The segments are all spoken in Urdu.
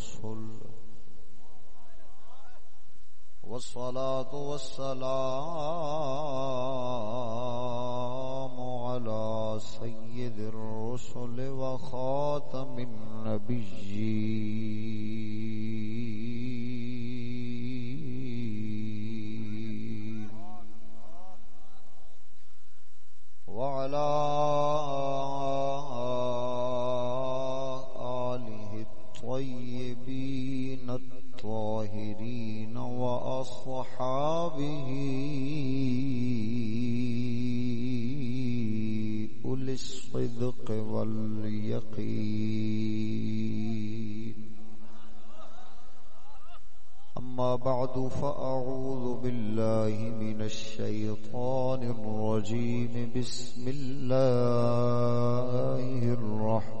الرسل والصلاة والسلام على سيد الرسل وخاتم النبيين. وعلى وأصحابه أولي الصدق واليقين أما بعد فأعوذ بالله من الشيطان الرجيم بسم الله الرحمن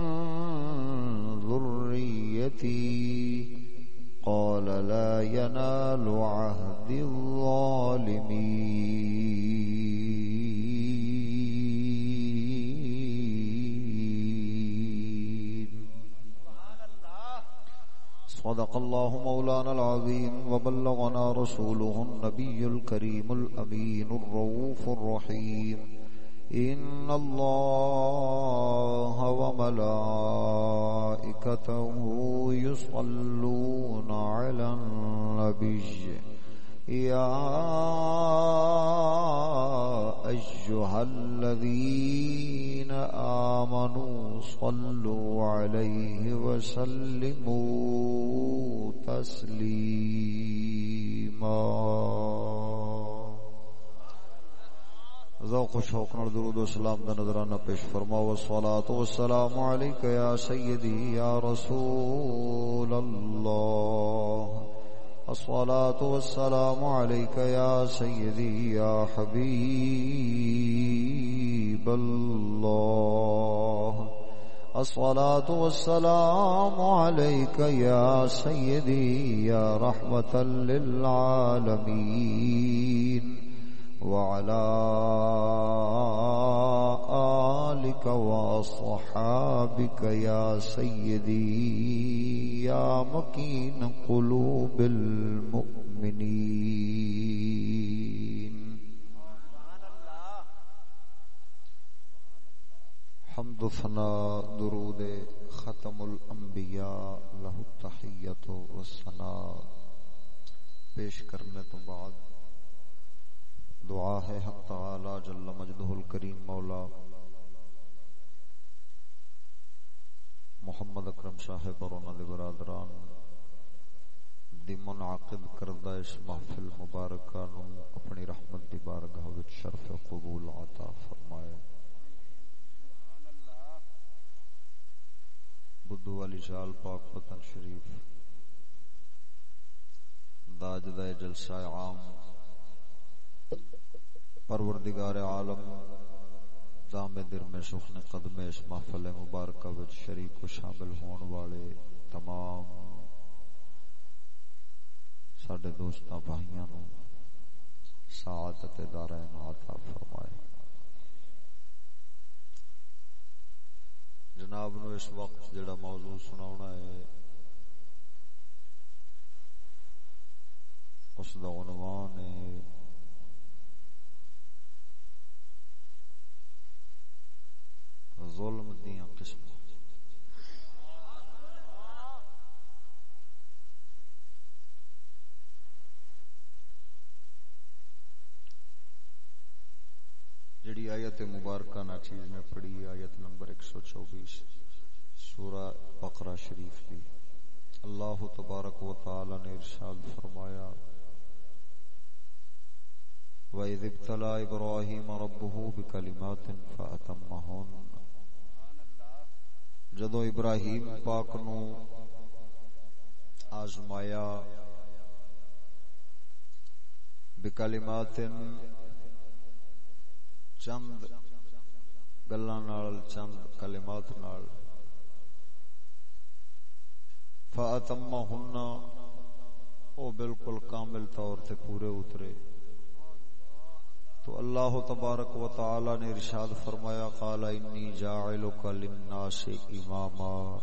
ذريتي قال لا ينال عهد الظالمين. صدق الله مولانا العظيم وبلغنا رسوله النبي الكريم الأمين الروف الرحيم. إن الله وملائكته يصلون على النبي. يا أيها الذين آمنوا صلوا عليه وسلموا تسليما. ذوق و شوق نال درود و سلام دا نظرانہ پیش فرماؤ والصلاة والسلام علیک یا سیدی یا رسول اللہ. الصلاة والسلام عليك يا سيدي يا حبيب الله الصلاة والسلام عليك يا سيدي يا رحمة للعالمين وعلى آلك وأصحابك يا سيدي، يا مكين قلوب المؤمنين. حمد ثنا درود ختم الانبیاء له التحیت والثناء. پیش کرنے تو بعد دعا ہے حق تعالی جل مجدہ الکریم مولا محمد اکرم صاحب اور انہاں دے برادران دی منعقد کردہ اس محفل مبارکہ نو اپنی رحمت دی بارگاہ وچ شرف قبول عطا فرمائے۔ بدھو والی شال پاک وطن شریف، داج داجدہ جلسہ عام پروردگار عالم، دام در میں سخن قدم اس محفل مبارکہ وچ شریک و شامل ہون والے تمام ساڈے دوستاں، بھائیاں نو سعادت دارین عطا فرمائے۔ جناب نو اس وقت جڑا موضوع سناونا ہے، اس دا عنوان ہے ظلم دیاں قسم جڑی آیت مبارکہ نا چیز میں پڑھی، آیت نمبر 124 سورہ بقرہ شریف دی۔ اللہ تبارک و تعالی نے ارشاد فرمایا، وَإِذِ ابْتَلَى إِبْرَاهِيمَ رَبُّهُ بِكَلِمَاتٍ فَأَتَمَّهُنَّ جدو ابراہیم پاک نو آزمایا بکلمات چند گلان چند کلمات نال فاتمہن او بالکل کامل طور تے پورے اترے تو اللہ تبارک و تعالی نے ارشاد فرمایا، قال انی جاعلک للناس اماما۔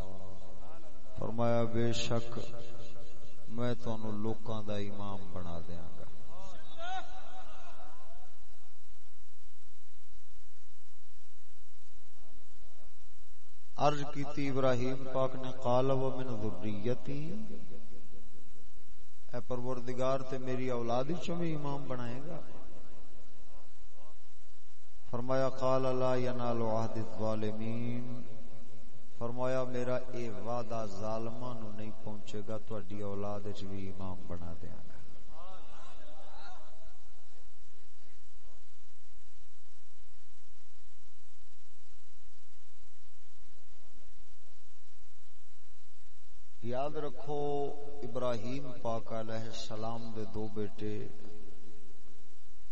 فرمایا، بے شک میں تانوں لوکاں دا امام بنا دیاں گا۔ عرض کیتی ابراہیم پاک نے، قال و من ذریتی۔ اے پروردگار، تے میری اولاد وچوں بھی امام بنائے گا؟ فرمایا، قال، لا ینال عہد الظالمین۔ فرمایا، میرا اے وعدہ ظالماں نو نہیں پہنچے گا، تہاڈی اولاد وچ بھی امام بنا دیاں گا۔ یاد رکھو، ابراہیم پاک علیہ السلام دے دو بیٹے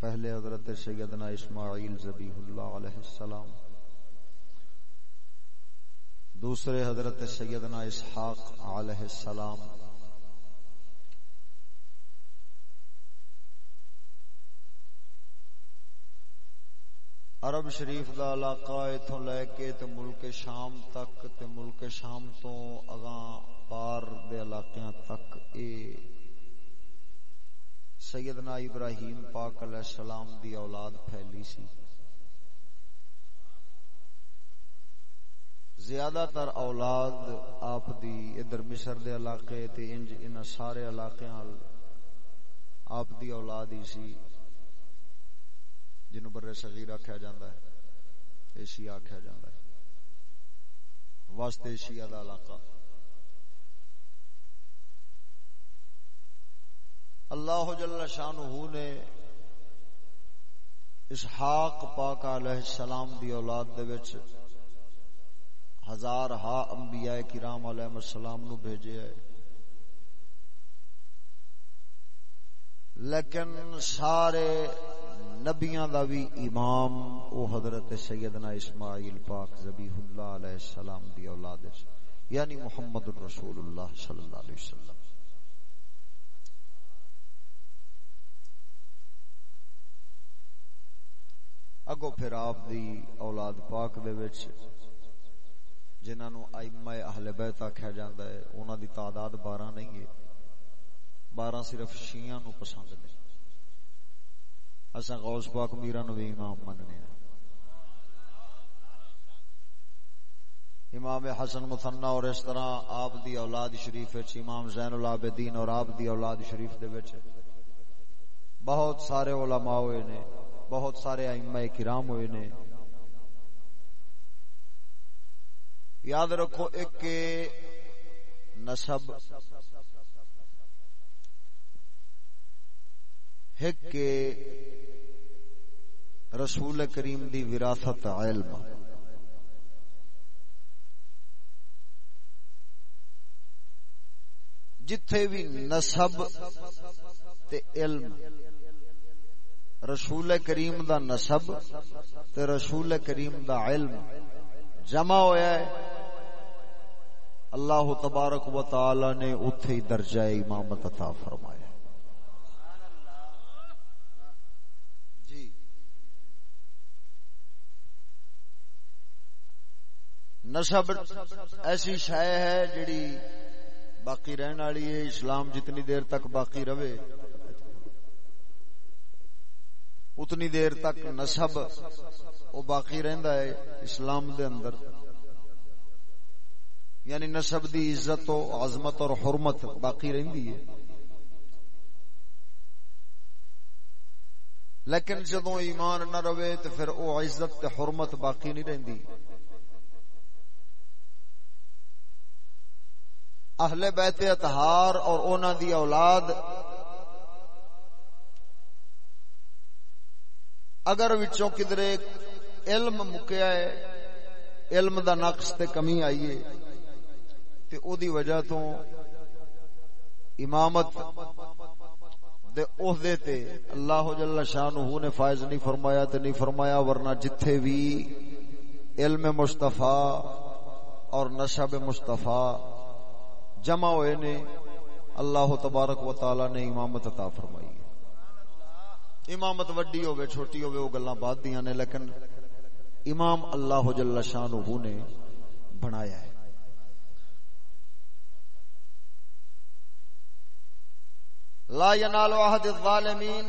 پہلے حضرت سیدنا اسماعیل زبی اللہ علیہ السلام، دوسرے حضرت سیدنا اسحاق علیہ السلام، عرب شریف دا علاقہ اتوں لے کے تے ملک شام تک تے ملک شام تو اگاں پار دے علاقیاں تک اے سیدنا ابراہیم پاک علیہ السلام دی اولاد پھیلی سی۔ زیادہ تر اولاد آپ دی ادھر مصر دے علاقے تے انج ان سارے علاقے آپ دی اولاد ہی سی۔ جنوں برے صغیر آکھیا جاندا ہے ایشیا آکھیا جاندا ہے۔ وسط ایشیا دا علاقہ۔ اللہ جل شانہ نے اسحاق پاک علیہ السلام دی اولاد دے وچ ہزار ہا انبیاء کرام علیہ السلام نو بھیجے ہے۔ لیکن سارے نبیاں دا بھی امام او حضرت سیدنا اسماعیل پاک زبیح اللہ علیہ السلام دی اولاد یعنی محمد الرسول اللہ صلی اللہ علیہ وسلم۔ اگو پھر آپ دی اولاد پاک دے وچ جنہاں نو ائمہ اہل بیت آکھیا جاندا ہے انہاں دی تعداد 12 نہیں ہے۔ 12 صرف شیعہ نو پسند نے۔ اساں غوث پاک میرا نو بھی امام مننے ہیں امام حسن مثنى اور اس طرح آپ دی اولاد شریف وچ، امام زین العابدین اور آپ دی اولاد شریف دے وچ بہت سارے علماء ہوئے نے۔ بہت سارے ائمہ کرام ہوئے نے۔ یاد رکھو ایک نسب، ایک رسول کریم دی وراثت علم۔ جتھے بھی نسب تے علم رسول کریم دا نسب تے رسول کریم دا علم جمع ہویا ہے۔ اللہ تبارک و تعالی نے اتھے ہی درجہ امامت عطا فرمایا۔ جی۔ نسب ایسی شے ہے جڑی باقی رہن والی ہے، اسلام جتنی دیر تک باقی رہے۔ اتنی دیر تک نسب وہ باقی رہندا ہے اسلام دے اندر۔ یعنی نسب دی عزت و عظمت اور حرمت باقی رہندی ہے۔ لیکن جدو ایمان نہ رہے تو پھر او عزت تے حرمت باقی نہیں رہندی۔ اہل بیت اطہار اور اونا دی اولاد اگر وچوں کدرے علم مکیا ہے، علم دا نقص تے کمی آئیے تے او دی وجہ تو امامت دے عہدے تے اللہ جل شانہ نے فائز نہیں فرمایا تے نہیں فرمایا، ورنہ جتھے بھی علم مصطفی اور نشب مصطفی جمع ہوئے نے، اللہ تبارک و تعالی نے امامت عطا فرمائی۔ امامت وڈی ہوے چھوٹی ہوے وہ گلاں بعد دیاں نے، لیکن امام اللہ جل شانہ نے بنایا ہے۔ لا ینال احد الظالمین۔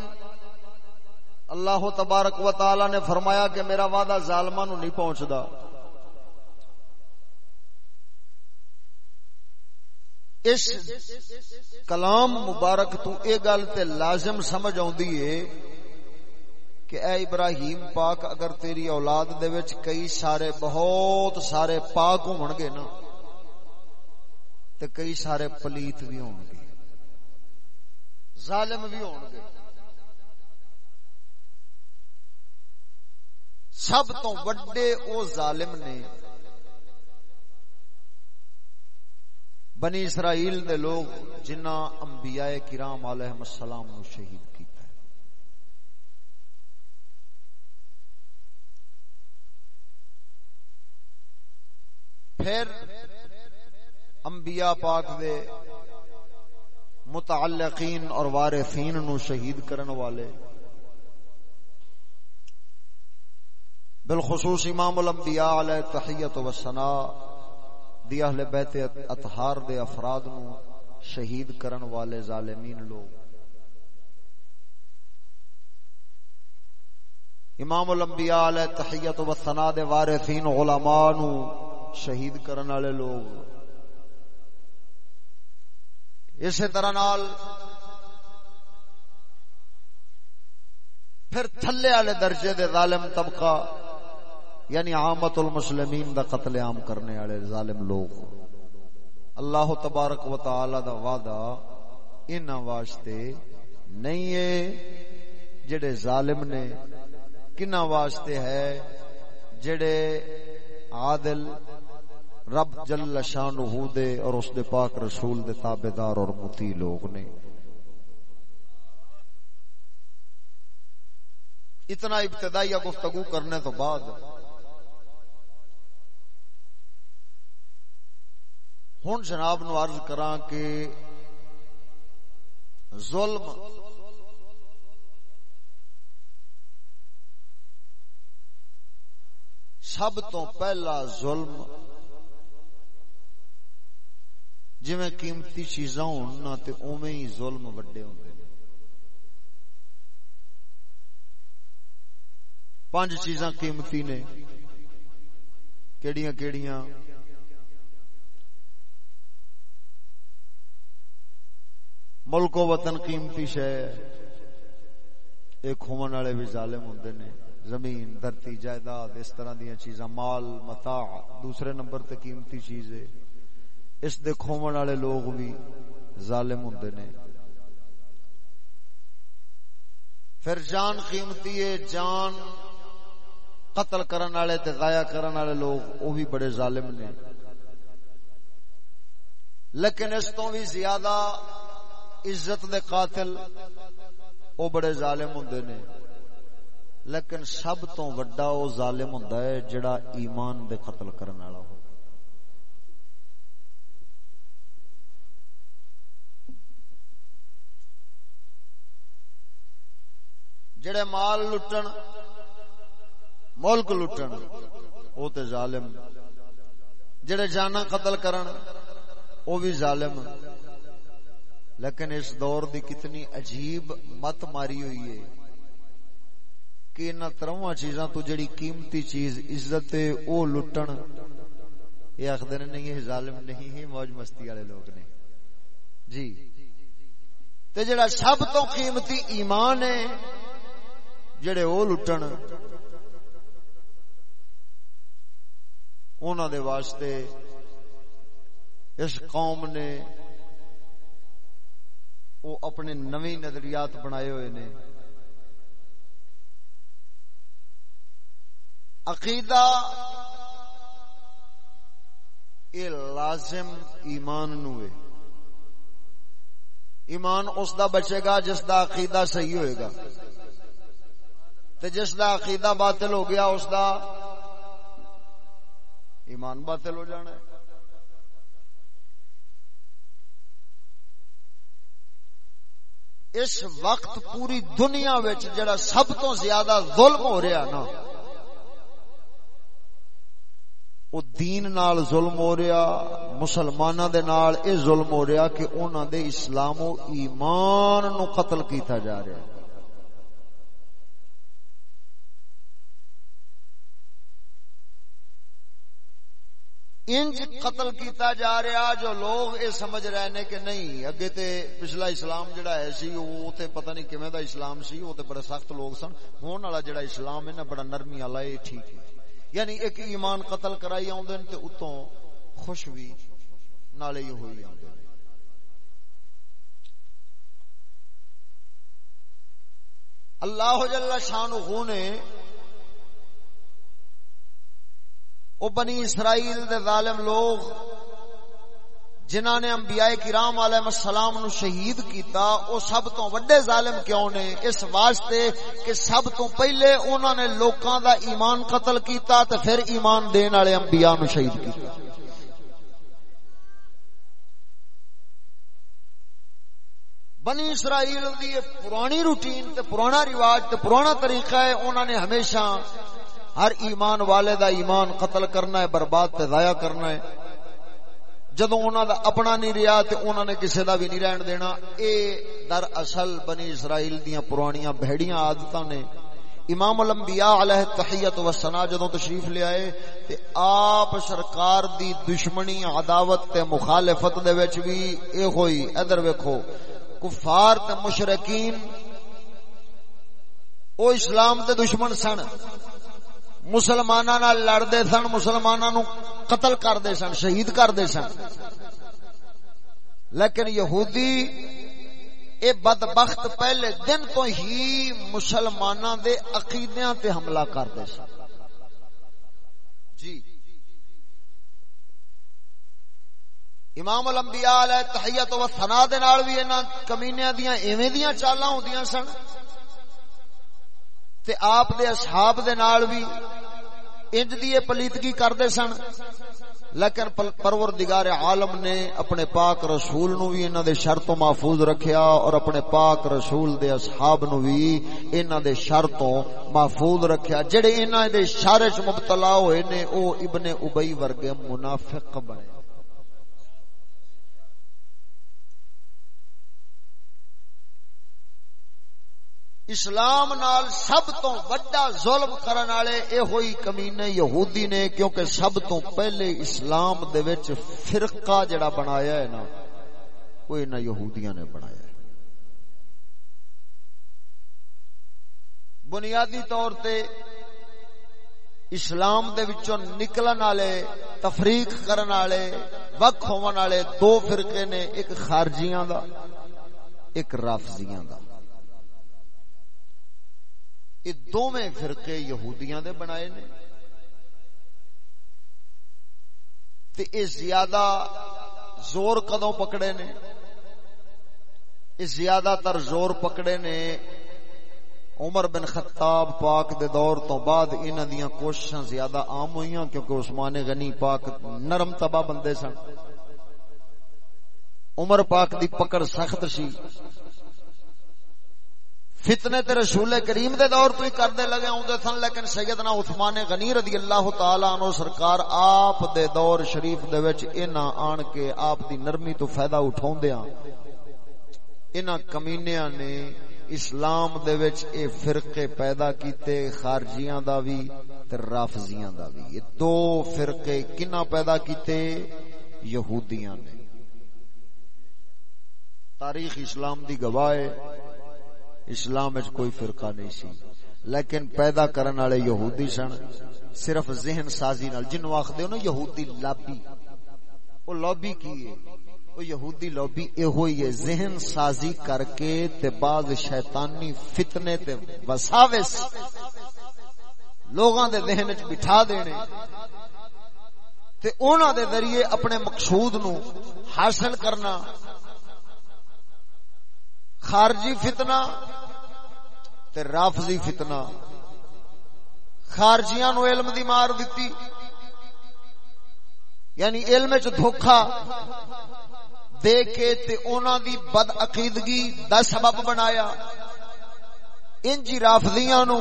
اللہ تبارک و تعالی نے فرمایا کہ میرا وعدہ ظالماں نو نہیں پہنچدا۔ اس کلام مبارک تو اے گل تے لازم سمجھ آندی ہے کہ اے ابراہیم پاک اگر تیری اولاد دے وچ کئی سارے بہت سارے پاک ہون گے نا، تے کئی سارے پلیت بھی ہون گے، ظالم بھی ہون گے۔ سب تو وڈے او ظالم نے بنی اسرائیل دے لوگ جنہ انبیاء کرام علیہ السلام نو شہید کیتا ہے۔ پھر انبیاء پاک دے متعلقین اور وارثین نو شہید کرن والے بالخصوص امام الانبیاء علیہ تحیت و ثناء دی اہل بیت اطہار دے افراد نو شہید کرن والے ظالمین لوگ۔ امام الانبیاء علیہ تحیت و ثنا دے وارثین علماء نو شہید کرن والے لوگ۔ اسی طرح نال پھر تھلے والے درجے دے ظالم طبقہ یعنی عامت المسلمین دا قتل عام کرنے والے ظالم لوگ۔ اللہ تبارک و تعالی دا وعدہ ان واسطے نہیں ہے جڑے ظالم نے کنا واسطے ہے جڑے عادل رب جل شانہ دے اور اس دے پاک رسول دے تابعدار اور متی لوگ نے۔ اتنا ابتدائی گفتگو کرنے تو بعد ہوں جناب نو عرض کرا کہ ظلم سب تو پہلا ظلم جی قیمتی چیزاں ہونا تے اوویں ہی ظلم وڈے ہوندے نے۔ پانچ چیزاں قیمتی نے، کیڑیاں کیڑیاں؟ ملک و وطن قیمتی شہ ایک ہومن والے بھی ظالم ہوندے نے۔ زمین، دھرتی، جائیداد، اس طرح دیا چیزاں، مال، متاع، دوسرے نمبر تے قیمتی چیز ہے۔ اس دے کھومن والے لوگ بھی ظالم ہوندے نے۔ پھر جان قیمتی ہے، جان قتل کرن والے تے ضائع کرن والے لوگ، وہ بھی بڑے ظالم نے۔ لیکن اس تو بھی زیادہ عزت دے قاتل، او بڑے ظالم ہوندے نے۔ لیکن سب تو وڈا او ظالم ہوندا ہے جڑا ایمان دے قتل کرن والا ہو۔ جڑے مال لٹن، ملک لٹن، او تے ظالم۔ جڑے جانا قتل کرن، او بھی ظالم۔ لیکن اس دور دی کتنی عجیب مت ماری ہوئی ہے کہ ان ترواں چیزاں تو جڑی قیمتی چیز عزت او لٹن۔ یہ آخر نہیں ہے ظالم نہیں ہے، موج مستی والے لوگ نے۔ جی۔ تے جڑا سب تو قیمتی ایمان ہے، جڑے او لٹن انہوں دے واسطے اس قوم نے وہ اپنے نوی نظریات بنائے ہوئے نے۔ عقیدہ یہ لازم ایمان نوے ایمان اس دا بچے گا جس دا عقیدہ صحیح ہوئے گا۔ تے جس دا عقیدہ باطل ہو گیا، اس دا ایمان باطل ہو جانا ہے۔ اس وقت پوری دنیا جڑا سب تو زیادہ ظلم ہو رہا نا، او دین نال ظلم ہو رہا مسلمانوں دے نال اے ظلم ہو رہا کہ انہوں دے اسلام و ایمان نو قتل کیتا جا رہا۔ انج قتل کیتا جا رہا جو لوگ اے سمجھ رہے نے کہ نہیں، اگے تے پچھلا اسلام جڑا ہے سی، وہ تے پتہ نہیں کیویں دا اسلام سی، وہ تے بڑے سخت لوگ سن۔ ہون والا جڑا اسلام ہے نا، بڑا نرمی والا ہے ٹھیک ہے۔ یعنی ایک ایمان قتل کرائی آوندے تے اتوں خوش بھی نالے ہی ہوئی آوندے اللہ جل شانہ نے وہ بنی اسرائیل دے ظالم لوگ جنہاں نے انبیاء کرام علیہ السلام نو شہید کیتا او سب تو وڈے ظالم کیوں نے؟ اس واسطے کہ سب تو پہلے انہاں نے لوکاں دا ایمان قتل کیتا تے پھر ایمان دین والے انبیاء نو شہید کیتا۔ بنی اسرائیل دی پرانی روٹین تے پرانا رواج تے پرانا طریقہ ہے، انہاں نے ہمیشہ ہر ایمان والے دا ایمان قتل کرنا ہے، برباد تے ضائع کرنا ہے۔ جدو انہوں دا اپنا نہیں رہا تے انہوں نے کسے دا بھی نہیں رہن دینا، اے در اصل بنی اسرائیل دیاں پرانیاں بہڑیاں عادتاں نے۔ امام الانبیاء علیہ تحیت و سنا جدو تشریف لے آئے، تے آپ سرکار دی دشمنی، عداوت تے مخالفت دے وچ بھی اے ہوئی۔ ادھر ویکھو، کفار تے مشرکین، او اسلام دے دشمن سن۔ مسلمانوں لڑتے سن مسلمانوں قتل کرتے سن، شہید کرتے سن۔ لیکن یہودی اے بدبخت پہلے دن تو ہی مسلمانوں دے عقیدیاں تے حملہ کرتے سن۔ جی۔ امام الانبیاء علیہ تحیت و ثنا دے نال بھی انہاں کمینیاں دیاں ایویں دیاں چالاں ہوندیاں سن۔ تے آپ دے اصحاب دے نال بھی انج دی پلیتگی کردے سن۔ لیکن پروردگار عالم نے اپنے پاک رسول نو بھی انہاں دے شر تو محفوظ رکھیا اور اپنے پاک رسول دے اصحاب نو بھی انہاں دے شر تو محفوظ رکھیا۔ جڑے انہاں دے شر وچ مبتلا ہوئے نے، او ابن ابی ورگے منافق بنے۔ اسلام نال سب تو وڈا ظلم کرن والے اے ہوئی کمینے یہودی نے، کیونکہ سب تو پہلے اسلام دے وچ فرقہ جڑا بنایا ہے نا وہ انہاں یہودیاں نے بنایا ہے۔ بنیادی طور تے اسلام دے وچوں نکلن والے، تفریق کرن والے وقت ہون والے دو فرقے نے، ایک خارجیاں دا، ایک رافضیاں دا۔ یہ دونوں فرقے یہودیاں دے بنائے نے۔ تے اے زیادہ زور کدوں پکڑے نے؟ اے زیادہ تر زور پکڑے نے عمر بن خطاب پاک دے دور تو بعد انہاں دیاں کوششاں زیادہ عام ہوئیاں کیونکہ عثمان غنی پاک نرم تبا بندے سن۔ عمر پاک دی پکڑ سخت سی۔ فتنے تے رسول کریم دے دور تو ہی کردے لگے ہوندے سن، لیکن سیدنا عثمان غنی رضی اللہ تعالی عنہ سرکار آپ دے دور شریف دے وچ انہاں آن کے آپ دی نرمی تو فائدہ اٹھاوندیاں انہاں کمینیاں نے اسلام دے وچ اے فرقے پیدا کیتے، خارجیاں دا وی تے رافضیاں دا وی یہ دو فرقے کنا پیدا کیتے؟ یہودیاں نے۔ تاریخ اسلام دی گواہ ہے۔ اسلام وچ کوئی فرقہ نہیں سی۔ لیکن پیدا کرن والے یہودی سن، صرف ذہن سازی نال۔ جنوں آکھدے ہو نا یہودی لابی۔ او لابی کی ہے؟ او یہودی لابی اے ہوئی ہے۔ ذہن سازی کر کے تے بعض شیطانی فتنے تے وساوس لوگاں دے ذہن وچ بٹھا دینے۔ تے انہاں دے ذریعے اپنے مقصود نو حاصل کرنا۔ خارجی فتنہ تے رافضی فتنہ۔ خارجیاں نو علم دی مار دتی۔ یعنی علم چ دھوکھا۔ دے کے تے اونا دی بد عقیدگی دا سبب بنایا۔ انجی رافضیاں نو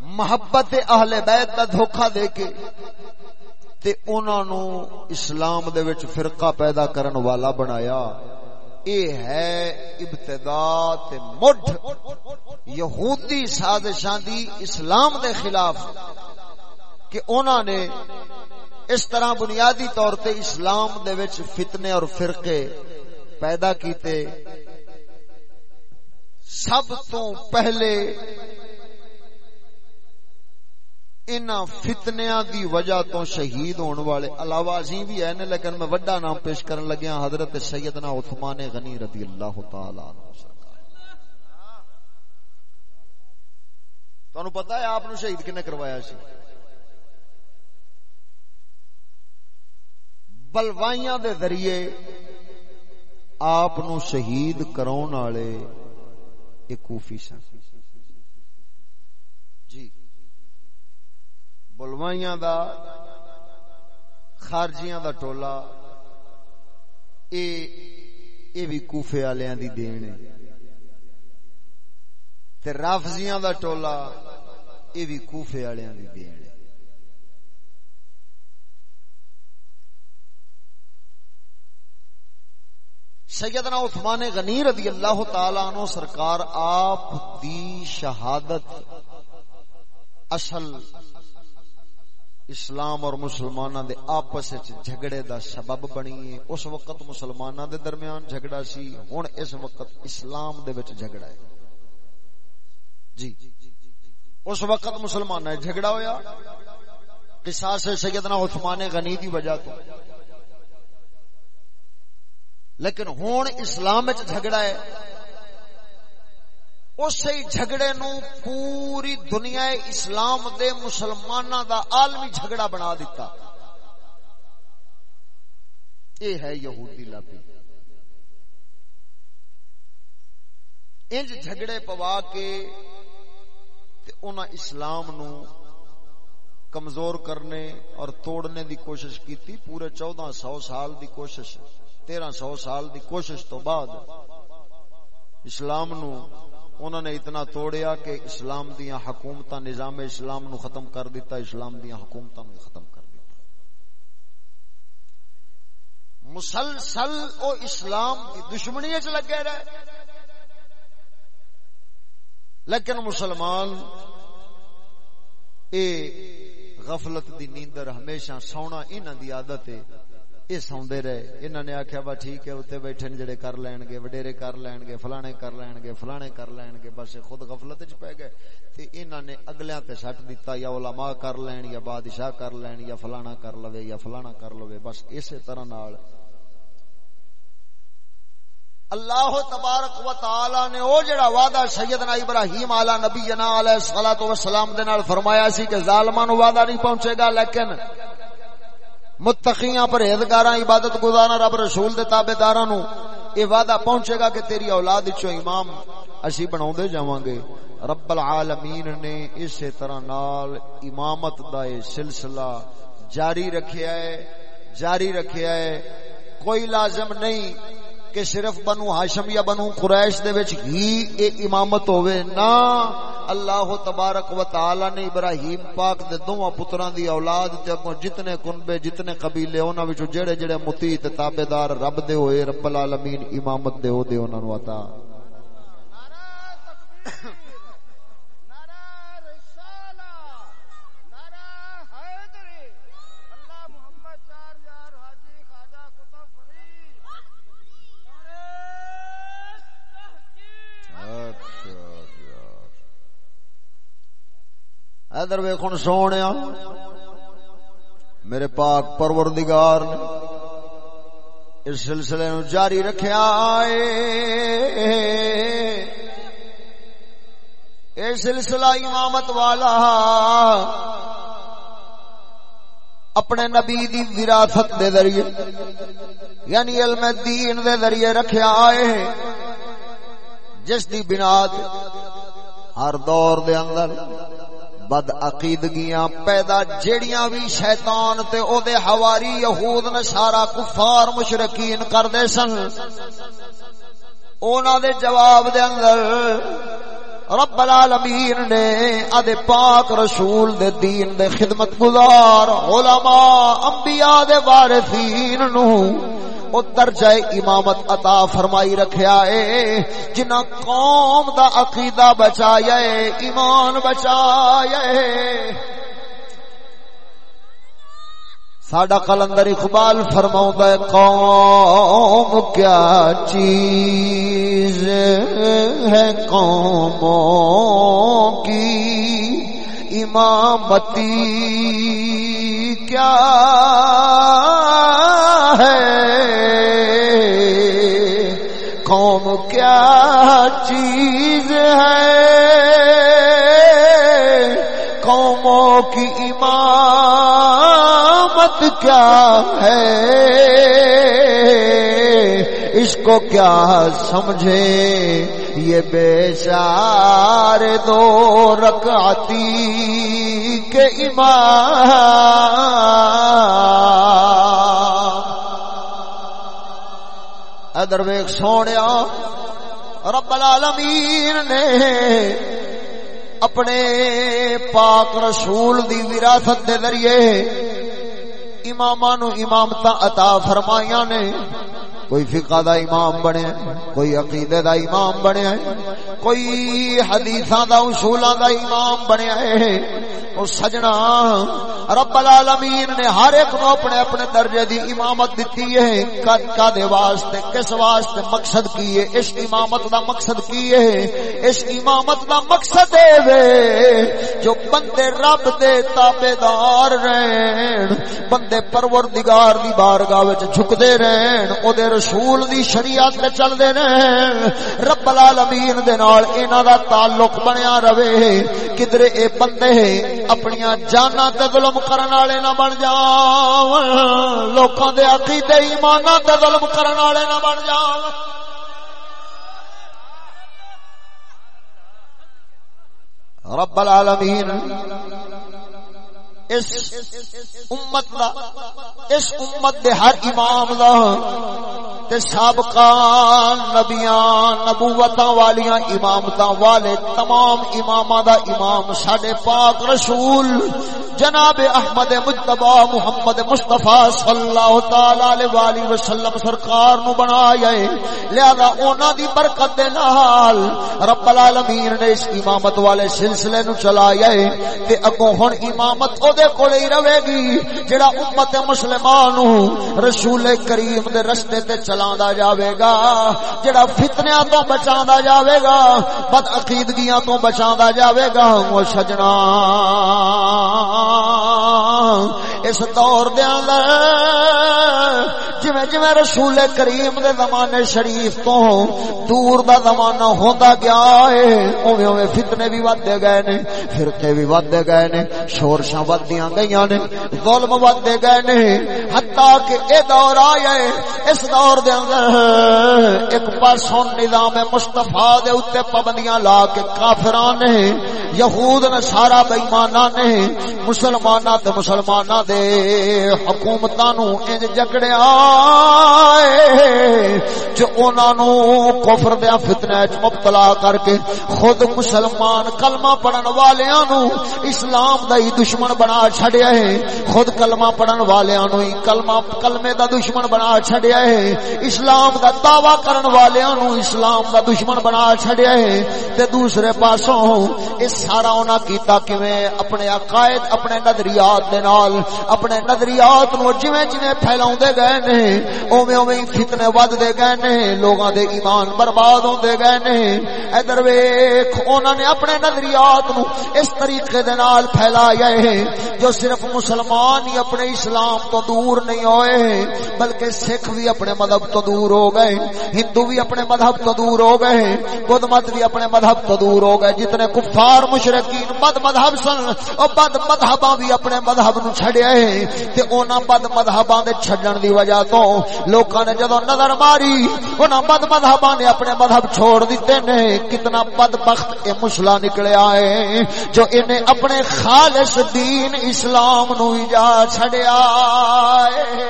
محبت اہل بیت دا دھوکھا دے کے تے اونا نو اسلام دے وچ فرقہ پیدا کرن والا بنایا۔ اے ہے ابتدا تے مڈ یہودی سازشاں دی اسلام دے خلاف کہ انہاں نے اس طرح بنیادی طور تے اسلام دے وچ فتنے اور فرقے پیدا کیتے۔ سب تو پہلے ان فتنیا دی وجہ تو شہید ہون والے، علاوہ ازیں بھی ہیں لیکن میں وڈا نام پیش کرن لگیا حضرت سیدنا عثمان غنی رضی اللہ تعالی عنہ تانوں پتہ ہے آپ نو شہید کنے کروایا سی؟ بلوائیاں دے ذریعے آپ نو شہید کراؤن والے ایک کوفی سن جی بلوائیاں دا، خارجیاں دا ٹولا، اے اے بھی کوفے والیاں دی دین ہے۔ تے رافضیاں دا ٹولا، اے بھی کوفے والیاں دی دین سیدنا عثمان غنی رضی اللہ تعالی عنہ سرکار، آپ دی شہادت اصل اسلام اور مسلماناں دے آپس وچ جھگڑے دا سبب بنی ہے۔ اس وقت مسلماناں دے درمیان جھگڑا سی، ہن اس وقت اسلام دے وچ جھگڑا ہے۔ جی۔ اس وقت مسلماناں جھگڑا ہویا۔ قصاص سیدنا عثمان غنی دی وجہ تو۔ لیکن ہون اسلام وچ جھگڑا ہے۔ اسی جھگڑے نو پوری دنیا اسلام دے مسلمانہ دا عالمی جھگڑا بنا دیتا اے ہے یہودی لابی۔ انج جھگڑے پوا کے انہاں اسلام نو کمزور کرنے اور توڑنے دی کوشش کیتی پورے چودہ سو سال دی کوشش، تیرہ سو سال دی کوشش تو بعد اسلام نو انہوں نے اتنا توڑیا کہ اسلام دیا حکومت نظام اسلام نو ختم کر دیتا، اسلام دیا حکومت نو ختم کر دیتا۔ مسلسل او اسلام کی دشمنی چ لگے رہے۔ لیکن مسلمان، اے غفلت دی نیندر ہمیشہ سونا انہاں دی عادت ہے۔ یہ سوندے رہے۔ انہوں نے آخیا با ٹھیک ہے اتنے بیٹھے جڑے کر لین گے، وڈیرے کر لین گے، فلانے کر لین گے، فلانے کر لین گے، بس خود غفلت چ پی گئے۔ تے انہوں نے اگلیاں تے سٹ دیتا یا علماء کر لین، یا بادشاہ کر لین، یا فلانا کر لوے، یا فلانا کر لوے۔ بس اسی طرح نال اللہ تبارک و تعالی نے او جڑا وعدہ سیدنا ابراہیم علی نبی جنا علیہ الصلوۃ والسلام دے نال فرمایا سی کہ ظالماں نو وعدہ نہیں پہنچے گا، لیکن متقیاں پرہیزگاراں عبادت گزاراں رب رسول دے تابعداراں نو۔ اے وعدہ پہنچے گا کہ تیری اولاد وچوں امام اسی بناوندے جاواں گے رب العالمین نے اسی طرح نال امامت دا اے سلسلہ جاری رکھیا ہے، جاری رکھیا ہے۔ کوئی لازم نہیں کہ صرف بنو ہاشم یا بنو قریش دے وچ ہی اے امامت ہوئے نا، اللہ تبارک و تعالی نے ابراہیم پاک دے دوواں پتراں دی اولاد تے اگوں جتنے کنبے، جتنے قبیلے، انہاں وچوں جڑے جڑے مطیع تے تابعدار رب دے ہوئے، رب العالمین امامت دے او دے انہاں نو عطا۔ ادھر ویخن سونے میرے پاک پروردگار نے اس سلسلے نو جاری رکھیا اے سلسلہ امامت والا، اپنے نبی دی وراثت دے ذریعے یعنی علم دین دے ذریعے رکھیا آئے۔ جس دی بناد ہر دور دے اندر بد عقیدگیاں پیدا جیڑیاں بھی شیطان تے او دے حواری یہود نشارہ کفار مشرقین کر دے سن۔ اونا دے جواب دے اندر رب العالمین نے ادے پاک رسول دے دین دے خدمت گزار علماء، انبیاء دے وارثین نو او درجہ امامت عطا فرمائی رکھیا اے، جنہ قوم دا عقیدہ بچایا اے، ایمان بچایا اے۔ ساڈا کلندر اقبال فرماؤں ہے، قوم کیا چیز ہے قوموں کی؟ امامتی کیا ہے؟ قوم کیا چیز ہے؟ قوموں کی امامت کیا ہے؟ اس کو کیا سمجھے؟ یہ بے بیچار دو رکعتی کے امام۔ ادر ویک سونے رب العالمین نے اپنے پاک رسول دی وراثت دے ذریعے امام نو امامت عطا فرمائیاں نے۔ کوئی فقہ دا امام بنے، کوئی عقیدے دا امام بنے، کوئی حدیثاں دا اصولاں دا امام بنے۔ او سجنا، رب العالمین نے ہر ایک نو اپنے اپنے درجے دی امامت دتی ہے۔ کد کد واسطے، کس واسطے مقصد کی ہے؟ اس امامت دا مقصد کی ہے۔ اس امامت دا مقصد ہے وے، جو بندے رب دے تابعدار رہن، بندے پروردگار دی بارگاہ وچ جھکدے رہن او دے رسول دی شریعت تے چلدے رہن رب العالمین دے نال انہاں دا تعلق بنیا رہے۔ کدھر اے بندے اپنی جانا تے ظلم کرن والے نہ بن جاون۔ لوکاں دے عقیدے، ایماناں تے ظلم کرن والے نہ بن جاون۔ رب العالمین اس امت دا، اس امت دے ہر امام دا، تے سابقہ نبیان نبوتاں والیاں امامتاں والے تمام اماماں دا امام ساڈے پاک رسول جناب احمد مجتبی محمد مصطفی صلی اللہ تعالی علیہ والہ وسلم سرکار نو بنایا ہے۔ لہذا انہاں دی برکت دے نال رب العالمین نے اس امامت والے سلسلے نو چلایا ہے۔ تے اگوں ہن امامت او دے کولے ہی رہے گی، جڑا امت مسلمان رسول کریم دے رستے تے چلاندا جاوے گا، جڑا فتنیاں تو بچاندا جاوے گا، بد عقیدگیاں تو بچاندا جاوے گا او سجنا۔ اس دور دے اندر جویں جویں رسول کریم دے زمانے شریف تو دور دا زمانہ ہوندا گیا ہے، اوویں اوویں فتنے بھی ودے گئے نے، فرقے بھی ودے گئے نے، شورشاں ودیاں گئیاں نے، ظلم ودے گئے نے حتا کہ اے دور آیا ہے اس دور دے اندر ایک پاسوں نظام مصطفی دے اوتے پابندیاں لا کے کافراں نے، یہود نصارا بے ایماناں نے، مسلماناں تے مسلماناں دے حکومتاں نو انج جکڑیا اے، جو انہاں نو کفر دے فتنہ وچ مبتلا کر کے خود مسلمان کلمہ پڑھن والیاں نو اسلام دا ہی دشمن بنا چھڈیا ہے خود کلمہ پڑھن والیاں نو ہی کلمہ، کلمے دا دشمن بنا چھڈیا ہے اسلام دا دعویٰ کرن والیاں نو اسلام دا دشمن بنا چھڈیا ہے تے دوسرے پاسوں، اس سارا انہاں کیتا کیویں؟ اپنے عقائد، اپنے نظریات دے نال۔ اپنے نظریات نو جویں جویں پھیلاوندے گئے نے، اوویں اوویں فتنے ود گئے نے، لوگاں دے ایمان برباد ہوندے گئے نے۔ ادھر ویکھ، انہاں نے اپنے نظریات نو اس طریقے دے نال پھیلایا ہے، جو صرف مسلمان ہی اپنے اسلام تو دور نہیں ہوئے، بلکہ سکھ بھی اپنے مذہب تو دور ہو گئے، ہندو بھی اپنے مذہب تو دور ہو گئے، بدھ مت بھی اپنے مذہب تو دور ہو گئے۔ جتنے کفار، مشرقین بد مذہب سن، اور بد مذہباں بھی اپنے مذہب نو چھڑیا گئے تے انہاں بد مذہباں دے چھڈن دی وجہ تو لوکاں نے جدوں نظر ماری انہاں بد مذہباں نے اپنے مذہب چھوڑ دیتے نے۔ کتنا بدبخت اے مسلا نکلیا ہے جو انہیں اپنے خالص دین اسلام نو جا چھڑیا ہے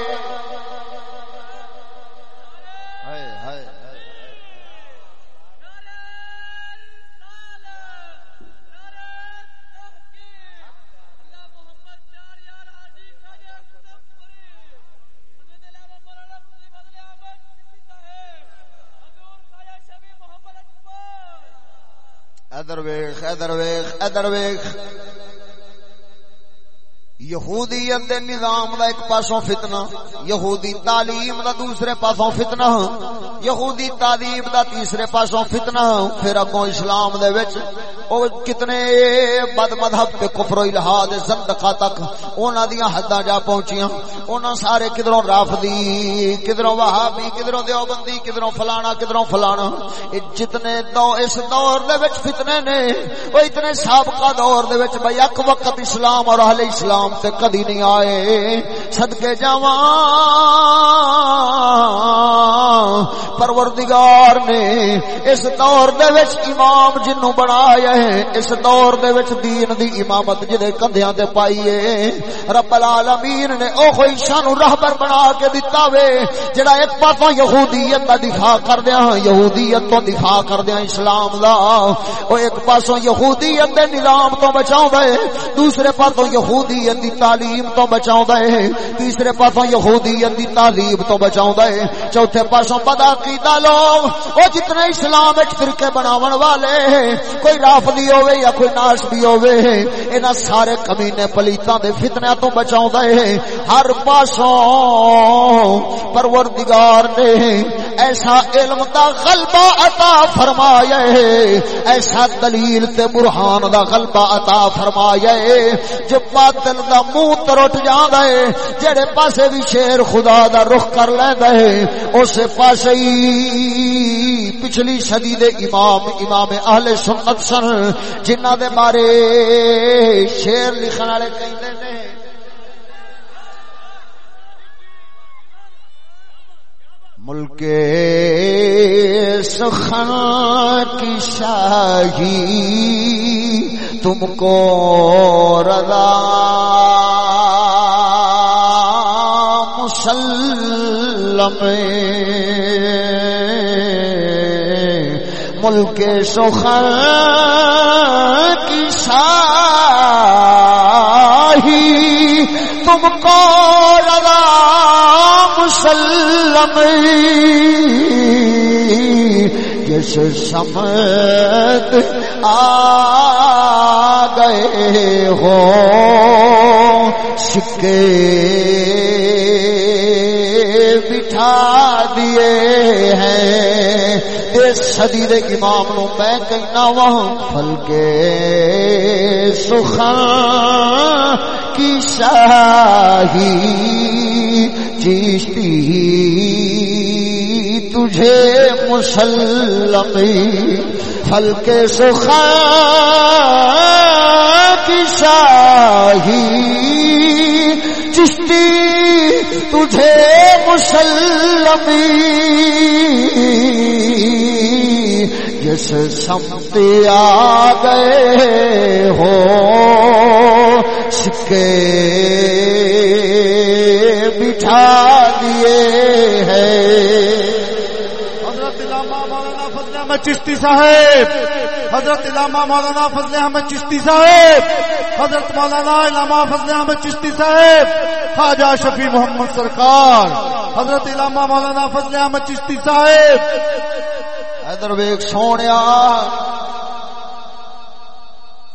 ادر ویخ ادر ویخ ادر ویخ یہودیت دے نظام دا ایک پاسوں فتنہ، یہودی تعلیم دا دوسرے پاسوں فتنہ، یہودی تعلیم دا تیسرے پاسوں فتنہ۔ پھر اگوں اسلام دے وچ او کتنے بد مذہب تے کفر و الہاد زندقہ تک انہاں دیاں حداں جا پہنچیاں۔ انہاں سارے کدھروں رافضی کدھروں وہابی کدھروں دیوبندی کدھروں فلانا کدھروں فلانا۔ جتنے دو اس دور دے وچ فتنے نے، او اتنے سابقہ دور دے وچ بھئی اک وقت اسلام اور اہل اسلام تے کدی نہیں آئے۔ صدقے جاواں پروردگار نے اس دور دے وچ امام جنوں بنایا ہے، اس دور دے وچ دین دی امامت جدے کندھیاں تے پائی ہے، رب العالمین نے او کوئی شان رہبر بنا کے دتا وے، جڑا ایک پاسوں یہودیت دا دفاع کردیا یہودیت تو دفاع کردیا اسلام دا، او ایک پاسوں یہودیت دے نظام تو بچاوندا ہے دوسرے پاسوں یہودیت دی تعلیم تو بچاؤں ہے تیسرے پاسوں یہودیت دی تعلیم تو بچاؤں ہے چوتھے پاسوں پدا کیتا لوگ؟ وہ جتنے اسلام وچ فرقے بناون والے، کوئی رافضی ہوے یا کوئی ناسبی ہوے انہاں سارے کمینے پلیتاں دے فتنیاں تو بچاؤں ہے۔ ہر پاسوں پروردگار نے ایسا علم دا غلبہ عطا فرمایا ہے۔ ایسا دلیل تے برہان دا غلبہ عطا فرمایا ہے۔ جو باطل دا منہ ترٹ جاندا ہے، جڑے پاسے بھی شیر خدا دا رخ کر لیندا ہے اس پاسے ہی پچھلی صدی دے امام امام اہل سنت سن جنہاں دے بارے شیر لکھن والے کہندے نے۔ ملک سخن کی شاہی تم کو رضا۔ مسلم ملک سخن کی شاہی تم کو رضا مسلم جس سمت آ گئے ہو، سکے بٹھا دیے ہیں۔ اس صدی دے امام نو میں کہنا وہاں پھل کے سخن کی شاہی چیشتی تجھے مسلمی پھل کے سخن کی شاہی چشتی تجھے مسلمی جس سمت آ گئے ہو، سکے بٹھا دیے ہیں۔ حضرت مولانا فضل احمد چشتی صاحب، حضرت علامہ مولانا فضل احمد چشتی صاحب، حضرت مولانا علامہ فضل احمد چشتی صاحب خواجہ شفیع محمد سرکار، حضرت علامہ مولانا فضل احمد چشتی صاحب۔ ادر ویک سونے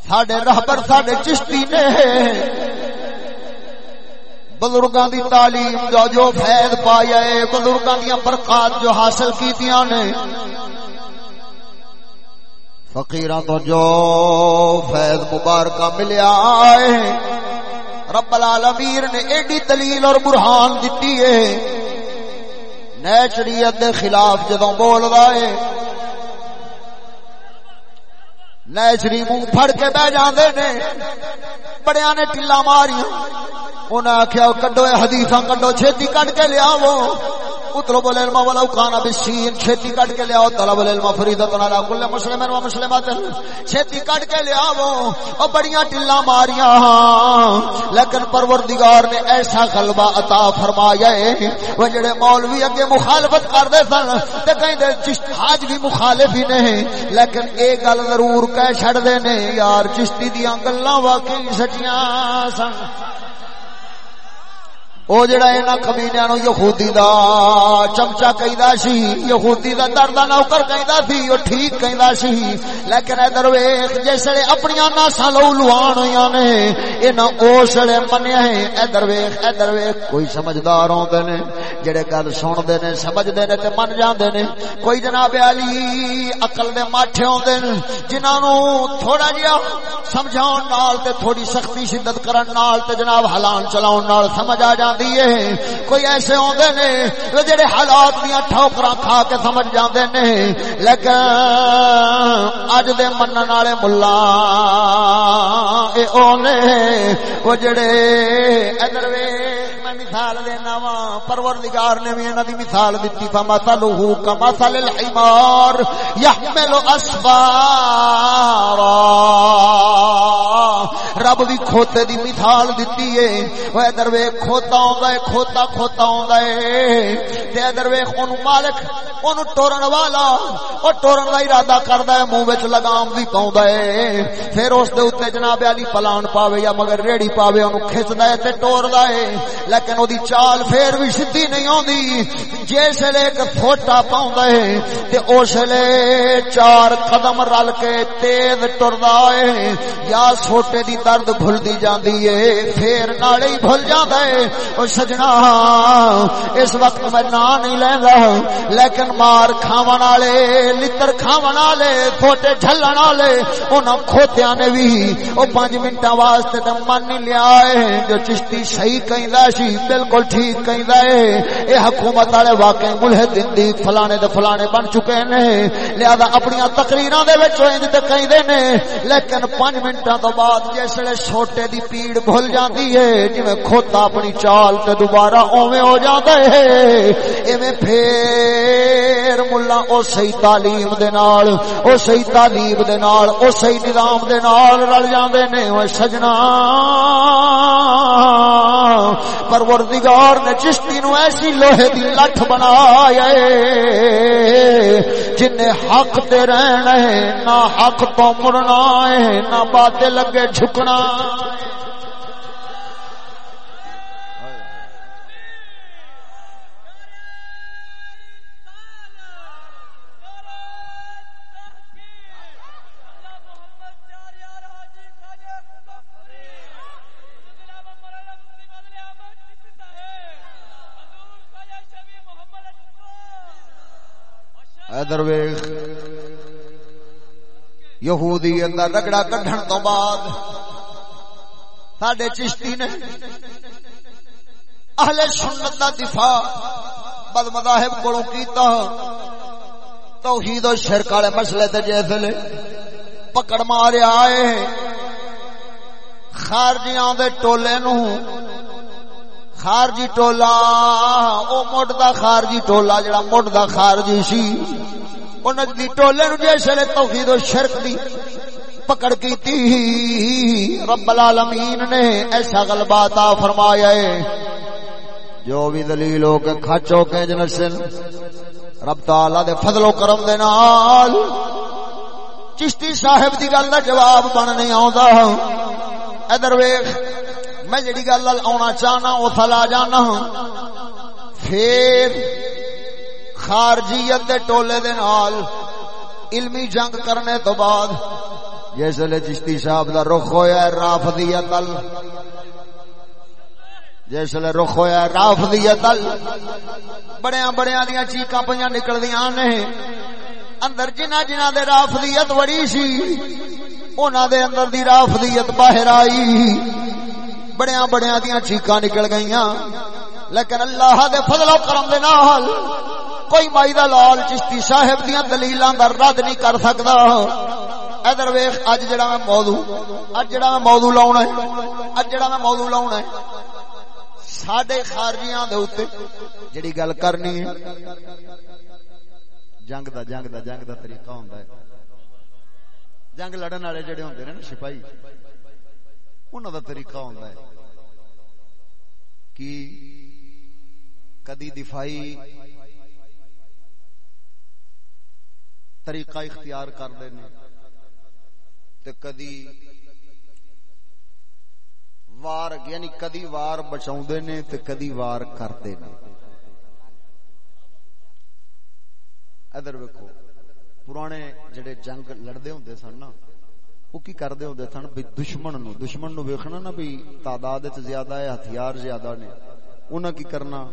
ساڈے رہبر، ساڈے چشتی نے۔ بزرگاں دی تعلیم جو جو فیض پایا ہے بزرگاں دی برکات جو حاصل کیتیاں نے۔ فقیراں تو جو فیض مبارکہ ملیا ہے رب العالمین نے ایڈی دلیل اور برہان دتی ہے۔ نیچریت دے خلاف جدوں رہا ہے نیچری منہ پھڑ کے بہ جاندے نے۔ بڑیاں نے ٹلا ماریاں، انہاں آخیا کڈو حدیثاں، کڈو چھتی کڈ کے لیا وہ اطلب العلم ولو كان بالسين چھتی کٹ کے لیا طلب العلم فریضۃ علی کل مسلم و مسلمات چھتی کٹ کے لیا وہ او بڑیاں ٹلا ماریاں۔ لیکن پروردگار نے ایسا غلبہ عطا فرمایا ہے، وہ جڑے مولوی اگے مخالفت کردے سن، تے کہندے چشتی حاج بھی مخالف ہی نہیں لیکن اے گل ضرور کہہ چھڑ دے نے، یار چشتی دیاں گلاں واقعی سچیاں سن۔ او جڑا اینا کمینیاں نو یہودی دا چمچا کہندا سی یہودی دا دردا نوکر کہندا سی او ٹھیک کہندا سی لیکن ادھر ویکھ جسے اپنی ناساں لو لوان ہویاں نے انہاں اوسڑے منیا ہے ادھر ویکھ ادھر ویکھ کوئی سمجھدار ہوندے نے جڑے گل سن دے نے سمجھ دے نے تے من جاندے نے کوئی جناب علی عقل دے ماٹھے ہوندے نے جنہاں نو تھوڑا جیا سمجھاون نال تے تھوڑی سختی شدت کرن نال تے جناب حلان چلاون نال سمجھ آ جاندی ہے کوئی ایسے ہوندے نے جڑے حالات دیاں ٹھوکراں کھا کے سمجھ جاندے نے۔ لیکن اج دے منن والے ملا اے اونے وہ جڑے ادھر ویکھ میں مثال دینا وا پروردگار نے بھی انہاں دی مثال دتی فمثلہ کمثل الحمار يحمل اسفارا رب بھی کھوتے دی مثال دتی ہے وہ ادھر ویکھ، کھوتا ہوندا ہے کھوتا کھوتا ہوندا ہے تے ادھر ویکھ، اونوں مالک، اونوں ٹورن والا، او ٹورن دا ارادہ کردا ہے منہ وچ لگام بھی پاوندا ہے پھر اس دے اوتے جناب علی پلان پاوے یا مگر ریڑی پاوے، اونوں کھچدا ہے تے ٹوردا ہے لیکن اودی چال پھر بھی سیدھی نہیں ہوندی جس لے ایک فوٹا پاوندا ہے تے اس لے چار قدم رل کے تیز ٹردا ہے یا سوٹ سوٹے دی درد بھول دی جاندی ہے پھر نالے ہی بھول جاندا ہے او سجنا، اس وقت میں نا نہیں لیندا لیکن مار کھاون والے لتر کھاون والے کھوٹے ڈھلن والے انہاں کھوتیاں نے بھی او 5 منٹاں واسطے تے من نہیں لیا ہے جو چشتی صحیح کہندا سی، بالکل ٹھیک کہندا ہے اے حکومت والے واقعی ملحد دندی فلانے تے فلانے بن چکے نے۔ لہذا اپنی تقریراں دے وچ انج تے کہندے نے، لیکن 5 منٹاں تو بعد بعد جسے چھوٹے دی پیڑ بھول جاتی ہے، جویں کھوتا اپنی چال تے دوبارہ اوویں ہو جاتا ہے۔ ایویں پھر ملا او صحیح تعلیم دے نال او صحیح تعلیم دے نال او صحیح نظام دے نال رل جاندے نے۔ او سجنا پروردگار نے چشتی نو ایسی لوہے دی لٹھ بنایا ہے، جن حق تے رہنا ہے، نہ حق تو مرنا ہے، نہ باطل لگے جھکنا ادھر ویخ یہودی اندر رگڑا کڈن تو بعد ساڈے چشتی نے اہل سنت دا دفاع بد مذاہب کو کیتا۔ توحید و شرک والے مسئلے تے جیسے پکڑ مارے آئے۔ خارجیاں دے ٹولے نو خارجی ٹولا، او مڈ دا خارجی ٹولا جڑا مڈ دا خارجی سی او نجدی ٹولے نو جیسے لے توحید و شرک دی پکڑ کی تھی رب العالمین نے ایسا غلبہ عطا فرمایا ہے۔ جو بھی دلیل ہو کے کھچو کے جنسل رب تعالی دے فضل و کرم دے نال چشتی صاحب دی گل دا جواب بن نہیں آوندا۔ ادھر ویکھ میں جڑی گل آنا چاہنا وہ تھلا جانا پھر خارجیت دے ٹولے دے نال علمی جنگ کرنے تو بعد جس ویلے چشتی صاحب دا رخ ہویا رافضیت ال، جس ویلے رخ ہویا رافضیت ال، بڑیاں بڑیاں دیاں چیکاں پیاں نکلدیاں نے۔ اندر جنہ جنہ دے رافضیت بڑی سی، انہاں دے اندر دی رافضیت باہر آئی۔ بڑیاں بڑیاں دیاں چیکاں نکل گئیاں۔ لیکن اللہ دے فضل و کرم دے نال کوئی مائی دا لال چشتی صاحب دیاں دلیلاں دا رد نہیں کر سکدا۔ ادھر ویکھ، اج جڑا میں موضوع، اج جڑا میں موضوع لاونا ہے، اج جڑا میں موضوع لاونا ہے۔ ساڈے خارجیاں دے اوتے جڑی گل کرنی ہے، جنگ دا جنگ دا جنگ دا طریقہ ہوندا ہے۔ جنگ لڑن والے جڑے ہوندے نے نا، سپاہی۔ انہاں دا طریقہ ہوندا ہے کہ کدی دفاعی طریقہ اختیار کرتے ہیں تے کدی وار یعنی کدی وار بچاؤ نے تے کدی وار کرتے ہیں ادھر ویکو پرانے جڑے جنگ لڑتے ہوں سن نا وہ کی کرتے ہوں سن بھی دشمن نو دشمن نو ویکھنا نا بھی تعداد زیادہ ہے ہتھیار زیادہ نے انہاں کی کرنا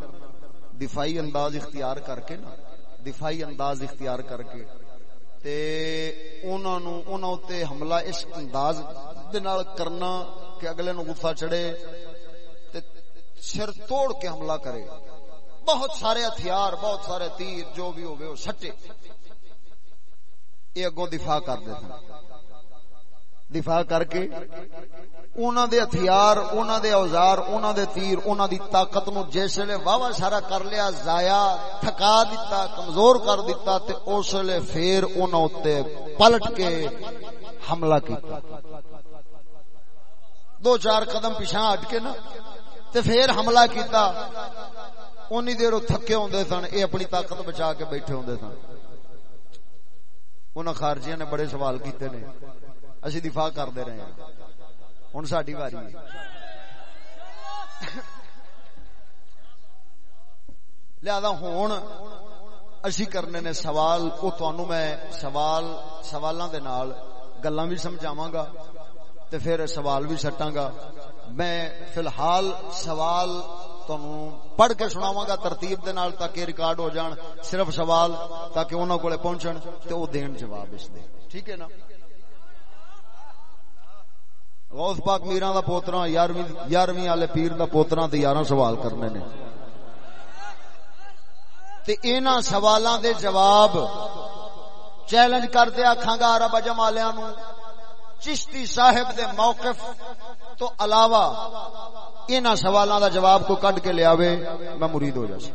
دفاعی انداز اختیار کر کے نا دفاعی انداز اختیار کر کے تے انہاں نو انہاں تے حملہ اس انداز دے نال کرنا کہ اگلے نو غصہ چڑھے تے سر توڑ کے حملہ کرے بہت سارے ہتھیار بہت سارے تیر جو بھی ہوگئے وہ سٹے یہ اگوں دفاع کر دے تھے دفاع کر کے اونا دے ہتھیار اونا دے اوزار اونا دے تیر اونا دی طاقت نو جیسے لے واوا سارا کر لیا زایا تھکا دیتا کمزور کر دیتا تے اس لے پھر اونا اتے پلٹ کے حملہ کیتا۔ دو چار قدم پیچھا ہٹ کے نا تے پھر حملہ کیتا۔ اونی دیر تھکے ہوندے سن، اے اپنی طاقت بچا کے بیٹھے ہوندے سن۔ انہاں خارجیاں نے بڑے سوال کیتے نے۔ اسی دفاع کرتے رہے ہیں ہوں ساری واری لہذا ہوں اسی کرنے نے سوال وہ تنوع میں سوال سوالاں دے نال گلاں بھی سمجھاواں گا تے پھر سوال بھی سٹاں گا میں فی الحال سوال تنوع پڑھ کے سناواں گا ترتیب دے نال تاکہ ریکارڈ ہو جان صرف سوال تاکہ انہاں کولے پہنچن تے او دین جواب اس دے ٹھیک ہے نا غوث پاک میران دا پوترا یارویں والے پیر دا پوترا تے یارہ سوال کرنے نے۔ تے اینا سوالاں دے جواب چیلنج کرتے آکھاں گا عرب اجم والیاں نو چشتی صاحب دے موقف تو علاوہ اینا سوالاں دا جواب کو کڈ کے لیاوے میں مرید ہو جاسی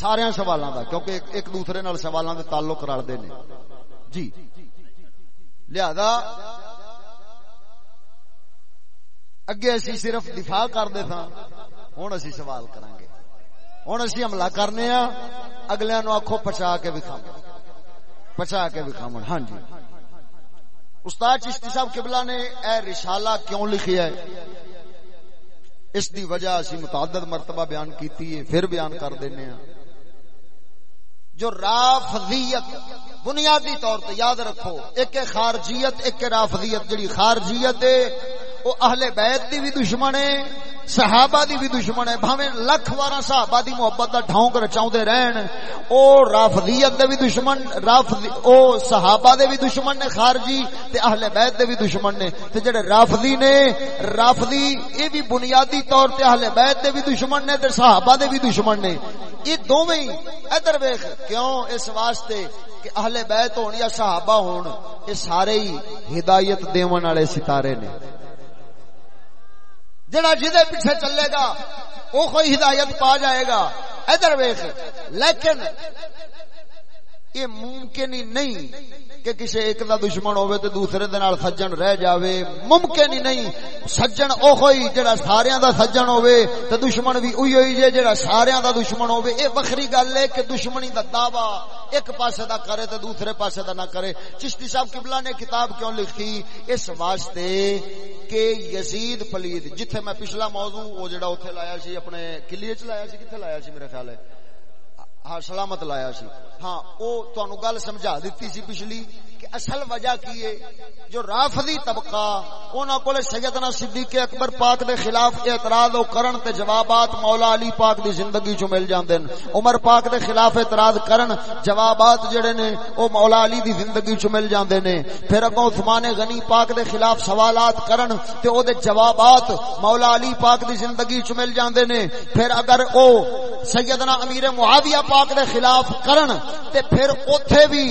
سارے سوالاں دا، کیونکہ ایک دوسرے نال سوالاں دے تعلق رلدے نے۔ جی۔ لہذا اگے اسی صرف دفاع کرتے تھا ہوں اسی سوال کریں گے۔ ہوں اسی حملہ کرنے ہاں اگلے نو آخو پچا کے بکھاو پچا کے بکھاو ہاں جی۔ استاد چشتی صاحب قبلہ نے اے رسالہ کیوں لکھی ہے؟ اس دی وجہ اسی متعدد مرتبہ بیان کیتی ہے، پھر بیان کر دینے ہیں۔ جو رافضیت، بنیادی طور پہ یاد رکھو، ایک خارجیت، ایک رافضیت، جڑی خارجیت ہے وہ اہل بیت دی بھی دشمن ہے، صحابہ دی بھی دشمن ہے، بھاویں لکھ وارا صحابہ دی محبت دا ڈھونگ رچاوندے رہن۔ او رافضیت دے بھی دشمن، رافضی، او صحابہ دے بھی دشمن نے خارجی تے اہل بیت دے بھی دشمن نے۔ تے جڑے رافضی نے، رافضی اے بھی بنیادی طور تے اہل بیت دے بھی دشمن نے تے صحابہ دے بھی دشمن نے۔ یہ دوویں ادھر ویکھ، کیوں؟ اس واسطے کہ اہل بیت ہون یا صحابہ ہون، یہ سارے ہی ہدایت دیون والے ستارے نے۔ جڑا جدے پیچھے چلے گا وہ کوئی ہدایت پا جائے گا۔ ادھر ویخ لیکن یہ ممکن ہی نہیں کہ کسی ایک دا دشمن ہوئے تو دوسرے دے نال سجن رہ جاوے۔ ممکن ہی نہیں۔ سجن او ہوئی جڑا ساریاں دا سجن ہوئے تو دشمن بھی اوہی ہوئی جے جڑا ساریاں دا دشمن ہوئے۔ اے وکھری گل ہے کہ دشمنی دا دعوی ایک پاسے دا کرے تو دوسرے پاسے دا نہ کرے۔ چشتی صاحب قبلہ نے کتاب کیوں لکھی؟ اس واسطے کہ یزید پلید، جتھے میں پچھلا موضوع وہ جڑا اوتھے لایا سی، اپنے کلیے چ لایا سی، کتھے لایا سی میرے خیال ہے؟ ہاں سلامت لایا سی ہاں او تانوں گل سمجھا دتی سی پچھلی۔ کہ اصل وجہ کی ہے، جو رافضی طبقہ، انہاں کول سیدنا صدیق اکبر پاک دے خلاف اعتراض او کرن تے جوابات مولا علی پاک دی زندگی چ مل جاندے عمر پاک دے خلاف اعتراض کرن، جوابات جڑے نے، او مولا علی دی زندگی چ مل جاندے نے۔ پھر اگوں عثمان غنی پاک دے خلاف سوالات کرن تے او دے جوابات مولا علی پاک دی زندگی چ مل جاندے نے۔ پھر اگر او سیدنا امیر معاویہ پاک دے خلاف کرن تے پھر اوتھے بھی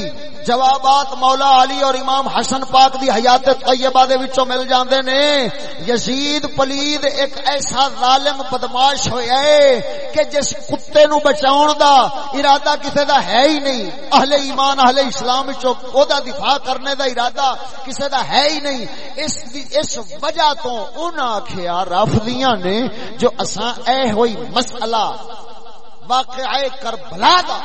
جوابات مولا مولا علی اور امام حسن پاک دی حیات طیبہ دے وچوں مل جاندے نے۔ یزید پلید ایک ایسا ظالم بدماش ہویا ہے کہ جس کتے نو بچاون دا ارادہ کسے دا ہے ہی نہیں۔ اہل ایمان، اہل اسلام وچوں او دا دفاع کرنے دا ارادہ کسے دا ہے ہی نہیں۔ اس اس وجہ تو انہاں کھیا رافضیاں نے جو اساں اے ہوئی مسئلہ واقعہ کربلا دا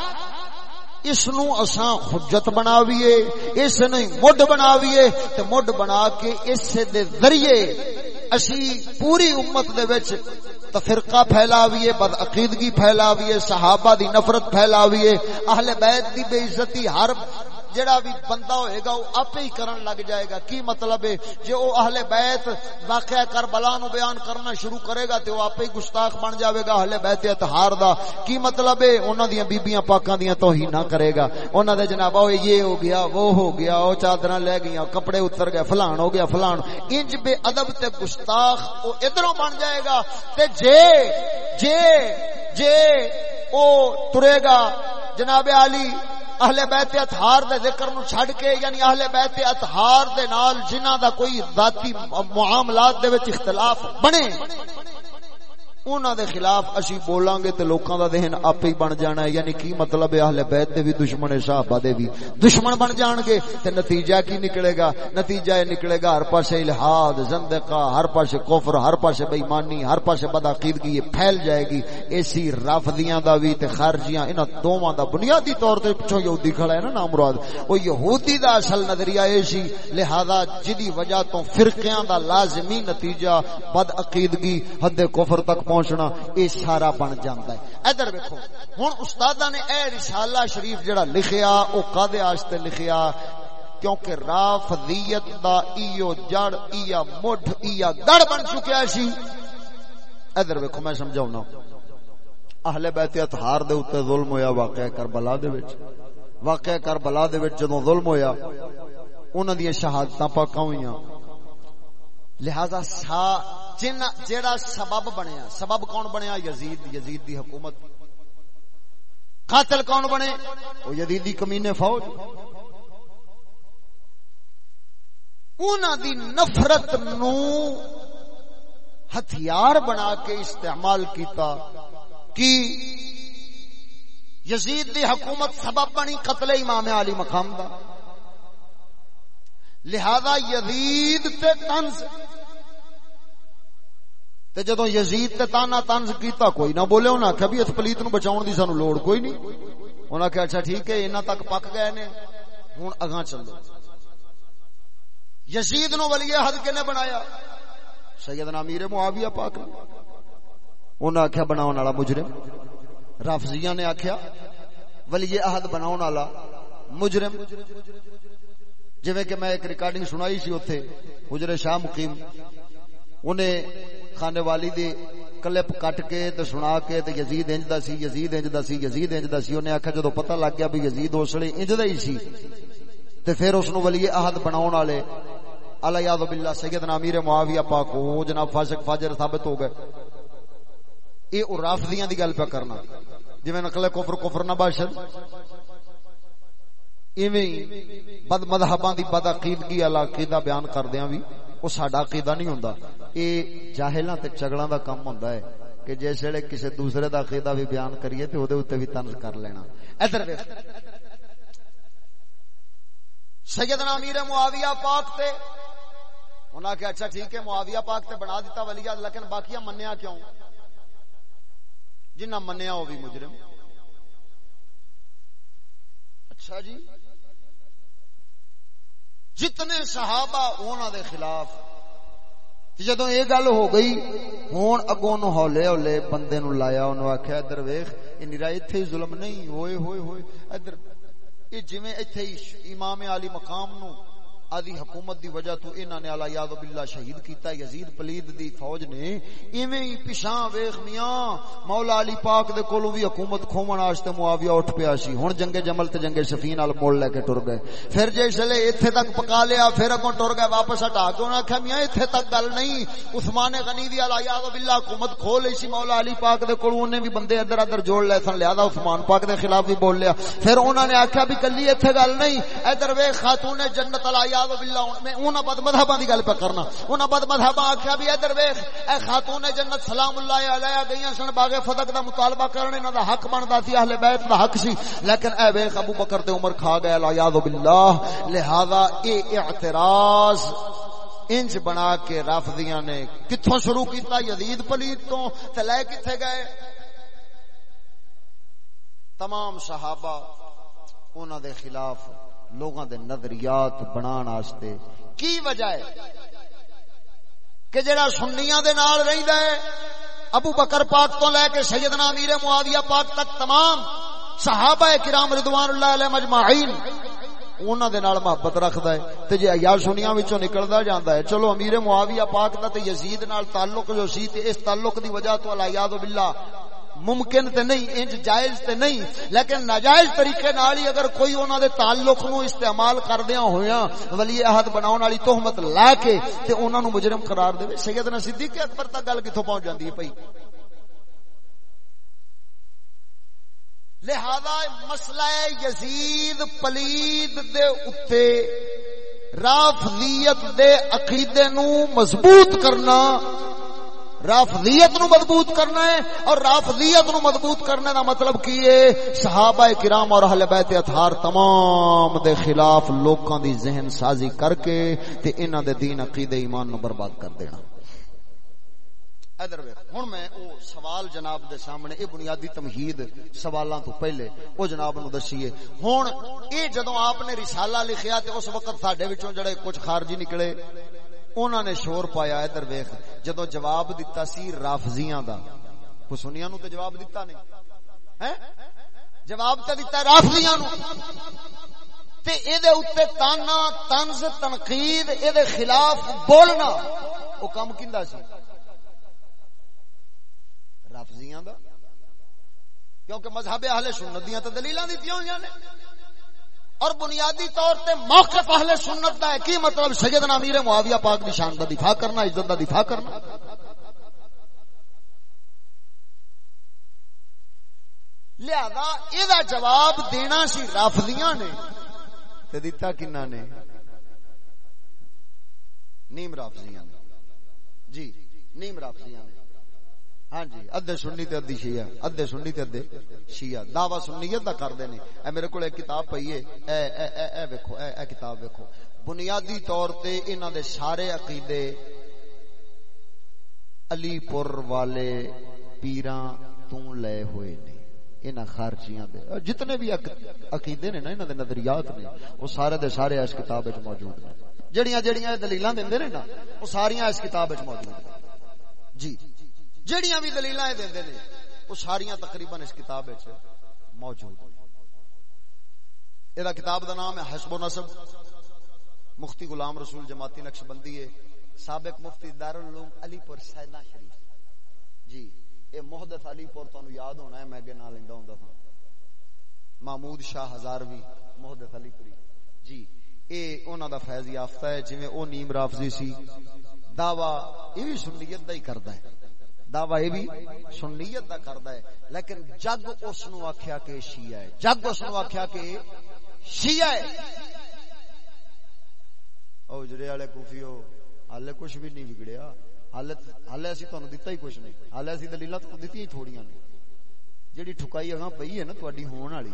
اس نو اساں حجت بناویے اس نو مڈ بناویے تے مڈ بنا کے اس دے ذریعے اسی پوری امت دے وچ تفرقہ پھیلاویے بد عقیدگی پھیلاویے، صحابہ دی نفرت پھیلاویے، اہل بیت دی بے عزتی، ہر جڑا بھی بندہ ہوئے گا، وہ آپ ہی کرن لگ جائے گا۔ کی مطلب ہے؟ جو وہ اہل بیت واقعہ کربلا نو بیان کرنا شروع کرے گا تو وہ آپ ہی گستاخ بن جاوے گا اہل بیت اتہار دا۔ کی مطلب ہے؟ انہاں دیاں بیبییاں پاکاں دیاں توہین نہ کرے گا۔ انہاں دے جناب او یہ ہو گیا، وہ ہو گیا او چادراں لے گئیاں، کپڑے اتر گئے، فلان ہو گیا، فلان۔ انج بے ادب تے گستاخ او ادھروں بن جائے گا۔ تے جے جے جے او ترے گا۔ جناب علی، اہل بیت اطہار دے ذکر نو چھڑ کے یعنی اہل بیت اطہار دے نال جنہاں دا کوئی ذاتی معاملات دے وچ اختلاف بنے۔ انہاں دے خلاف اسی بولاں گے تے لوکاں دا ذہن آپ ہی بن جانا ہے۔ یعنی کی مطلب ہے اہل بیت دے بھی دشمن صحابہ دے بھی۔ دشمن بن جان گے تے نتیجہ کی نکلے گا؟ نتیجہ یہ نکلے گا ہر پاسے الہاد، زندقہ، ہر پاسے کفر، ہر پاسے بے ایمانی ہر پاسے بد عقیدگی یہ پھیل جائے گی۔ ایسی رافضیاں دا بھی تے خارجیاں، انہاں دوواں دا بنیادی طور تے پچھوں یہودی کھڑا ہے نا نام مراد۔ او یہودی دا اصل نظریہ اے سی، لہذا جدی وجہ تو فرقیاں دا لازمی نتیجہ بد عقیدگی حد کفر تک پہنچنا، یہ سارا بن جاتا ہے۔ ادھر ویکو ہوں استاد نے اے رسالہ شریف جڑا لکھیا وہ کدے آستے لکھیا، کیونکہ رافضیت دا ایو جڑ ایا مڈھ ایا گڑ بن چکیا سی۔ ادھر ویکو میں سمجھاؤں اہل بیت اطہار دے اوتے ظلم ہویا، واقعہ کربلا دے وچ۔ واقعہ کربلا دے وچ جدوں ظلم ہویا، انہاں دی شہادتاں پاکاں ہویاں لہذا سا جن جیڑا سبب بنیا، سبب کون بنیا؟ یزید یزید دی حکومت۔ قاتل کون بنے؟ وہ یزیدی کمینے فوج۔ انہاں دی نفرت نو ہتھیار بنا کے استعمال کیتا کی یزید دی حکومت سبب بنی قتل امام علی مقام دا۔ لہذا یزید تے تنز تے جدو یزید تے تانا تنز کیتا، کوئی نہ بولے، انہاں کہ بھی اس پلیت نو بچاؤن دی سانو لوڑ کوئی نہیں۔ انہاں کہ اچھا ٹھیک ہے، انہاں تک پک گئے نے، ہن اگاں چلو۔ یزید نو ولی عہد کنے بنایا؟ سیدنا امیر معاویہ پاک نے انہاں آکھیا، بناون والا مجرم۔ رافضیاں نے آکھیا، ولی عہد بناون والا مجرم۔ جویں کہ میں ایک ریکارڈنگ سنائی سی اوتھے حجر شاہ مقیم۔ انہیں خانے والی دی کلپ کٹ کے تے سنا کے تے یزید انج دا سی، یزید انج دا سی، یزید انج دا سی۔ انہیں آکھیا جدوں پتہ لگ گیا بھی یزید اس لیے انج دا ہی سی۔ تے پھر اس نو ولی عہد بناون والے اللہ یاد باللہ سیدنا امیر معاویہ پاک، او جناب فاسق فاجر ثابت ہو گئے۔ اے او رافضیاں دی گل پہ کرنا۔ جویں نقل کفر کفر نہ باشد ایویں بد مذہباں دی بد عقیدگی والا عقیدہ بیان کردیاں وی او ساڈا عقیدہ نہیں ہوندا۔ اے جاہلاں تے چگڑاں دا کم ہوندا ہے کہ جس ویلے کسی دوسرے دا عقیدہ بھی بیان کریے تے او دے اوتے بھی طنز کر لینا۔ ادھر ویکھ۔ سیدنا امیر معاویہ پاک تے، انہاں کہ اچھا ٹھیک ہے، معاویہ پاک تے بنا دیتا ولی لیکن باقیاں منیا کیوں؟ جنہ منیا وہ بھی مجرم۔ اچھا جی۔ جتنے صحابہ اونا دے خلاف۔ جدو یہ گل ہو گئی ہوں اگوں ہولے ہولے بندے نو لایا، انہوں آخیا ادھر ویخ یہ نیرا اتنے ظلم نہیں، ہوئے ہوئے ہوئے، ادھر یہ جی ایتھے امام علی مقام نو آدھی حکومت دی وجہ تو انہاں نے اللہ یاد باللہ شہید کیتا، یزید پلید دی فوج نے ایویں ہی پیشاں ویکھ میاں مولا علی پاک دے کولوں بھی حکومت کھومن واسطے معاویہ اٹھ پیا سی۔ ہن جنگ جمل تے جنگ سفین نال مول لے کے ٹر گئے۔ پھر جیسے ایتھے تک پکا لیا، پھر اگوں ٹر گئے، واپس ہٹا کے انہاں کہ میاں ایتھے تک گل نہیں۔ عثمان غنی دی اللہ یاد باللہ حکومت کھول لئی سی، مولا علی پاک دے کولوں نے بھی بندے ادھر ادھر جوڑ لے سن۔ لہذا عثمان پاک دے خلاف بھی بول لیا۔ پھر انہاں نے آکھیا بھی کلی ایتھے گل نہیں۔ ادھر ویکھ، خاتون جنت اللہ باللہ، میں انہاں بد مذہباں دی گل پہ کرنا۔ انہاں بد مذہباں آکھیا بھی ادھر ویکھ اے خاتون جنت سلام اللہ گئیاں سن، باغ دا مطالبہ انہاں دا حق بندا سی، اہل بیت دا حق سی۔ لیکن اے ویکھ ابو بکر تے عمر کھا گئے لا باللہ۔ لہذا اے اعتراض انج بنا کے رافضیاں نے کتھوں شروع کیتا، یزید پلید تو، تے لے کتھے گئے۔ تمام صحابہ انہاں دے خلاف لوگاں دے نظریات بنان واسطے کی وجہ ہے کہ جڑا سنیاں دے نال رہندا ہے، ابو بکر پاک تو لے کے سیدنا امیر معاویہ پاک تک تمام صحابہ کرام رضوان اللہ علیہ مجمعین انہاں دے نال محبت رکھدا ہے تے جے یا سنیاں وچوں نکلدا جاندا ہے، چلو امیر معاویہ پاک دا تے یزید نال تعلق جو سی تے اس تعلق دی وجہ تو اللہ یاد باللہ ممکن تے نہیں، انج جائز تے نہیں، لیکن ناجائز طریقے نال ہی اگر کوئی انہاں دے تعلق نو استعمال کردیاں ہویاں، ولی عہد بناون والی تہمت لا کے تے انہاں نو مجرم قرار دے سیدنا صدیق اکبر تک گل کتھوں پہنچ جاندی ہے بھائی۔ لہذا مسئلہ یزید پلید دے اتے رافضیت دے عقیدے نو مضبوط کرنا رافضیت نو مضبوط کرنا ہے اور رافضیت نو مضبوط کرنے دا مطلب کی ہے؟ صحابہ کرام اور اہل بیت اطہار تمام دے خلاف لوکاں دی ذہن سازی کر کے تے انہاں دے دین عقیدے ایمان نو برباد کر دینا۔ ادھر ہوں میں او سوال جناب دے سامنے اے بنیادی تمہید سوالاں تو پہلے او جناب نو دسیے۔ ہن اے جدوں آپ نے رسالہ لکھیا تے اس وقت ساڈے وچوں جڑے کچھ خارجی نکلے انہوں نے شور پایا ادھر ویخ جدو جواب دیتا سی رافضیاں دا۔ حسنیاں نو تے جواب دیتا نہیں؟ جواب تے دیتا رافضیاں نو تے اے دے اوتے تانا، طنز، تنقید اے دے خلاف بولنا، او کم کیندا سی؟ رافضیاں دا؟ کیونکہ مذہب اہل سنت دیاں تے دلیلاں دتیاں ہویاں نے۔ اور بنیادی طور تے موقف اہل سنت دا ہے، کی مطلب؟ سیدنا امیر معاویہ پاک دی شان دا دفاع کرنا، عزت دا دفاع کرنا۔ لہذا یہ جواب دینا سی، رافضیاں نے۔ تے دیتا کنہ نے؟ نیم رافضیاں نے۔ جی نیم رافضیاں نے۔ ہاں جی ادھے سننی تے ادھی شیعہ، ادھے سننی تے ادھے شیعہ۔ دعوی سنیت دا کردے نے اے میرے کول ایک کتاب پئی ہے، اے اے اے اے ویکھو، اے اے کتاب ویکھو۔ بنیادی طور تے انہاں دے سارے عقیدے علی پور والے پیراں تو لے ہوئے نے۔ انہاں خارجیاں دے۔ جتنے بھی عقیدے نے نا انہاں دے نظریات نے، وہ سارے دے سارے اس کتاب وچ موجود نے۔ جڑیاں جڑیاں دلیلاں دیندے نے نا، وہ ساریاں اس کتاب وچ موجود ہیں جی۔ جڑیاں بھی دلیل دے وہ ساریاں تقریباً اس کتاب موجود یہ کتاب دا نام ہے حسب و نصب۔ مفتی غلام رسول جماعتی نقش بندی ہے۔ سابق مفتی دارالعلوم علی پور سیدہ شریف۔ جی یہ محدث علی پور تانوں یاد ہونا ہے، میں اگے نال لیندا ہوندا محمود شاہ ہزاروی، محدث علی پوری جی اے انہاں دا فیض یافتہ ہے، جویں او نیم رافضی سی۔ دعوی یہ بھی سنیت دا ہی کردا ہے۔ دعوی یہ بھی سنیت دا کردا ہے۔ لیکن جگ اس نو آکھیا کہ شیعہ ہے۔ جگ اس نو آکھیا کہ شیعہ ہے۔ او جڑے والے کوفیو حالے کچھ بھی نہیں بگڑیا۔ حالے حالے اسی تانوں دتا ہی کچھ نہیں۔ حالے اسی دلیلاں تو دتی ہی تھوڑیاں نے۔ جیڑی ٹھکائی اگاں پئی ہے نا تہاڈی ہون والی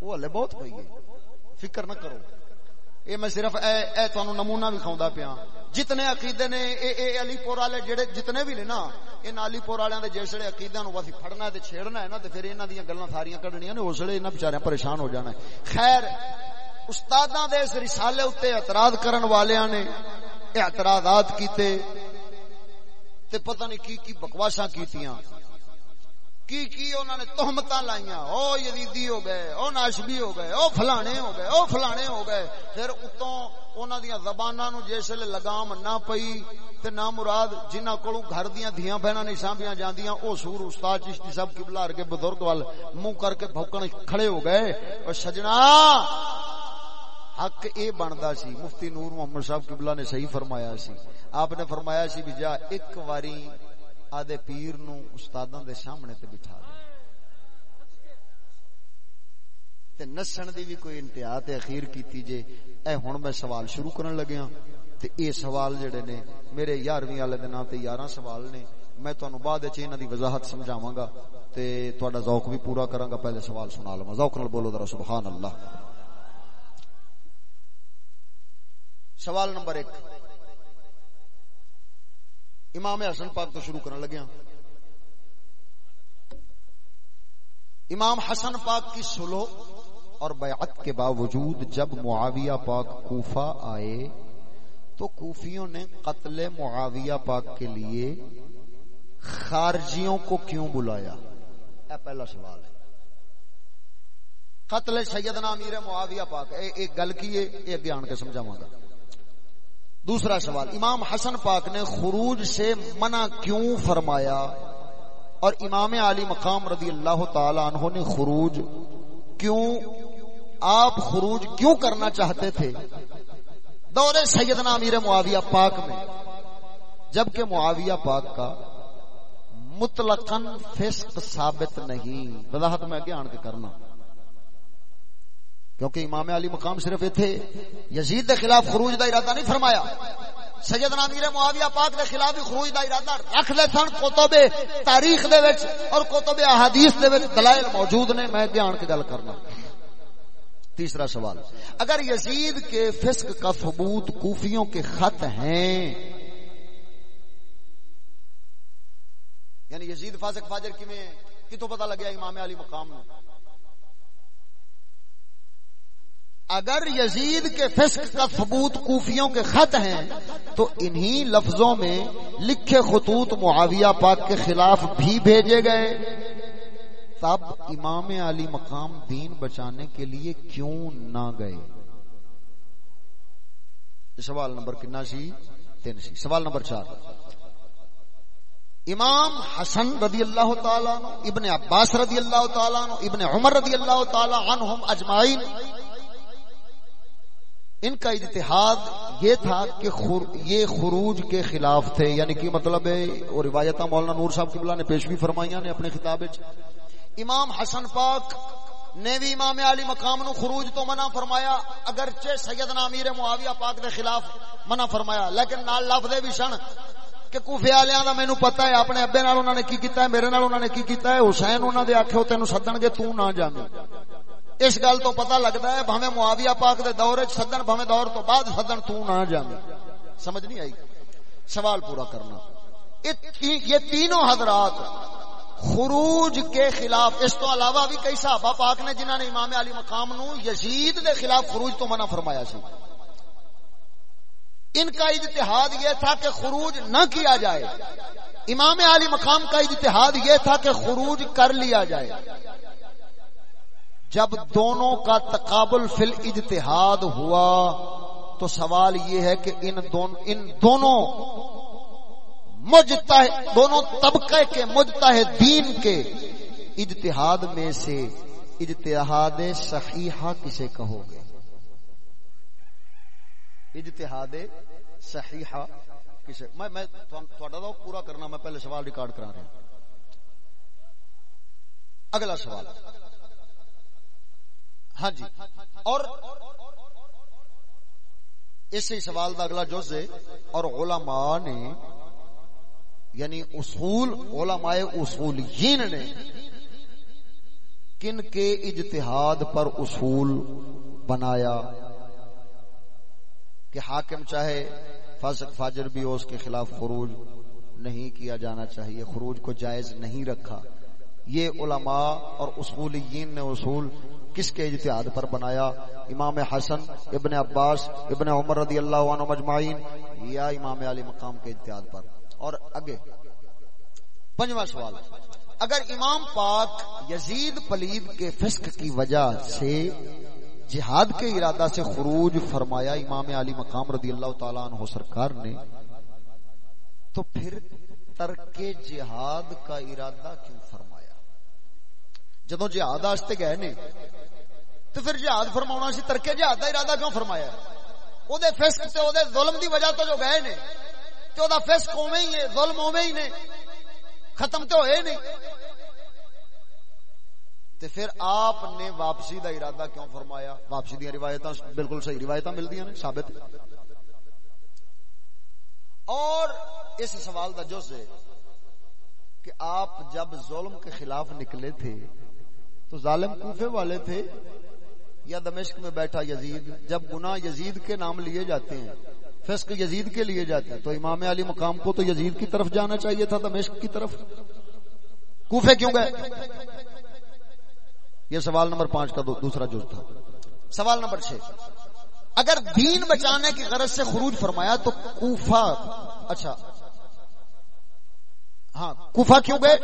او حالے بہت پئی ہے۔ فکر نہ کرو۔ اے میں صرف اے اے تانوں نمونہ وکھاوندا پیا۔ جتنے عقیدے نے اے اے علی پور والے جڑے جتنے بھی نے نا، ان علی پور والے جسے عقیدے نو اسی پھڑنا تے چھیڑنا ہے نا تے پھر انہاں دیاں گلاں ساریاں کڈنیاں نے اس انہاں بیچاریاں پریشان ہو جانا ہے۔ خیر، استاداں دے اس رسالے اوتے اعتراض کرن والیاں نے اعتراضات کیتے تے پتہ نہیں کی کی بکواساں کیتیاں۔ کی کی انہوں نے تہمت لائیا او یزیدی ہو گئے، او ناشبی ہو گئے، او فلانے ہو گئے، او فلانے ہو گئے۔ پھر اتوں انہوں دیا زبانہ نو جس لگام نہ پئی تے نہ مراد جنہ کولوں گھر دیاں دھیاں بہناں نہیں سانبیاں جاندیاں، او سور استاد چشتی صاحب قبلہ کے بزرگ وال منہ کر کے بھوکن کھڑے ہو گئے۔ او سجنا، حق اے بندا سی، مفتی نور محمد صاحب قبلہ نے صحیح فرمایا سی۔ آپ نے فرمایا سی بھی جا، ایک واری آدھے پیر نو استاداں دے سامنے تے بٹھا دے۔ تے نسن دی بھی کوئی انتہا تے اخیر کیتی جے، اے ہن میں سوال شروع کرن لگیا تے اے سوال جڑے نے، میرے 11ویں والے دے نام تے 11 سوال نے۔ میں تانوں بعد وچ انہاں دی وضاحت سمجھاواں گا۔ تے تہاڈا ذوق بھی پورا کراں گا۔ پہلے سوال سنا لواں۔ ذوق نال بولو ذرا، سبحان اللہ۔ سوال نمبر 1 امام حسن پاک تو شروع کرنے لگیا امام حسن پاک کی سلو اور بیعت کے باوجود جب معاویہ پاک کوفہ آئے تو کوفیوں نے قتل معاویہ پاک کے لیے خارجیوں کو کیوں بلایا؟ اے پہلا سوال ہے۔ قتل سیدنا امیر معاویہ پاک ایک گل کی ہے ایک گیان کے سمجھاواں گا۔ دوسرا سوال، امام حسن پاک نے خروج سے منع کیوں فرمایا؟ اور امام علی مقام رضی اللہ تعالی عنہ نے خروج کیوں؟ آپ خروج کیوں کرنا چاہتے تھے؟ دور سیدنا امیر معاویہ پاک میں، جبکہ معاویہ پاک کا مطلقاً فسق ثابت نہیں۔ وضاحت میں آگے آن کے کرنا۔ کیونکہ امام علی مقام صرف تھے یزید دے خلاف خروج دا ارادہ نہیں فرمایا۔ سیدنا امیر معاویہ پاک دے خلاف بھی خروج دا ارادہ رکھ لے سن۔ کتب تاریخ دے وچ اور کتب احادیث دے وچ دلائل موجود نے۔ میں دھیان کے گل کرنا۔ تیسرا سوال۔ اگر یزید کے فسق کا ثبوت کوفیوں کے خط ہیں یعنی یزید فاسق فاجر کی میں کتوں پتہ لگیا امام علی مقام میں اگر یزید کے فسق کا ثبوت کوفیوں کے خط ہیں، تو انہی لفظوں میں لکھے خطوط معاویہ پاک کے خلاف بھی بھیجے گئے۔ تب امام علی مقام دین بچانے کے لیے کیوں نہ گئے؟ سوال نمبر کنا سی؟ تین سی۔ سوال نمبر چار۔ امام حسن رضی اللہ تعالیٰ ابن عباس رضی اللہ تعالیٰ ابن عمر رضی اللہ تعالیٰ عنہم اجمعین ان کا اجتہاد یہ تھا کہ خور یہ خروج کے خلاف تھے یعنی کہ مطلب ہے وہ روایت مولانا نور صاحب قبلہ نے پیشوی فرمائیاں نے اپنے خطاب امام حسن پاک نے بھی امام علی مقام نو خروج تو منع فرمایا، اگرچہ سیدنا امیر معاویہ پاک دے خلاف منع فرمایا، لیکن نال لفظ بھی سن کہ کوفے والےاں دا مینوں پتہ ہے، اپنے ابے نال انہوں نے کی کیتا ہے، میرے نال انہوں نے کی کیتا ہے، حسین انہوں دے آکھے او تینوں سدن گے تو نہ جاویں اس گل تو پتہ لگتا ہے بھاوے معاویہ پاک دے دور وچ سدن بھاوے دور تو بعد سدن تو نہ جاویں۔ سمجھ نہیں آئی؟ سوال پورا کرنا۔ یہ تینوں حضرات خروج کے خلاف، اس تو علاوہ بھی کئی صحابہ پاک نے جنہوں نے امام علی مقام نو یزید دے خلاف خروج تو منع فرمایا سی۔ ان کا اجتہاد یہ تھا کہ خروج نہ کیا جائے۔ امام علی مقام کا اجتہاد یہ تھا کہ خروج کر لیا جائے۔ جب دونوں کا تقابل فل اجتہاد ہوا، تو سوال یہ ہے کہ ان دون، ان دونوں مجتہ دونوں طبقے کے مجتہ دین کے اجتہاد میں سے اجتہاد صحیحہ کسے کہو گے؟ اجتہاد صحیحہ کسے، میں میں تھوڑا پورا کرنا، میں پہلے سوال ریکارڈ کرا رہا ہوں۔ اگلا سوال۔ ہاں جی۔ اور اسی سوال کا اگلا جز ہے، اور علماء نے یعنی اصول، علماء اصولیین نے کن کے اجتہاد پر اصول بنایا؟ کہ حاکم چاہے فاسق فاجر بھی ہو، اس کے خلاف خروج نہیں کیا جانا چاہیے، خروج کو جائز نہیں رکھا۔ یہ علماء اور اصولیین نے اصول کس کے اجتہاد پر بنایا؟ امام حسن، ابن عباس، ابن عمر رضی اللہ عنہ مجمعین، یا امام علی مقام کے اجتہاد پر؟ اور اگے، پنجواں سوال، اگر امام پاک یزید پلید کے فسق کی وجہ سے جہاد کے ارادہ سے خروج فرمایا امام علی مقام رضی اللہ تعالیٰ عنہ سرکار نے، تو پھر ترک جہاد کا ارادہ کیوں فرمایا؟ جدو جہاد آستے گئے نے، تو پھر جہاد فرما سی ترک جہاد کا ارادہ کیوں فرمایا؟ او دے فسق سے او دے ظلم دی وجہ تو جو گئے نے تو دا فسق اوے ہی ہے، ظلم اوے ہی نے، ختم تو ہوئے نہیں تے پھر آپ نے واپسی دا ارادہ کیوں فرمایا؟ واپسی دی روایت بالکل صحیح روایت ملتی ہیں ثابت۔ اور اس سوال کا جز ہے کہ آپ جب ظلم کے خلاف نکلے تھے تو ظالم کوفے والے تھے یا دمشق میں بیٹھا یزید، جب گناہ یزید کے نام لیے جاتے ہیں، فسق یزید کے لیے جاتے ہیں، تو امام علی مقام کو تو یزید کی طرف جانا چاہیے تھا، دمشق کی طرف۔ کوفے کیوں گئے؟ یہ سوال نمبر پانچ کا دوسرا جز تھا۔ سوال نمبر چھ۔ اگر دین بچانے کی غرض سے خروج فرمایا تو کوفہ اچھا۔ ہاں کوفہ کیوں گئے؟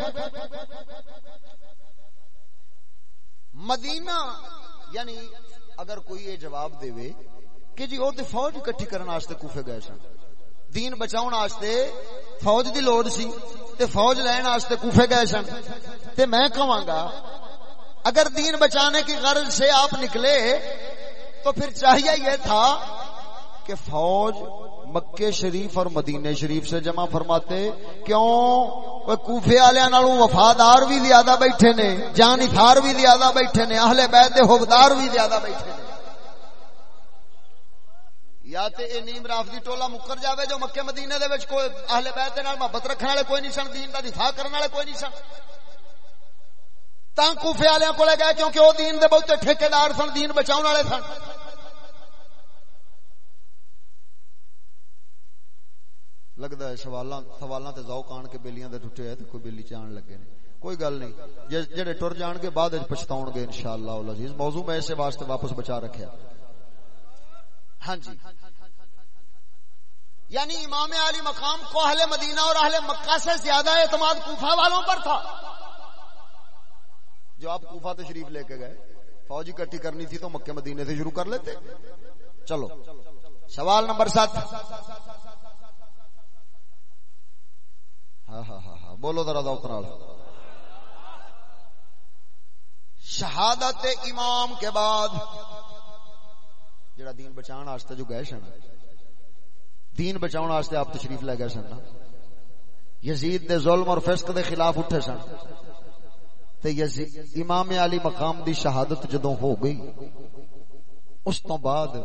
مدینہ یعنی اگر کوئی یہ جواب دے وے کہ جی وہ تو فوج اکٹھی کرنے واسطے کوفے گئے سن۔ دین بچاؤ واسطے فوج دی لوڑ سی تے فوج لین واسطے کوفے گئے سن۔ تے میں کہاں گا، اگر دین بچانے کی غرض سے آپ نکلے، تو پھر چاہیے یہ تھا کہ فوج مکے شریف اور مدینے شریف سے جمع فرماتے، کیوں؟ کوفے والے وفادار بھی زیادہ بیٹھے نے جان بھی زیادہ بیٹھے نے، اہل بیت حقدار بھی زیادہ بیٹھے نے۔ یا تے اے نیم رافضی ٹولا مکر جاوے جو مکے مدینے دے وچ کوئی اہل بیت دے نال محبت رکھن والے کوئی نہیں سن، دین دا دفاع کرن والے کوئی نہیں سن۔ تاں کوفے والےاں کولے گئے کیونکہ او دین دے بہت ٹھیکیدار سن، دین بچاون والے سن۔ لگتا ہے سوالاں سوالاں تے ذوق آن کے بیلیاں دے ٹوٹے تے کوئی بیلی چان لگے نے کوئی گل نہیں جڑے ٹر جان گے بعد وچ پچھتاون گے انشاءاللہ العزیز موضوع میں اسے واسطے واپس بچا رکھیا ہاں جی یعنی امام علی مقام کو اہل مدینہ اور اہل مکہ سے زیادہ اعتماد کوفہ والوں پر تھا جو آپ کوفہ تشریف لے کے گئے فوج اکٹھی کرنی تھی تو مکے مدینے سے شروع کر لیتے چلو سوال نمبر سات ہاں ہاں ہاں ہاں بولو ذرا دوکرال شہادت امام کے بعد جڑا دین بچان واسطے جو گئے سن، دین بچاؤ واسطے آپ تشریف لے گئے سن یزید دے ظلم اور فسق دے خلاف اٹھے سن۔ تے یزید امام علی مقام دی شہادت جدوں ہو گئی۔ اس تو بعد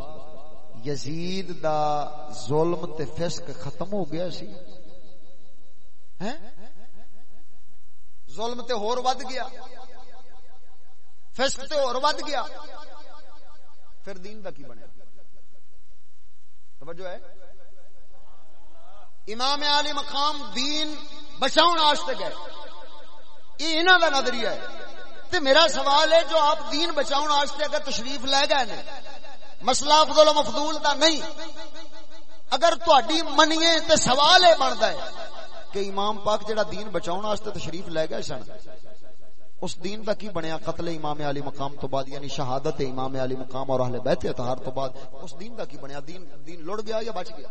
یزید دا ظلم تے فسق ختم ہو گیا سی۔ ظلم تے ہور ود گیا۔ فسق تے ہور ود گیا۔ پھر دین دا کی بنیا توجہ ہے؟ امام علی مقام دین بچاؤ واسطے گئے۔ یہ انہوں کا نظریہ ہے۔ تے میرا سوال ہے، جو آپ دین بچاؤ واسطے اگر تشریف لے گئے نے، مسئلہ افضل و مفضول دا نہیں۔ اگر تہاڈی منیے تے سوال یہ بنتا ہے کہ امام پاک جڑا دین بچاؤ واسطے تشریف لے گئے سن، اس دین دا کی بنیا قتل امام علی مقام تو بعد یعنی شہادت امام علی مقام اور اہل بیت اطہار تو بعد، اس دین دا کی بنیا؟ دین دین لڑ گیا یا بچ گیا؟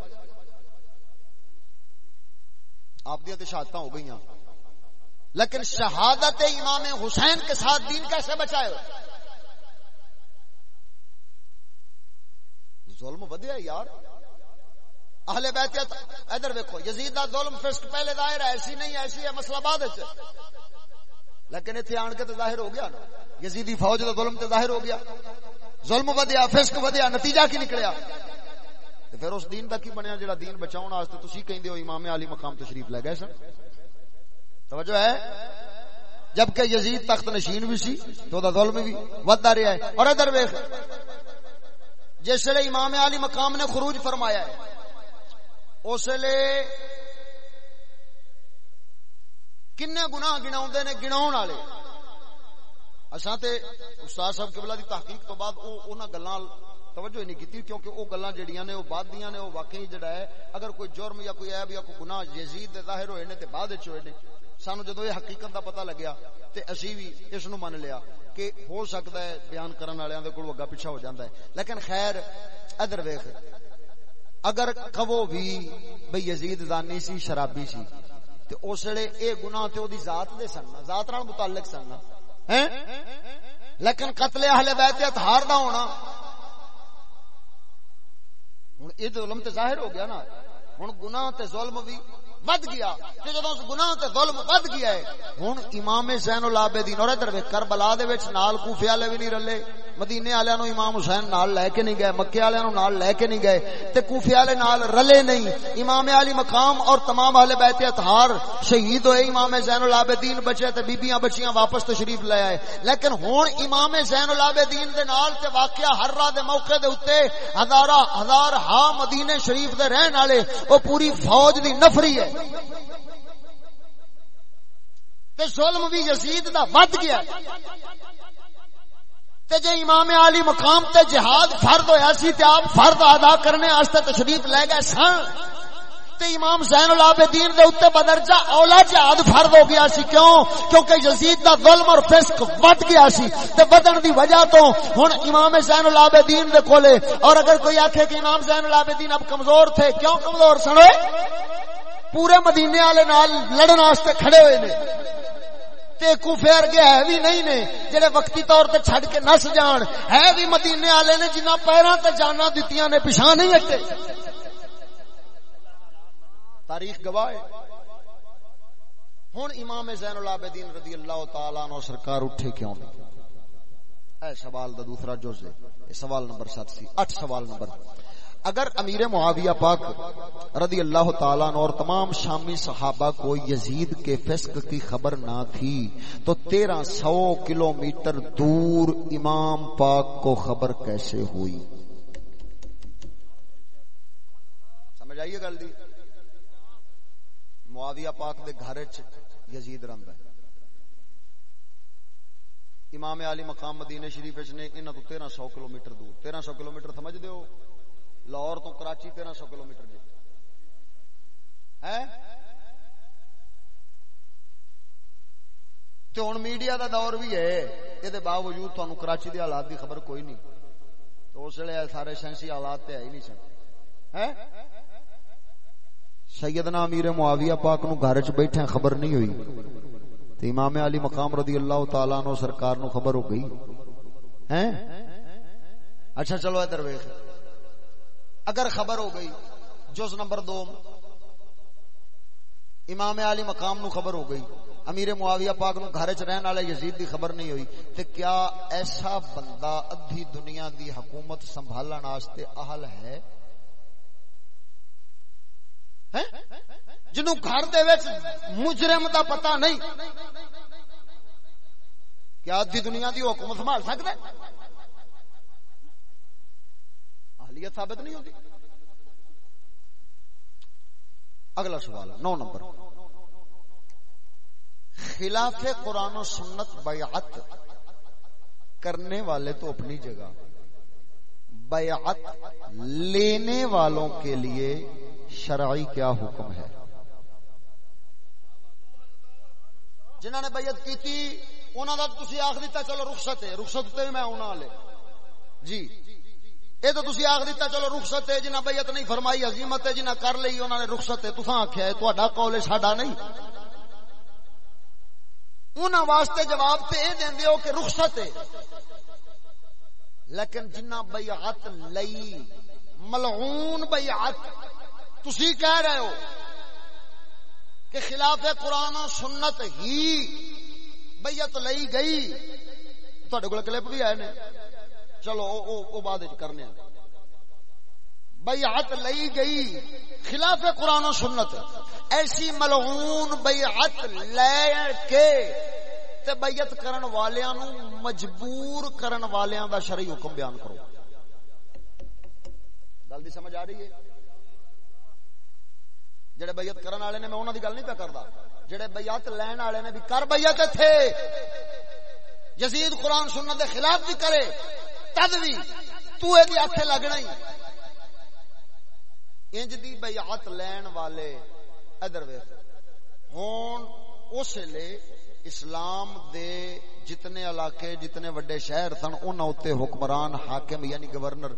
آپ دیا تو شہادت ہو گئی ہیں لیکن شہادت امام حسین کے ساتھ دین کیسے بچائے؟ ظلم ودیا یار۔ اہل بیت ادھر ویکو یزید دا ظلم فسق پہلے ظاہر ہے، ایسی نہیں ایسی ہے، مسئلہ بعد وچ۔ لیکن اتنے آن کے تو ظاہر ہو گیا نا۔ یزیدی فوج دا ظلم تو ظاہر ہو گیا۔ ظلم ودیا فسق ودیا، نتیجہ کی نکلیا۔ تے پھر اس دین کا کی بنیا جڑا دین بچاؤ واسطے تھی کہیں ہو، امام علی مقام تشریف لے گئے سن۔ توجہ ہے؟ جبکہ یزید تخت نشین بھی سی، تو دا ظلم بھی ودتا رہا ہے۔ اور ادھر ویخ جس امام علی مقام نے خروج فرمایا ہے۔ اس لیے کن گنا گنا نے گنا والے۔ اصا تے استاد صاحب قبلہ دی تحقیق تو بعد او گلاں توجہ نہیں کی کیونکہ وہ گلاں جڑیاں نے وہ بعد دیاں نے وہ واقعی جڑا ہے، اگر کوئی جرم یا کوئی عیب یا کوئی گناہ یزید دے ظاہر ہوئے نے تے بعد وچ ہوئے نے، سانو جدو یہ حقیقت دا پتہ لگیا تے اسی بھی اس نو من لیا کہ ہو سکتا ہے بیان کرن والےاں دے کول اگا پیچھے ہو جاندا ہے۔ لیکن خیر، ادھر ویکھ۔ اگر کہو بھی بھئی یزید زانی سی، شرابی سی، تے اس ویلے اے گناہ تے اودی ذات دے سن ذات نال متعلق سن ہیں؟ لیکن قتل اہل بیت اطہار دا ہونا۔ ہن اے ظلم تے ظاہر ہو گیا نا۔ ہن گناہ تے ظلم بھی ود گیا۔ تے جدوں گناہ تے ظلم ود گیا ہے، ہن امام زین العابدین اور ادھر کربلا دے وچ نال کوفے والے بھی نہیں رلے۔ مدینے والے نو امام حسین نال لے کے نہیں گئے، مکے والے نو نال لے کے نہیں گئے تے کوفے والے نال رلے نہیں۔ امام علی مقام اور تمام اہل بیت اطہار شہید ہوئے، امام زین العابدین بچے تے بیبییاں بچیاں واپس تشریف لے آئے۔ لیکن ہن امام زین العابدین دے نال تے واقعہ ہر راہ دے موقع دے اوتے ہزارہ ہزار ہا مدینے شریف دے رہن والے، او پوری فوج دی نفری ہے۔ تے ظلم بھی یزید دا ود گیا۔ تے جے امام علی مقام تے جہاد فرد ہویا سی تے آپ فرد ادا کرنے واسطے تشریف لے گئے سن۔ تے امام زین العابدین دے اوتے بدرجہ اولا جہاد فرد ہو گیا سی۔ کیوں؟ کیونکہ یزید دا ظلم اور فسق ود گیا سی۔ تے بدن دی وجہ تو ہن امام زین العابدین دے کولے۔ اور اگر کوئی آکھے کہ امام زین العابدین اب کمزور تھے، کیوں کمزور سنو پورے مدینے والے نال لڑن واسطے کھڑے ہوئے نے۔ تے کوفے ورگے ہے بھی نہیں نے، جڑے وقتی طور تے چھڈ کے نس جان، ہے بھی مدینے والے نے جنہ پیراں تے جاناں دتیاں نے پیشاں نہیں ہٹے۔ تاریخ گواہ ہے۔ ہن امام زین العابدین رضی اللہ تعالی عنہ سرکار اٹھے کیوں نہیں اے سوال دا دوسرا جز ہے یہ سوال نمبر 7 سی 8 سوال نمبر۔ اگر امیر معاویہ پاک رضی اللہ تعالیٰ اور تمام شامی صحابہ کو یزید کے فسق کی خبر نہ تھی، تو تیرہ سو کلو میٹر دور امام پاک کو خبر کیسے ہوئی؟ سمجھ آئیے گل دی؟ معاویہ پاک دے گھر یزید رنگ ہے۔ امام علی مقام مدینہ شریف نے انہوں تو تیرہ سو کلو میٹر دور۔ تیرہ سو کلو میٹر سمجھ دیو لاہور تو کراچی تیرہ سو کلو میٹر جی تو ہوں میڈیا دا دور بھی ہے یہ باوجود تمہیں کراچی دے حالات دی خبر کوئی نہیں۔ تو اس لیے سارے سائنسی حالات تے ہے ہی نہیں سن۔ سیدنا امیر معاویہ پاک نو گھر چ بیٹھے خبر نہیں ہوئی۔ تو امام علی مقام رضی اللہ تعالی نو سرکار نو خبر ہو گئی۔ ہیں؟ اچھا چلو ادھر ویکھ۔ اگر خبر ہو گئی، جز نمبر دو، امام علی مقام نو خبر ہو گئی، امیر معاویہ پاک نو گھر چ رہن والے یزید دی خبر نہیں ہوئی، تے کیا ایسا بندہ ادھی دنیا دی حکومت سنبھالن واسطے اہل ہے؟ جنوں گھر دے وچ مجرم دا پتہ نہیں، کیا ادھی دنیا دی حکومت سنبھال سکتا ہے؟ اہلیت ثابت نہیں ہوتی اگلا سوال نو نمبر۔ خلاف قرآن و سنت بیعت کرنے والے تو اپنی جگہ۔ بیعت لینے والوں کے لیے شرعی کیا حکم ہے؟ جنہ نے بیعت کی تھی، انہوں نے تھی آخ دیتا، چلو رخصت ہے، رخصت میں آنا لے۔ جی۔ یہ تو تھی آخ دیتا چلو رخصت ہے، جنہ بیعت نہیں فرمائی، عظیمت ہے، جنہ کر لی انہوں نے رخصت ہے۔ تسا آخیا ہے تا کال ساڈا نہیں۔ انہوں واسطے جواب تے یہ دیں ہو کہ رخصت ہے۔ لیکن جنہ بیعت لئی، ملعون بیعت، تسی کہہ رہے ہو کہ خلاف قرآن و سنت ہی بیعت لئی گئی۔ تھوڑے کو کلپ بھی آئے نے۔ چلو، او بعد کرنے بیعت لئی گئی خلاف قرآن و سنت۔ ایسی ملعون بیعت لے کے تے بیعت کرن والیاں نو مجبور کرن والیاں دا شرعی حکم بیان کرو۔ گل دی سمجھ آ رہی ہے؟ جڑے بیعت کرن والے نے میں انہاں دی گل نہیں پہ کردا۔ جڑے بیعت لین والے نے بھی کر بیعت تھے یزید قرآن سنت دے خلاف بھی کرے۔ تد بھی تو یہ آخے لگنا ہی انج دی بیعت لین والے، ادھر ویخ ہون اس لیے اسلام دے جتنے علاقے، جتنے وڈے شہر سن، انہاں اوتے حکمران، حاکم یعنی گورنر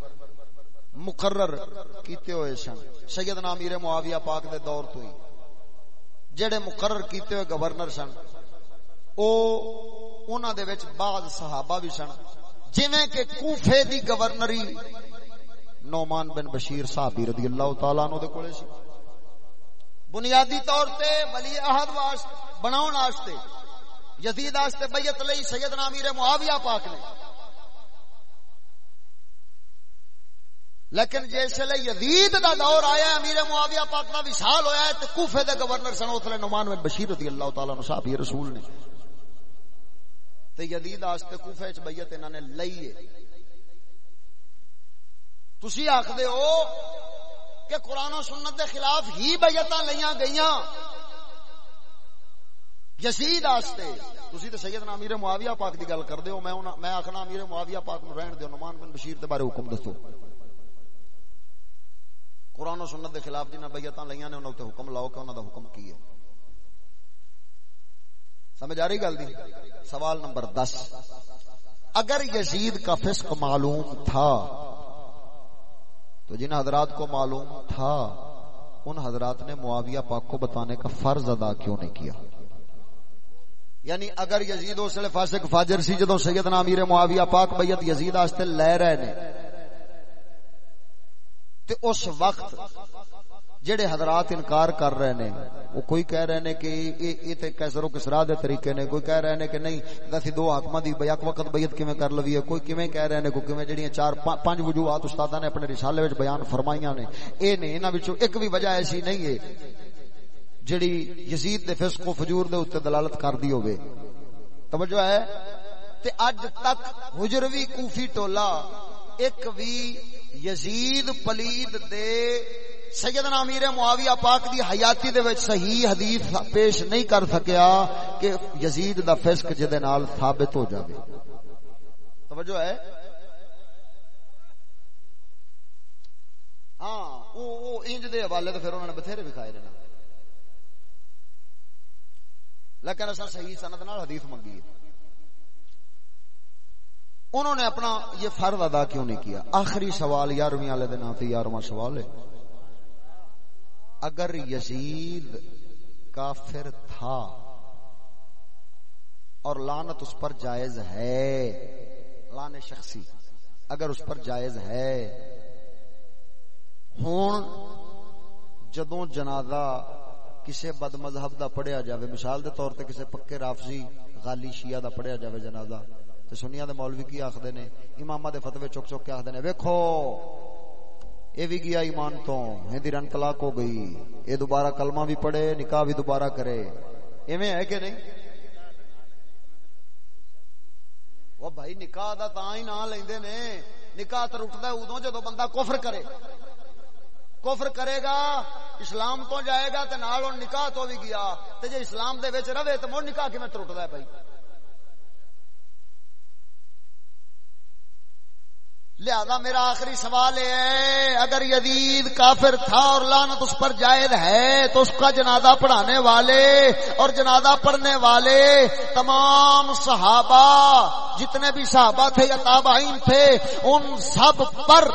مقرر کیتے ہوئے سن۔ سیدنا امیر معاویہ پاک دے دور تو ہی۔ جڑے مقرر کیتے ہوئے گورنر سن، او انہاں دے وچ بعض صحابہ بھی سن۔ جویں کہ کوفے دی گورنری نعمان بن بشیر صحابی رضی اللہ تعالی عنہ دے کولے سی۔ بنیادی طور تے ولی عہد واسطے، بناون واسطے، یزید واسطے بیعت لئی سیدنا امیر معاویہ پاک نے۔ لیکن جس لے یزید دا دور آیا، امیر معاویہ پاک دا وصال ہویا ہے، تے کوفے دے گورنر سن اوتھلے نعمان بن بشیر رضی اللہ تعالی عنہ صحابی رسول نے۔ تے یزید واسطے کوفے وچ بیعت انہاں نے لئی ہے۔ تسی آکھدے ہو کہ قرآن و سنت دے خلاف ہی بیعتاں لیاں گئیاں۔ یزید واسطے، تسی تے سیدنا امیر معاویہ پاک دی گل کردے ہو، میں میں آکھنا امیر معاویہ پاک نو رہن دیو، نعمان بن بشیر دے بارے حکم دسو۔ قرآن و سنت دے خلاف جنہ بیعتاں لیاں نے، انہاں تے حکم لاؤ کہ انہاں دا حکم کی ہے۔ سمجھ آ رہی گل دی؟ سوال نمبر دس۔ اگر یزید کا فسق معلوم تھا، تو جن حضرات کو معلوم تھا، ان حضرات نے معاویہ پاک کو بتانے کا فرض ادا کیوں نہیں کیا؟ یعنی اگر یزید اس لیے فاسق فاجر سی جدو سیدنا امیر معاویہ پاک بیعت یزید واسطے لے رہے نے، تے اس وقت جڑے حضرات انکار کر رہے نے، وہ کوئی کہہ رہے نے کہ یہ تے کیسر و کسرا دے طریقے نے، کوئی کہہ رہے نے کہ نہیں دسی دو حکمہ دی بیک وقت بیعت کیویں کر لوی ہے؟ کوئی کیویں کہہ رہے نے کوئی کیویں جڑیاں چار پانچ وجوہات استاداں نے اپنے رسالے وچ بیان فرمائیاں نے۔ اے نے، انہاں وچوں ایک بھی وجہ ایسی نہیں ہے جڑی یزید دے فسق و فجور دے اوتے دلالت کر دی ہوے توجہ ہے؟ تے اج تک حجروی کوفی ٹولا ایک بھی یزید پلید دے سیدنا امیر معاویہ پاک دی حیاتی دے وچ صحیح حدیث پیش نہیں کر سکیا کہ یزید دا فسق جدے نال ثابت ہو جاوے۔ توجہ ہے؟ ہاں او او، انج دے حوالے تے پھر انہوں نے بتھیرے دکھائے رہنا لیکن اسا صحیح سند نال حدیث منگی ہے۔ انہوں نے اپنا یہ فرض ادا کیوں نہیں کیا؟ آخری سوال یارویں والے دن آتے یارواں سوال ہے۔ اگر یزید کافر تھا اور لانت اس پر جائز ہے لان شخصی، اگر اس پر جائز ہے ہوں جدوں جنازہ کسے بد مذہب دا پڑھیا جاوے، مثال دے طور تے کسے پکے رافضی غالی شیعہ دا پڑھیا جاوے جنازہ، تے سنیاں دے مولوی کی آکھدے نے، امامہ دے فتوی چک چک کے آکھدے نے، ویکھو اے بھی گیا ایمان تو۔ ہندی رن طلاق ہو گئی۔ اے دوبارہ کلمہ بھی پڑھے، نکاح بھی دوبارہ کرے۔ ایویں ہے کہ نہیں؟ وہ بھائی نکاح دا تا ہی نہ لیندے نے۔ نکاح تے اٹھدا ہے اودوں جدوں بندہ کفر کرے۔ کفر کرے گا، اسلام تو جائے گا تے نال نکاح تو بھی گیا۔ تے جے اسلام دے وچ رہے تے مڑ نکاح کیویں ٹرٹدا ہے بھائی؟ لہذا میرا آخری سوال ہے، اگر یزید کافر تھا اور لانت اس پر جائز ہے، تو اس کا جنازہ پڑھانے والے اور جنازہ پڑھنے والے تمام صحابہ، جتنے بھی صحابہ تھے یا تابعین تھے، ان سب پر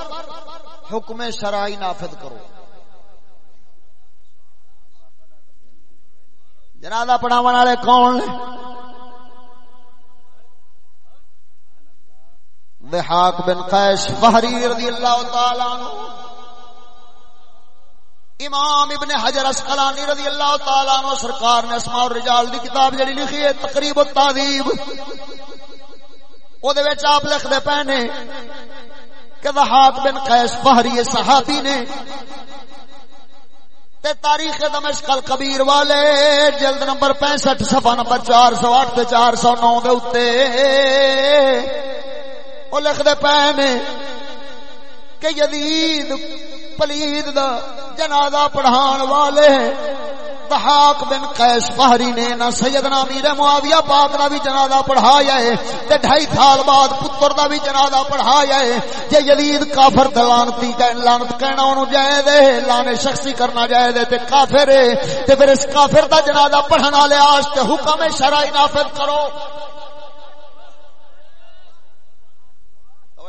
حکم شرعی نافذ کرو۔ جنازہ پڑھاون والے کون ضحاک بن قیش فہری رضی اللہ تعالی عنہ، امام ابن حجر اسقلانی رضی اللہ تعالی عنہ، سرکار نے اسماء الرجال دی کتاب جڑی لکھی ہے، تقریب التہذیب او دے وچ آپ لکھ دے پہنے کہ ضحاک بن قیس فہری صحابی نے تے تاریخ دمشق الکبیر والے جلد نمبر 65 صفحہ نمبر 408 تے 409 دے اوتے وہ لکھتے پے نے کہ یزید پلید دا جنازہ پڑھان والے دہاق بن قیس فہری نے نہ سیدنا امیر معاویہ پاک دا بھی جنازہ پڑھایا ہے تے ڈھائی سال بعد پتر دا بھی جنازہ پڑھایا ہے جے یزید کافر دلانتی کہ لعنت کہنا اونوں جائز ہے لانے شخصی کرنا جائز ہے تے کافر ہے تے پھر اس کافر دا جنازہ پڑھن والے آج تے حکم شرعی نافذ کرو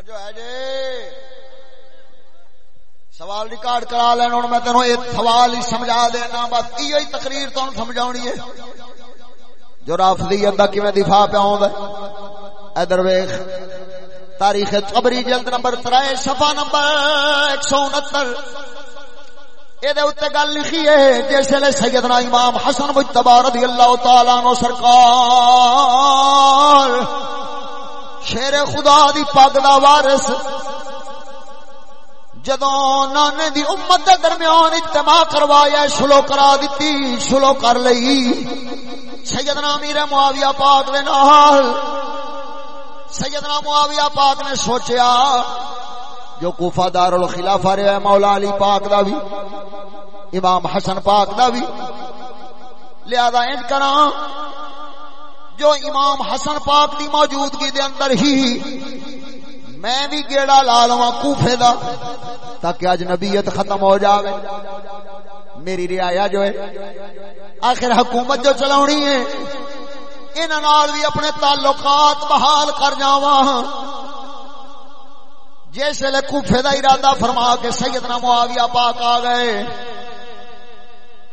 توجہ ہے جی؟ سوال ریکارڈ کرا لین، ہوں میں تینوں ایک سوال ہی سمجھا دینا، بس یہ تقریر تو سمجھاونی ہے۔ جو رافضیت دا کیویں دفاع پہ آوندا ادھر ویکھ، تاریخ قبری جلد نمبر 3 صفحہ نمبر 169 اے دے گل لکھی ہے، جس ویلے سیدنا امام حسن مجتبی رضی اللہ تعالی عنہ سرکار شیر خدا دی پگ دا وارث. جدو نانے دی امت دے درمیان اجتماع کروایا، شلو کرا دیتی، شلو کر لئی. سیدنا امیر معاویہ پاک دے نال. سیدنا معاویہ پاک نے سوچیا، جو کوفہ دار الخلافہ رہا ہے مولا علی پاک دا بھی، امام حسن پاک دا بھی، لہذا انج کراں جو امام حسن پاک دی موجودگی دے اندر ہی میں بھی گیڑا لا لوا کوفے دا، تاکہ اج نبیت ختم ہو جاوے۔ میری رعایا جو ہے، آخر حکومت جو چلاونی ہے، انہاں نال بھی اپنے تعلقات بحال کر جاواں۔ جس ویلے کوفے دا ارادہ فرما کے سیدنا معاویہ پاک آ گئے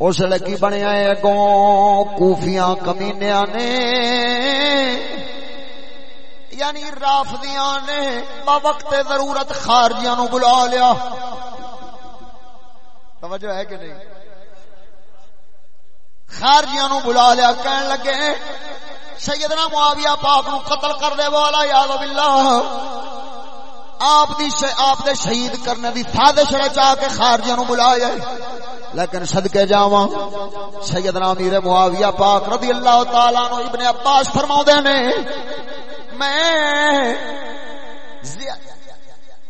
اس ویلے کی بنیا ہے اگوں، کوفیاں کمینیاں نے۔ یعنی رافدیاں نے با وقت ضرورت خارجیاں نو بلا لیا۔ توجہ ہے کہ نہیں؟ خارجیاں نو بلا لیا، کہن لگے، سیدنا معاویہ پاک نو قتل کر دے والا، یاد باللہ۔ آپ دی آپ دے شہید کرنے دی سازش رچا کے خارجیاں نو بلایا لیکن صدقے جاواں سیدنا امیر معاویہ پاک رضی اللہ تعالی عنہ ابن عباس فرماؤندے نے، میں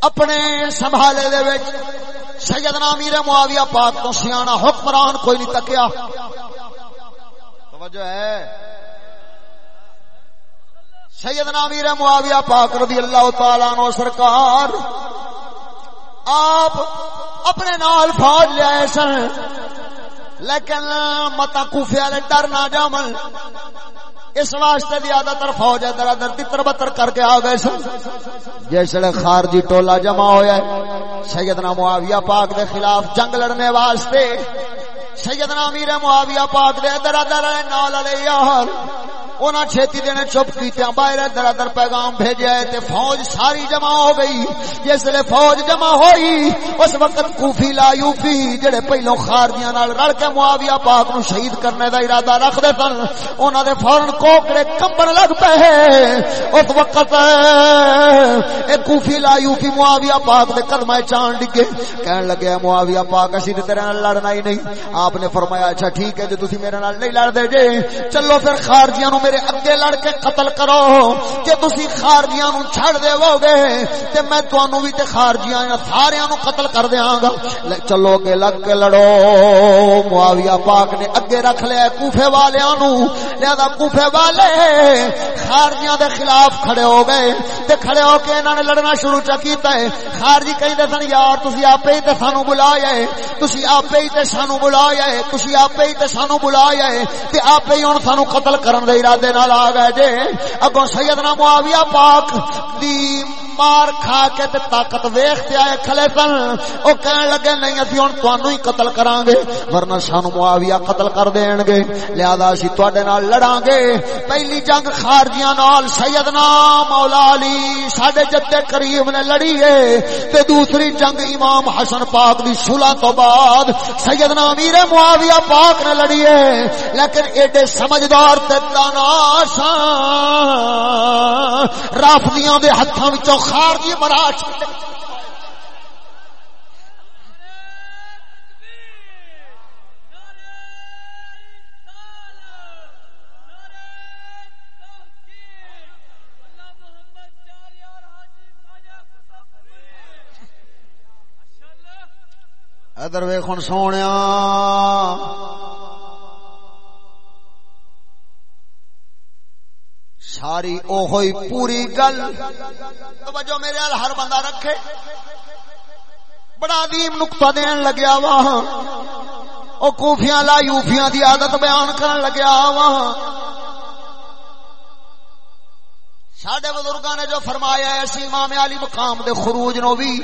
اپنے سنبھالے دے وچ سیدنا امیر معاویہ پاک تو سیاںا حکمران کوئی نہیں تکیا۔ توجہ ہے۔ سیدنا امیر معاویہ پاک رضی اللہ تعالی عنہ سرکار آپ اپنے نال فوج لے سن۔ لیکن متا کوفے والے ڈر نہ جامن اس واسطے زیادہ تر فوج ادھر ادھر تر بتر کر کے آ گئے سن۔ جیسے خارجی ٹولا جمع ہویا ہے۔ سیدنا معاویہ پاک دے خلاف جنگ لڑنے واسطے۔ سیدنا امیر معاویہ پاک دے ادھر ادھر نال یار۔ انہاں چھتی دینے چپ کیتیاں، باہر در در پیغام بھیجیا ہے تے فوج ساری جمع ہو گئی۔ جس لے فوج جمع ہوئی، اس وقت کوفی لا یوفی جڑے پہلو خارجیاں نال رل کے معاویہ پاک نو شہید کرنے دا ارادہ رکھ دے سن انہاں دے فورن کوکڑے کمبن لگ پے اس وقت، اے کوفی لا یوفی معاویہ پاک دے قدمے چان ڈگے۔ کہن لگے معاویہ پاک، اسی تے تیرے نال لڑنا ہی نہیں۔ آپ نے فرمایا اچھا ٹھیک ہے جو تسی میرے نال نہیں لڑ دے جے۔ چلو پھر خارجیاں نو میرے اگے لڑ کے قتل کرو کہ تسی خارجیاں نو چھڑ دے گے، تے میں تانوں بھی تے خارجیاں سارے نو قتل کر دیاں گا۔ چلو گے لگ کے لڑو۔ معاویہ پاک نے اگے رکھ لیا کوفے والیاں نو لہذا کوفے والے خارجیاں دے خلاف کھڑے ہو گئے۔ تے کھڑے ہو کے انہاں نے لڑنا شروع چا کیتا ہے۔ خارجی کہندے سن، یار تسی آپے ہی تے سانو بلایا ہے۔ تسی آپے ہی تے سانو بلایا ہے۔ تسی آپے ہی تے سانو بلایا ہے۔ تے آپے ہی ہن سانو قتل کرن دے ارادے نال آ گئے جے۔ اگوں سیدنا معاویہ پاک دی مار کھا کے تے طاقت ویکھ تے آئے کھلے سن۔ او کہن لگے، نہیں اسی ہن تانوں ہی قتل کران گے ورنہ سانو معاویہ قتل کر دین گے۔ لہذا اسی تواڈے نال لڑاں گے۔ پہلی جنگ خارجیاں نال سیدنا مولا علی ساڈے جدے کریم نے لڑی ہے۔ تے دوسری جنگ امام حسن پاک دی صلح تو بعد سیدنا امیر معاویہ پاک نے لڑی ہے۔ لیکن ایڈے سمجھدار تے دانا رافدیاں دے ہاتھوں وچوں خارجی مرا چھڈے۔ ادر ویخ سونے ساری او ہوئی پوری گل۔ توجہ میرے ال ہر بندہ رکھے۔ بڑا عظیم نقطہ دین لگیا وا۔ او کوفیاں لا یوفیاں دی عادت بیان کرن لگیا وا۔ ساڈے بزرگاں نے جو فرمایا ہے اسی امام علی مقام دے خروج نو بھی۔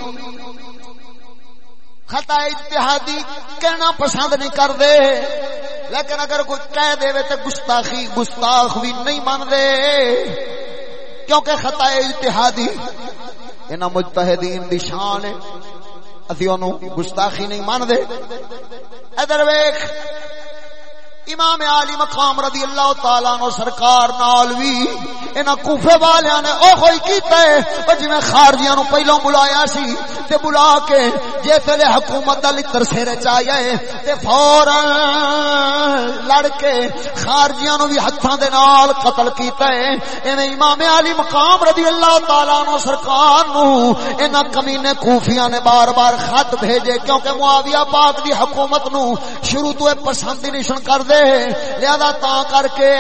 خطا اتحادی کہنا پسند نہیں کر دے لیکن اگر کوئی کہہ دے تو گستاخی گستاخ بھی نہیں مان دے کیونکہ خطا اتحادی انہاں مجتہدین دی شان ہے اسی انہوں گستاخی نہیں مان دے ادھر ویکھ امام علی مقام رضی اللہ تعالی عنہ سرکار نال وی، انہاں کوفے والیاں نے او کوئی کیتا ہے، او جی جویں خارجیاں نو پہلو بلایا سی، تے بلا کے جے تلے حکومت دا لتر سر چاہیے تے فورن لڑ کے خارجیاں نو بھی ہتھاں دے نال قتل کیتا ہے۔ ایویں امام علی مقام رضی اللہ تعالی عنہ سرکار نو انہاں کمینے کوفیاں نے بار بار خط بھیجے، کیونکہ معاویہ پاک دی حکومت نو شروع تو پسند نہیں کر دے، لہذا تا کر کے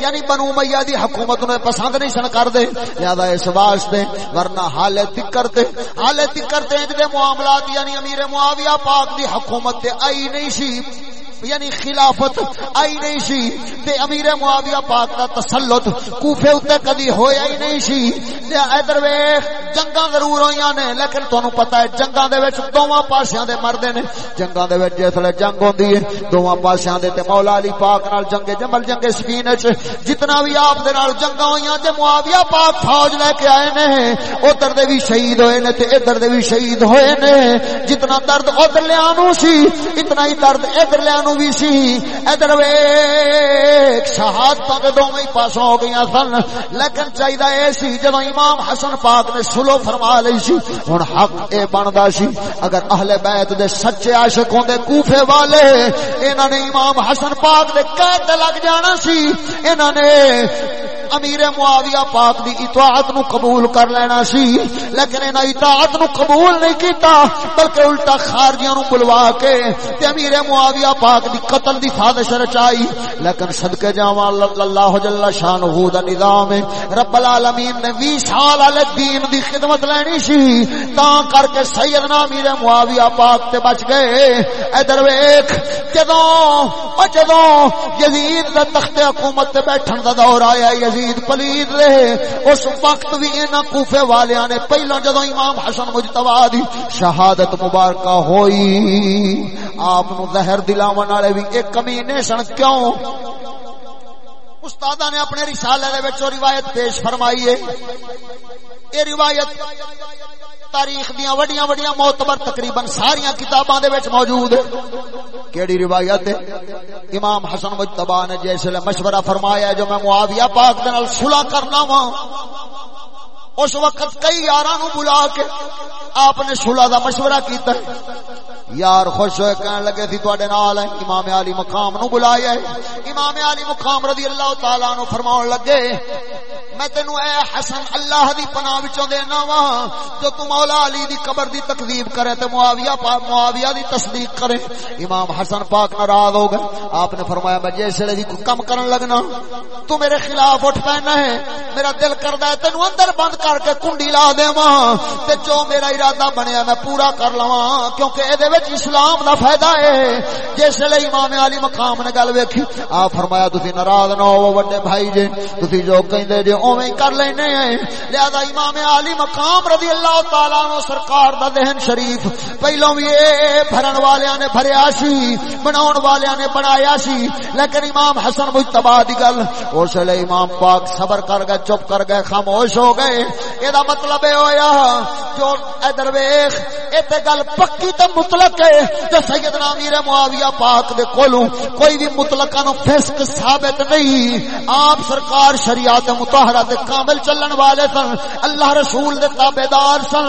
یعنی بنو میا دی حکومت نے پسند نہیں سن کر دے۔ لہذا اس واسطے ورنہ حال تکر تے حال تکر تے دے معاملات یعنی امیر معاویہ پاک دی حکومت تے آئی نہیں سی۔ یعنی خلافت آئی نہیں سی۔ تے امیر معاویہ پاک دا تسلط کوفے اتے کدی ہویا ہی نہیں سی۔ تے ادھر ویکھ، جنگاں ضرور ہویاں نے، لیکن تانوں پتہ ہے جنگاں دے وچ دوواں پاسیاں دے مردے نے۔ جنگاں دے وچ جسلے جنگ ہوندی ہے، دوواں پاسیاں دے تے مولا علی پاک نال جنگ جمل جنگ سفین وچ۔ جتنا بھی آپ دے نال جنگاں ہویاں تے معاویہ پاک فوج لے کے آئے نے۔ ادھر دے بھی شہید ہوئے نے، تے ادھر دے بھی شہید ہوئے نے۔ جتنا درد ادھر لیانو سی، اتنا ہی درد ادھر لیانو بھی سی. ادھر ویک شہادت دونوں پاسوں ہو گئی سن. لیکن چاہیے یہ سی جب امام حسن پاک نے سلو فرما لی سی ہوں حق اے بنتا سی. اگر اہل بیت دے سچے عاشق ہوندے کوفے والے انہوں نے امام حسن پاک دے قید لگ جانا سی. انہوں نے امیر معاویہ پاک دی اطاعت نو قبول کر لینا سی، لیکن انہاں اطاعت نو قبول نہیں کیتا، بلکہ الٹا خارجیاں نو بلوا کے تے امیر معاویہ پاک دی قتل دی سازش رچائی۔ لیکن صدقے جاواں اللہ جل شانہ دا نظام ہے رب العالمین نے 20 سال والے دین دی خدمت لینی سی، تا کر کے سیدنا امیر معاویہ پاک تے بچ گئے۔ ادھر ویکھ جدوں، او جدوں یزید دا تخت حکومت تے بیٹھن دا دور آیا یزید پلید رہے۔ اس وقت بھی انہاں کوفے والیاں نے پہلا جدو امام حسن مجتبی دی شہادت مبارکہ ہوئی۔ آپ نو زہر دلاون والے بھی ایک کمینے سن۔ کیوں؟ استاد نے اپنے رسالے دے وچ روایت پیش فرمائی ہے۔ اے روایت تاریخ دیا وڈیاں وڈیاں معتبر تقریباً ساری کتاباں دے وچ موجود ہے۔ کیڑی روایت ہے؟ امام حسن مجتبی نے جیسے مشورہ فرمایا جو میں معاویہ پاک دے نال صلح کرنا وا اس وقت کئی یاراں نو بلا کے آپ نے صلح دا مشورہ کیتا ہے۔ یار خوش ہوئے کہنے لگے تھی تواڈے نال ہے امام علی مقام نو بلایا ہے امام علی مقام رضی اللہ تعالی عنہ فرماون لگے، میں تینو اے حسن اللہ دی پناہ وچوں دینا وا جو تو مولا علی دی قبر دی تکذیب کرے تے معاویہ پاک معاویہ دی تصدیق کرے۔ امام حسن پاک ناراض ہو گئے۔ آپ نے فرمایا، میں جیسے دی کم کرن لگنا، تو میرے خلاف اٹھ پینا ہے۔ میرا دل کردا ہے، تینو اندر بند کر کے کنڈی لا دیواں تے جو میرا ارادہ بنیا، میں پورا کر لواں، کیونکہ اے دے وچ وچ اسلام دا فائدہ ہے۔ جس جیسے امام علی مقام نے گل ویکھی آپ فرمایا، تسی ناراض نہ ہو بڑے بھائی جی تسی جو کہندے جے اوویں کر لینے ہیں۔ لہذا امام علی مقام رضی اللہ تعالی عنہ سرکار دا ذہن شریف پہلو بھی اے بھرن والیاں نے بھریا سی، بناون والیاں نے بنایا سی۔ لیکن امام حسن مجتبی دی گل، اس لیے امام پاک صبر کر گئے، چپ کر گئے، خاموش ہو گئے۔ اے دا مطلب اے ہویا، جو ادھر ویکھ اے تے گل پکی تے مطلق ہے جو سیدنا امیر معاویہ پاک دے کولوں کوئی بھی مطلقاں نو فسق ثابت نہیں۔ آپ سرکار شریعت مطہر ہمارا تے کامل چلن والے سن، اللہ رسول دے تابعدار سن۔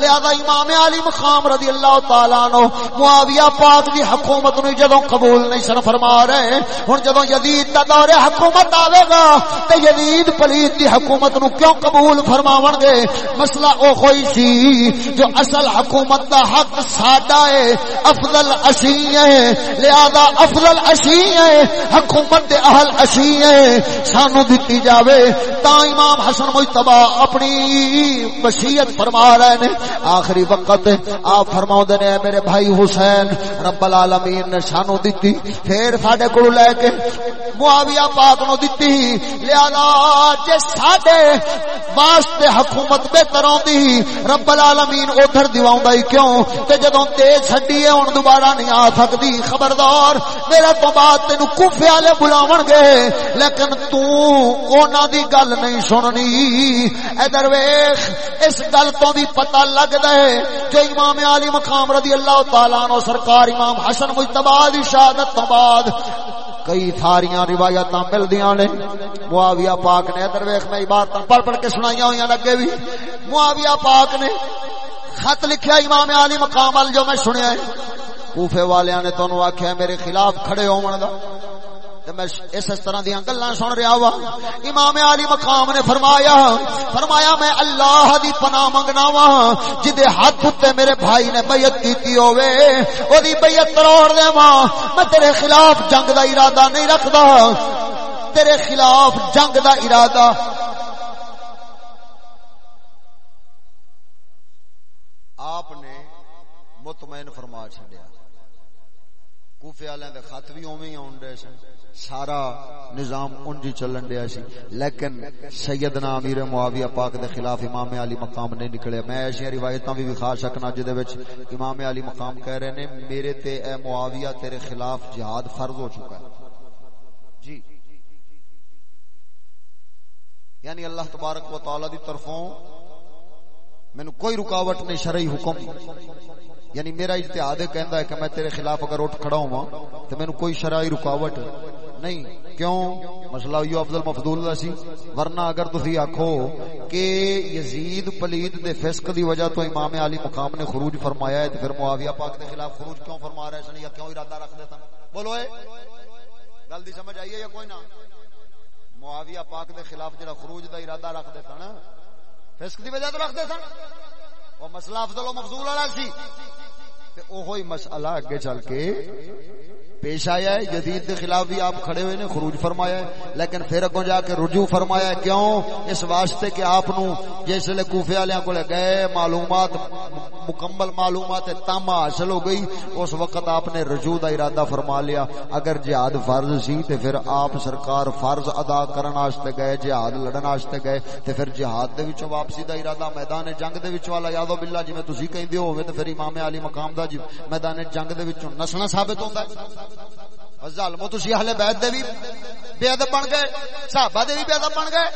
لہذا امام علی مقام رضی اللہ تعالی عنہ معاویہ پاک دی حکومت نو جدوں قبول نہیں سن فرما رہے ہن جدوں یزید دا دور حکومت آوے گا، تے یزید پلید دی حکومت نو کیوں قبول فرماون گے؟ مسئلہ او ہوئی سی جو اصل حکومت دا حق ساڈا ہے۔ افضل اشی ہے لہذا افضل اشی ہے حکومت دے اہل اشی ہے سانو دتی جاوے۔ تا امام حسن مجتبی اپنی وصیت فرما رہے نے آخری وقت آپ فرما نے میرے بھائی حسین، رب العالمین نے سانو دتی۔ پھر ساڈے کو لے کے معاویہ پاک نو دتی۔ لہذا جے ساڈے واسطے حکومت بہتر آندی رب العالمین ادھر دیواؤں ہی کیوں؟ تے جدوں تیز چھڈی ہے ہن دوبارہ نہیں آ سکدی خبردار، میرے تو بعد تینو کوفے والے بلاون گے۔ لیکن تو انہاں دی گل نہیں سننی۔ ادھر ویکھ اس گل تو بھی پتہ لگدا ہے جو امام علی مقام رضی اللہ تعالی عنہ، سرکار امام حسن مجتبی دی شہادت تو بعد کئی تھاریاں روایت ملدیاں نے۔ معاویہ پاک نے ادھر ویخ میں بات پڑھ پڑھ کے سنائی ہوئی لگے بھی۔ معاویہ پاک نے خط لکھیا امام علی مقام وال جو میں سنیا ہے۔ کوفے والیاں نے تانوں آکھیا میرے خلاف کھڑے ہون دا۔ میں اس اس طرح دیاں گلاں سن رہا وا امام علی مقام نے فرمایا فرمایا میں اللہ دی پناہ منگنا وا جدے ہاتھ تے میرے بھائی نے بیعت کیتی ہوے او دی بیعت توڑ دے وا میں تیرے خلاف جنگ دا ارادہ نہیں رکھدا۔ تیرے خلاف جنگ دا ارادہ مطمئن فرما چھڈیا۔ کوفے والے دے خط بھی اوویں آون دے سن۔ سارا نظام ان چلن دیا سی۔ لیکن سیدنا امیر معاویہ پاک دے خلاف امام علی مقام نہیں نکلے۔ میں ایسی روایتاں بھی دکھا سکنا جدے وچ امام علی مقام کہہ رہے نے، میرے تے اے معاویہ تیرے خلاف جہاد فرض ہو چکا ہے۔ جی۔ یعنی اللہ تبارک و تعالی دی طرفوں مینوں کوئی رکاوٹ نہیں، شرعی حکم۔ یعنی میرا اجتہاد کہندا ہے کہ میں تیرے خلاف اگر اٹھ کھڑا ہوں تو مینوں کوئی شرعی رکاوٹ نہیں۔ کیوں؟ مسئلہ یہ افضل مفضول دا سی۔ ورنہ اگر تسی آکھو کہ یزید پلید دے فسق دی وجہ تو امام علی مقام نے خروج فرمایا ہے، تو پھر معاویہ پاک دے خلاف خروج کیوں فرما رہے سن یا کیوں ارادہ رکھ دیتا بولو اے۔ گل دی سمجھ آئی ہے یا کوئی نہ؟ معاویہ پاک دے خلاف جڑا خروج دا ارادہ رکھ دیتا نا فسق دی وجہ تو رکھ دیتا وہ مسئلہ افضل و مفضول والا سی۔ اوہی مسئلہ اگے چل کے پیش آیا ہے۔ جدید کے خلاف بھی آپ کھڑے ہوئے نے، خروج فرمایا ہے۔ لیکن پھر اگوں جا کے رجوع فرمایا ہے۔ کیوں؟ اس واسطے کہ آپ نو جس لے کوفے والوں کو گئے، معلومات، مکمل معلومات تام حاصل ہو گئی۔ اس وقت آپ نے رجوع دا ارادہ فرما لیا۔ اگر جہاد فرض سی تے پھر آپ سرکار فرض ادا کرن واسطے گئے، جہاد لڑن واسطے گئے، تے پھر جہاد دے وچوں واپسی دا ارادہ میدان جنگ دے وچ والا یادو باللہ، جویں تسی کہندے ہووے تے پھر امام علی مقام دا جی میدان جنگ دے وچوں نسنا ثابت ہوندا ہے۔ ظالمو، تسی اہل بیت دے بھی بے ادب بن گئے، صحابہ دے بھی بے ادب بن گئے۔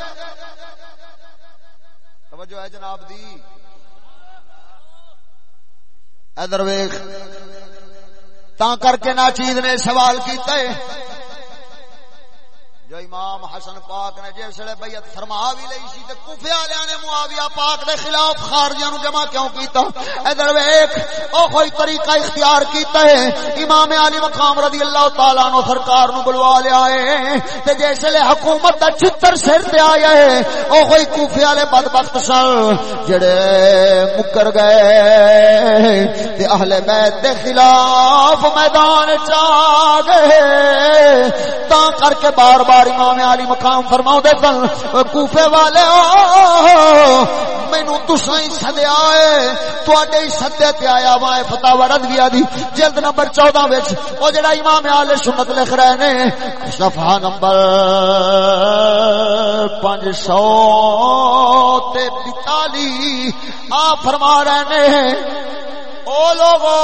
توجہ ہے جناب دی۔ ادھر ویکھ تا کر کے نا چیز نے سوال کیتا ہے۔ جو امام حسن پاک نے جس ویلے بیعت فرما بھی لئی سی تے کوفے والےاں نے معاویہ پاک دے خلاف خارجیاں نو جمع کیوں کیتا؟ ادھر ویکھ، او کوئی طریقہ اختیار کیتا ہے؟ امام علی مقام رضی اللہ تعالی عنہ سرکار نو بلوا لیا ہے۔ تے جس ویلے حکومت دا چتر سر تے آیا ہے، او کوئی کوفے والے بدبخت سن جڑے مکر گئے۔ تے اہل بیت دے خلاف میدان چا گئے۔ تا کر کے بار بار بار امام علی مقام فرماؤ دے سن، کوفے والے مینو تسا ہی سدیا ہے تواڈے ہی سدے تے آیا وا فتح ورد گیا دی، جلد نمبر 14 وچ، او جڑا امام اہل سنت لکھ رہے نے صفحہ نمبر 500 تے 42 آ فرما رہے نے او لوگو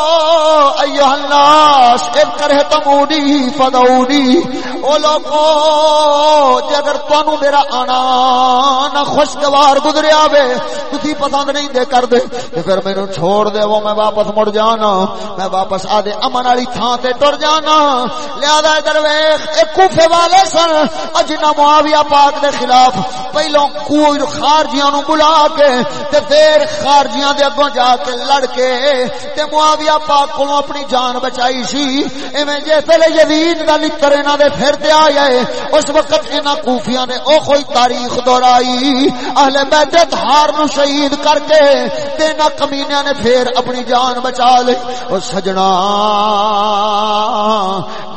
ایوہ الناس، ان کرے تمودی فدعونی۔ او لوگو جے اگر تانوں میرا آنا نہ خوشگوار گزریا وے تسی پسند نہیں دے کر دے تے پھر مینوں چھوڑ دے وہ میں واپس مڑ جانا۔ میں واپس آ دے امن والی تھان تے ٹر جانا۔ لہذا ادھر ویکھ، اے کوفے والے سن اجنا معاویہ پاک دے خلاف پہلو کوئی خارجیاں نو بلا کے تے پھر خارجیاں دے اگوں جا کے لڑ کے تے معاویہ پاک کو اپنی جان بچائی سی۔ ایویں جے پہلے یزید دا لکر انہاں دے پھر تے آیا ہے، اس وقت انہاں کوفیاں نے او کوئی تاریخ دہرائی اہل بیت ہار نو شہید کر کے تے نہ کمینیاں نے پھر اپنی جان بچا لئی او سجنا،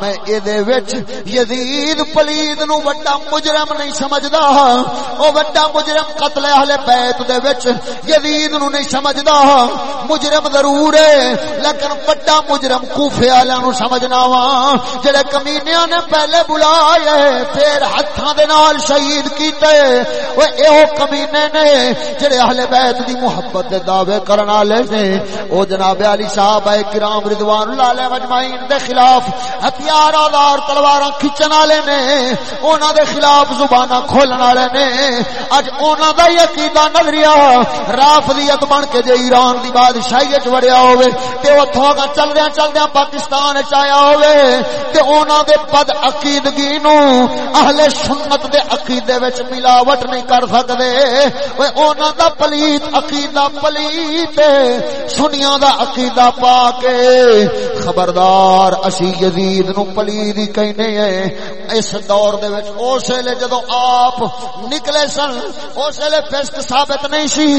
میں اے دے وچ یزید پلید نو وڈا مجرم نہیں سمجھدا۔ او وڈا مجرم قتل اہل بیت دے وچ یزید نو نہیں سمجھدا۔ مجرم ضرور ضرور ہے، لیکن وڈا مجرم کوفے والےاں نو سمجھنا وا۔ جڑے کمینیاں نے پہلے بلایا پھر ہتھاں دے نال شہید کیتے۔ او ایہو کمینے نے جڑے اہل بیت دی محبت دے دعوے کرن والے نے۔ او جناب علی صاحب اے کرام رضوان اللہ علیہ مجمعین دے خلاف ہتھیار آدار تلواراں کھچن والے نے۔ انہاں دے خلاف زباناں کھولن والے نے۔ اج انہاں دا ہی عقیدہ نظریہ، رافضیت بن کے جے ایران دی بادشاہی وچ وڑیا ہوے تے اوتھوں گا چلدیاں چلدیاں پاکستان وچ آیا ہوے تے انہاں دے بد عقیدگی نو اہل سنت دے عقیدے وچ ملاوٹ نہیں کر سکدے۔ اوے انہاں دا پلیت، عقیدہ پلیت، سنیاں دا عقیدہ پا کے خبردار، اسی یزید نو پلید ہی کہنے ہیں۔ اس دور دے وچ اس ویلے جدوں آپ نکلے سن، اس ویلے فسق ثابت نہیں سی،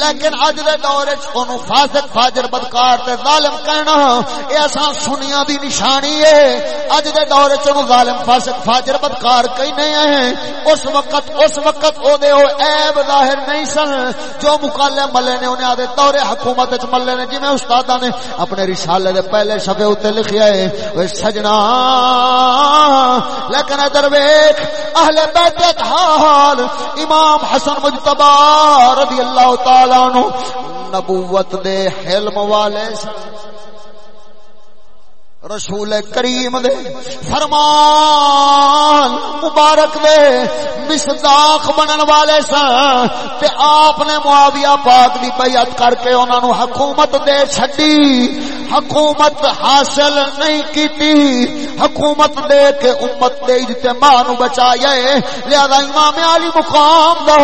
لیکن اج دے دور وچ اونوں فاسق فاجر بدکار تے ظالم کہنا، اے اساں سنیاں دی نشانی ہے۔ اج دے دور وچ اونوں ظالم فاسق، فاجر بدکار کہنے ہیں اس وقت اس وقت او دے او عیب ظاہر نہیں سن۔ جو مقالے ملے نے انہاں دے دور حکومت وچ ملے نے، جویں استاداں نے اپنے رسالے دے پہلے صفحے اوتے لکھیا ہے او سجنا۔ لیکن ادھر ویکھ، اہل بیت حال، امام حسن مجتبی رضی اللہ تعالی عنہ نبوت دے حلم والے سن رسول کریم دے فرمان مبارک دے مصداق بنن والے سن تے آپ نے معاویہ پاک دی بیعت کر کے انہاں نو حکومت دے چھڈی۔ حکومت حاصل نہیں کیتی۔ حکومت دے کے امت دے اجتماع نو بچایا لہذا امام علی مقام دا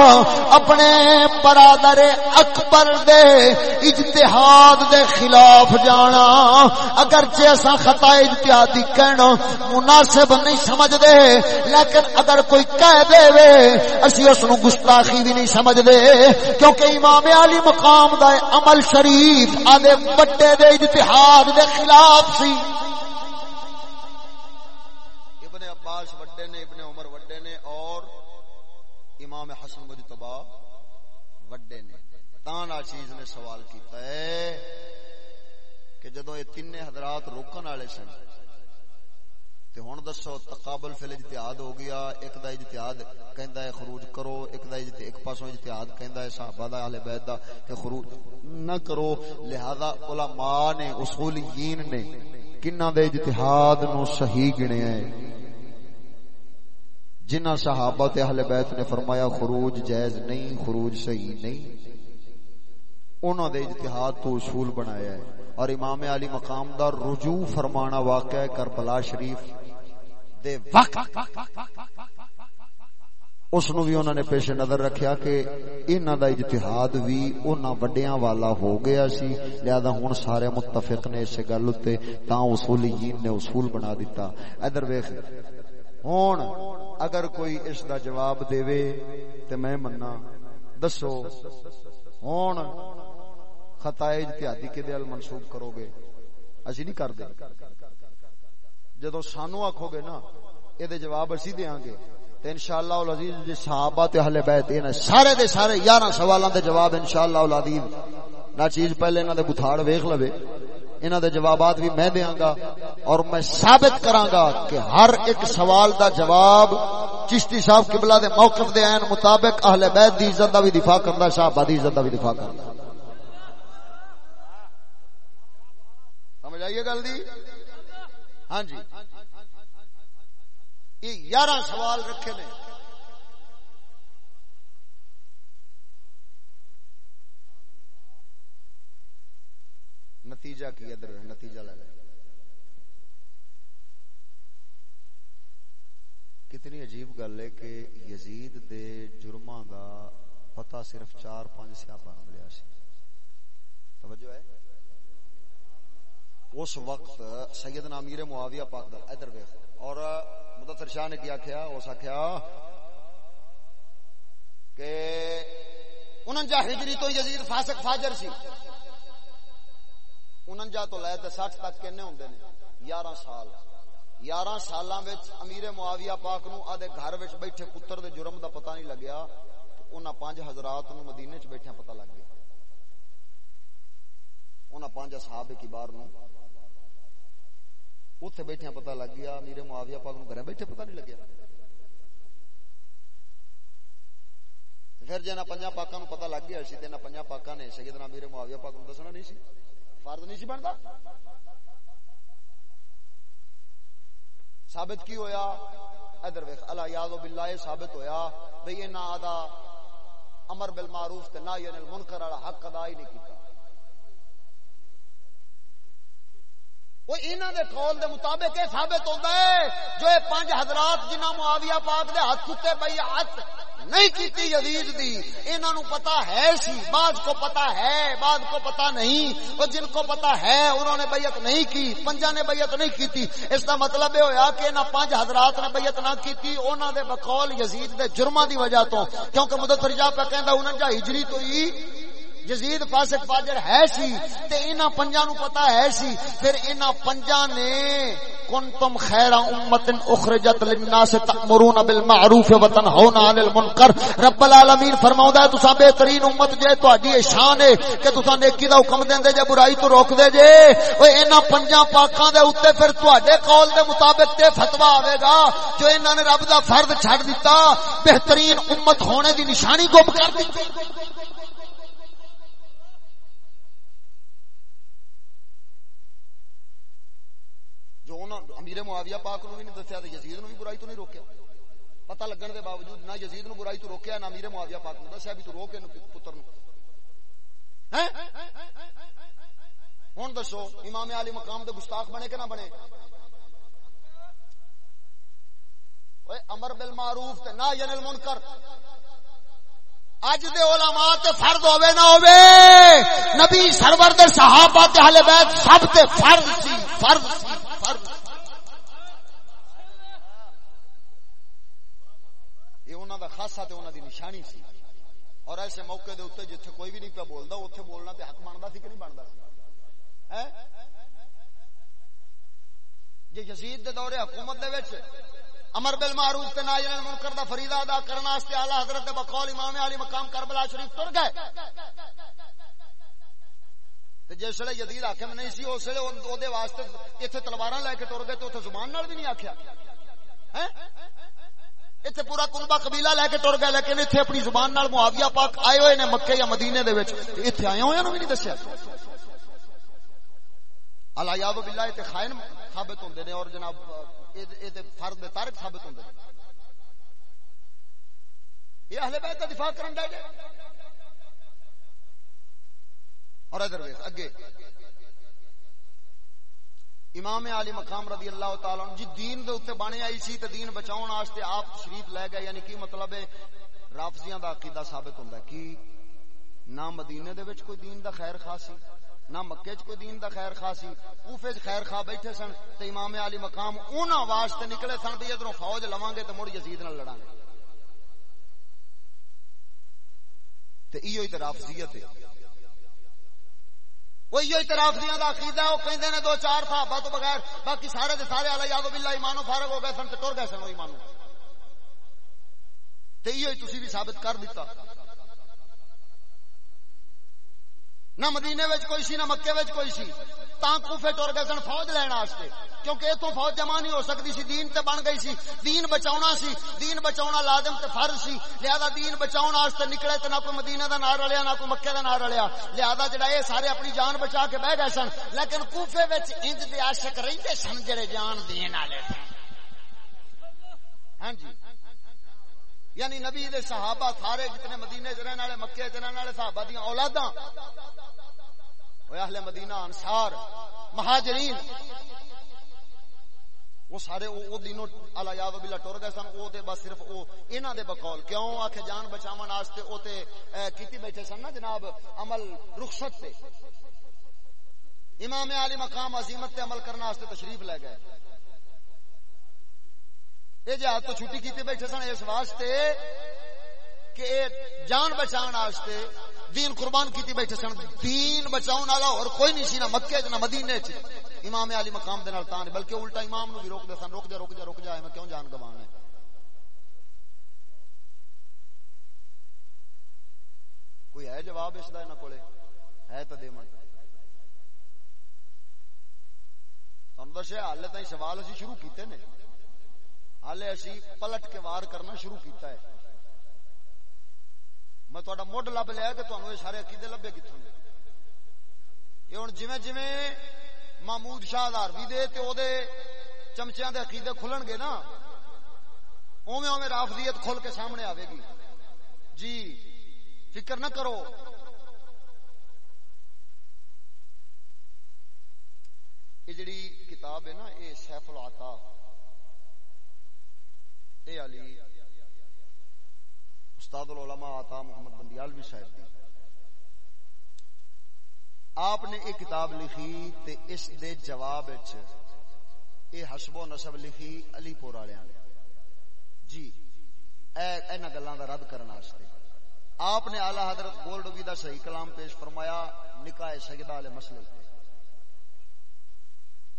اپنے برادر اکبر دے اجتہاد دے خلاف جانا۔ اگرچہ اساں خطا اجتہادی کہنا مناسب نہیں سمجھ دے لیکن اگر کوئی کہہ دے وے اسی اس نو گستاخی بھی نہیں سمجھ دے کیونکہ امام علی مقام دا عمل شریف آدھے بڑے دے اجتہاد دے خلاف سی۔ ابن عباس وڈے نے، ابن عمر وڈے نے، اور امام حسن مجتبا وڈے نے۔ تانا چیز نے سوال کیتا ہے کہ جدو یہ تین حضرات روکن والے سن، تے ہن دسو تقابل فل اجتہاد ہو گیا، ایک دا اجتہاد کہندا ہے خروج کرو، ایک دا اجتہاد ایک پاسوں اجتہاد کہندا ہے صحابہ دا، اہل بیت دا، کہ خروج نہ کرو۔ لہذا علماء نے، اصولیین نے کنہ دے اجتہاد نو صحیح گنیا ہے جنہ صحابہ تے اہل بیت نے فرمایا خروج جائز نہیں، خروج صحیح نہیں انہوں دے اجتہاد تو اصول بنایا ہے۔ اور امام علی مقام دا رجوع فرمانا واقع ہے کربلا شریف دے وقت۔ اس نو بھی انہوں نے پیش نظر رکھیا کہ انہاں دا اجتہاد بھی انہاں وڈیاں والا ہو گیا سی۔ لہذا ہن سارے متفق نے اس گل تے تاں اصولیین نے اصول بنا دیتا۔ ادھر ویکھ۔ ہن اگر کوئی اس دا جواب دے وے، تے میں مننا، دسو۔ ہن خطا اجتہادی کے دل منسوب کرو گے اسی نہیں کر دیں جدو سانو آکھو گے نا یہ جواب اسی دیاں گے۔ تے انشاءاللہ العزیز جی صحابہ تے اہل بیت اے سارے دے سارے 11 سوالاں دے جواب انشاءاللہ العزیز نا چیز پہلے انہاں دے بتھاڑ ویکھ لوے۔ انہاں دے جوابات بھی میں دیاں گا۔ اور میں ثابت کراں گا کہ ہر ایک سوال دا جواب چشتی صاحب قبلہ دے موقف دے عین مطابق اہل بیت دی عزت دا بھی دفاع کردا صحابہ دی عزت دا بھی دفاع کردا سمجھ آئیے گل دی؟ ہاں جی۔ یہ یارہ سوال رکھے نے۔ نتیجہ کی ادھر نتیجہ لے لے۔ کتنی عجیب گل ہے کہ یزید دے جرماں دا پتہ صرف چار پانچ سیاپا ملیا سی۔ توجہ ہے؟ اس وقت سیدنا امیر معاویہ پاک دا ادھر ویکھ اور مدثر شاہ نے کیا کیا؟ اس آکھیا کہ انجا ہجری تو یزید فاسق فاجر سی۔ انجا تو لے تے 60 تک کنے ہوندے نے۔ 11 سال۔ یارہ سال امیر معاویہ پاک نو آدھے گھر وچ بیٹھے پتر دے جرم دا پتہ نہیں لگیا۔ انہاں پانچ حضرات نو مدینے چ بیٹھے پتہ لگ گیا۔ انہاں پانچ اصحاب کبار نو اوتھے بیٹھے پتہ لگ گیا امیر معاویہ پاک نو گھر بیٹھے پتہ نہیں لگیا پھر جے نہ پنجا پاکاں نو پتہ لگ گیا سی تے نہ پنجا پاکاں نے سیدنا امیر معاویہ پاک نو دسنا نہیں سی فرض نہیں سی بندا ثابت کی ہویا ادھر ویکھ اللہ یاد و باللہ ثابت ہویا بھئی یہ نہ آدھا امر بالمعروف تے نہ یعنی المنکر والا حق ادا ہی نہیں کیتا وہ انہاں دے قول دے مطابق یہ ثابت ہوندا ہے جو یہ پانچ حضرات جنہاں معاویہ پاک دے ہاتھ تے بیعت نہیں کیتی یزید دی، انہاں نو پتہ ہے سی، بعض کو پتہ ہے، بعض کو پتہ نہیں۔ اور جن کو پتہ ہے انہوں نے بیعت نہیں کی پنجا نے بیعت نہیں کیتی۔ اس دا مطلب یہ ہویا کہ انہاں پانچ حضرات نے بیعت نہ کیتی، انہاں دے بقول یزید دے جرماں دی وجہ تو۔ کیونکہ مدثر جا پہ کہندا 49 ہجری تو ہی یزید فاسق فاجر ہے سی، تے انہاں پنجاں نو پتہ ہے سی۔ پھر انہاں پنجاں نے کنتم خیر امت اخرجت للناس تأمرون بالمعروف و وتنهون عن المنکر۔ رب العالمین فرماوندا ہے، تساں بہترین امت جے، تہاڈی شان ہے کہ تساں نیکی دا حکم دیندے جے، برائی تو روک دے جے۔ اوے انہاں پنجاں پاکاں دے اوتے پھر تہاڈے قول دے مطابق تے فتوی آوے گا جو انہاں نے رب دا فرض چھڈ دتا۔ بہترین امت ہونے دی نشانی گم کر دتی۔ امیر معاویہ پاک نو بھی نہیں دسیا تے یزید نو بھی برائی تو نہیں روکیا پتہ لگن دے باوجود نہ یزید نو برائی تو روکیا نہ امیر معاویہ پاک نو دسیا بھی تو روک پتر نو ہیں ہن دسو امام علی مقام دے گستاخ بنے کہ نہ بنے اوے امر بالمعروف تے نہ ینل منکر اج دے علماء تے فرض ہوے نہ ہوے نبی سرور دے صحابہ تے اہل بیت سب تے فرض سی فرض سی فرض دا خاصا تے انہاں دی نشانی سی۔ اور ایسے موقع دے اوتے جتھے کوئی بھی نہیں پہ بولدا، اوتھے بولنا تے حق بندا سی کہ نہیں بندا سی؟ ہیں؟ جے یزید دے دور حکومت دے وچ امر بالمعروف تے نہی عن المنکر دا فریضہ ادا کرنا واسطے اعلی حضرت دے بقول امام علی مقام کربلا شریف تر گئے۔ تے جس ویلے یزید حاکم نہیں سی، اس ویلے او دے واسطے ایتھے تلواراں لے کے ٹر گئے تے اوتھے زبان نال بھی نہیں آکھیا۔ ہیں؟ اتنے پورا کنبا قبیلہ لے کے ٹر گیا لیکن اتنے اپنی زبان نال معاویہ پاک آئے ہوئے نے مکے یا مدینے دے وچ اتنے آئے ہوئے بھی نہیں دسیا اللہ یاد باللہ تے خائن ثابت ہوندے نے اور جناب اے تے فرد دے تارک ثابت ہوندے نے یہ اہل بیت کا دفاع کرن دے اور ادھر ویکھ اگے امام علی مقام رضی اللہ تعالی جی دین دے اوتے بانے آئی سی تے دین بچاون واسطے آپ شریف لے گئے یعنی کی مطلب ہے؟ رافضیاں دا عقیدہ ثابت ہوندا ہے کہ نہ مدینے دے وچ کوئی دین دا خیر خاصی نہ مکے چ کوئی دین دا خیر خاصی کوفے چ خیر خواہ بیٹھے سن تے امام علی مقام انہاں واسطے نکلے سن تے ادھروں فوج لواں گے تے مڑ یزید نال لڑاں گے۔ تے ایو ہی تے رافضیت ہے۔ وہی ترافیاں دا عقیدہ وہ کہندے نے دو چار صحابہ تو بغیر باقی سارے دے سارے اللہ یاد باللہ ایمانو فارغ ہو گئے سن تے ٹر گئے سن ایمانو تے ایو تسی بھی ثابت کر دیتا نہ مدینے وچ کوئی سی، نہ مکے وچ کوئی سی۔ تاں کوفے ٹر گئے سن فوج لین واسطے۔ کیونکہ اتوں فوج جمع نہیں ہو سکتی سی، دین تے بن گئی سی۔ دین بچاؤنا سی، دین بچاؤنا لازم تے فرض سی۔ لہذا دین بچاؤن واسطے نکلے تے نہ کوئی مدینے دا نام رلیا، نہ کوئی مکے دا نام رلیا۔ لہذا جڑا اے سارے اپنی جان بچا کے بہ گئے سن، لیکن کوفے وچ انج دے عاشق رہندے سن جڑے جان دین والے ہاں جی۔ یعنی نبی دے صحابہ سارے جتنے مدینے چ رہن والے، مکے چ رہن والے صحابہ دیاں اولاداں۔ وہ اہل مدینہ انصار، مہاجرین۔ وہ سارے وہ دینوں اللہ یاد بلا ٹر گئے سن، وہ بس صرف وہ انہاں دے بقول۔ کیوں؟ آکھے جان بچاون واسطے او تے کیتی بیٹھے سن نا جناب، عمل رخصت تے۔ امام علی مقام عظیمت تے عمل کرنا واسطے تشریف لے گئے۔ یہ جی جہاز تو چھٹی کیتی بیٹھے سن اس واسطے کہ جان بچاون واسطے دین قربان کیتی بیٹھے سن۔ دین بچاؤن والا اور کوئی نہیں سی، نہ مکے نہ مدینے چ امام علی مقام دے نال تان بلکہ الٹا امام نو بھی روک دے سن۔ روک جا روک جا روک جا میں کیوں جان گوانا ہے کوئی ہے جواب اس دا انہاں کولے؟ ہے تے دیمن تم دسیا حال تائیں سوال اسی شروع کیتے نے۔ حال اسی پلٹ کے وار کرنا شروع کیتا ہے۔ میں تھوڑا مڈ لب لیا کہ تمہیں یہ سارے عقیدے لبے کتوں یہ ہوں جی جی محمود شاہ ہاروی دے تے او دے چمچیاں دے عقیدے کھلن گے نا، اوویں اوویں رافضیت کھل کے سامنے آوے گی۔ جی فکر نہ کرو۔ یہ جڑی کتاب ہے نا، یہ سیف العطا۔ اے علی، استاد العلماء عطا محمد بندیالوی صاحب دی۔ آپ نے ایک کتاب لکھی تے اس دے جواب وچ اے حسب و نسب لکھی علی پور والےاں نے۔ جی اے انہاں گلاں دا رد کرن واسطے۔ آپ نے اعلی حضرت گولڈوی دا صحیح کلام پیش فرمایا، نکاح سجدہ والے مسئلے تے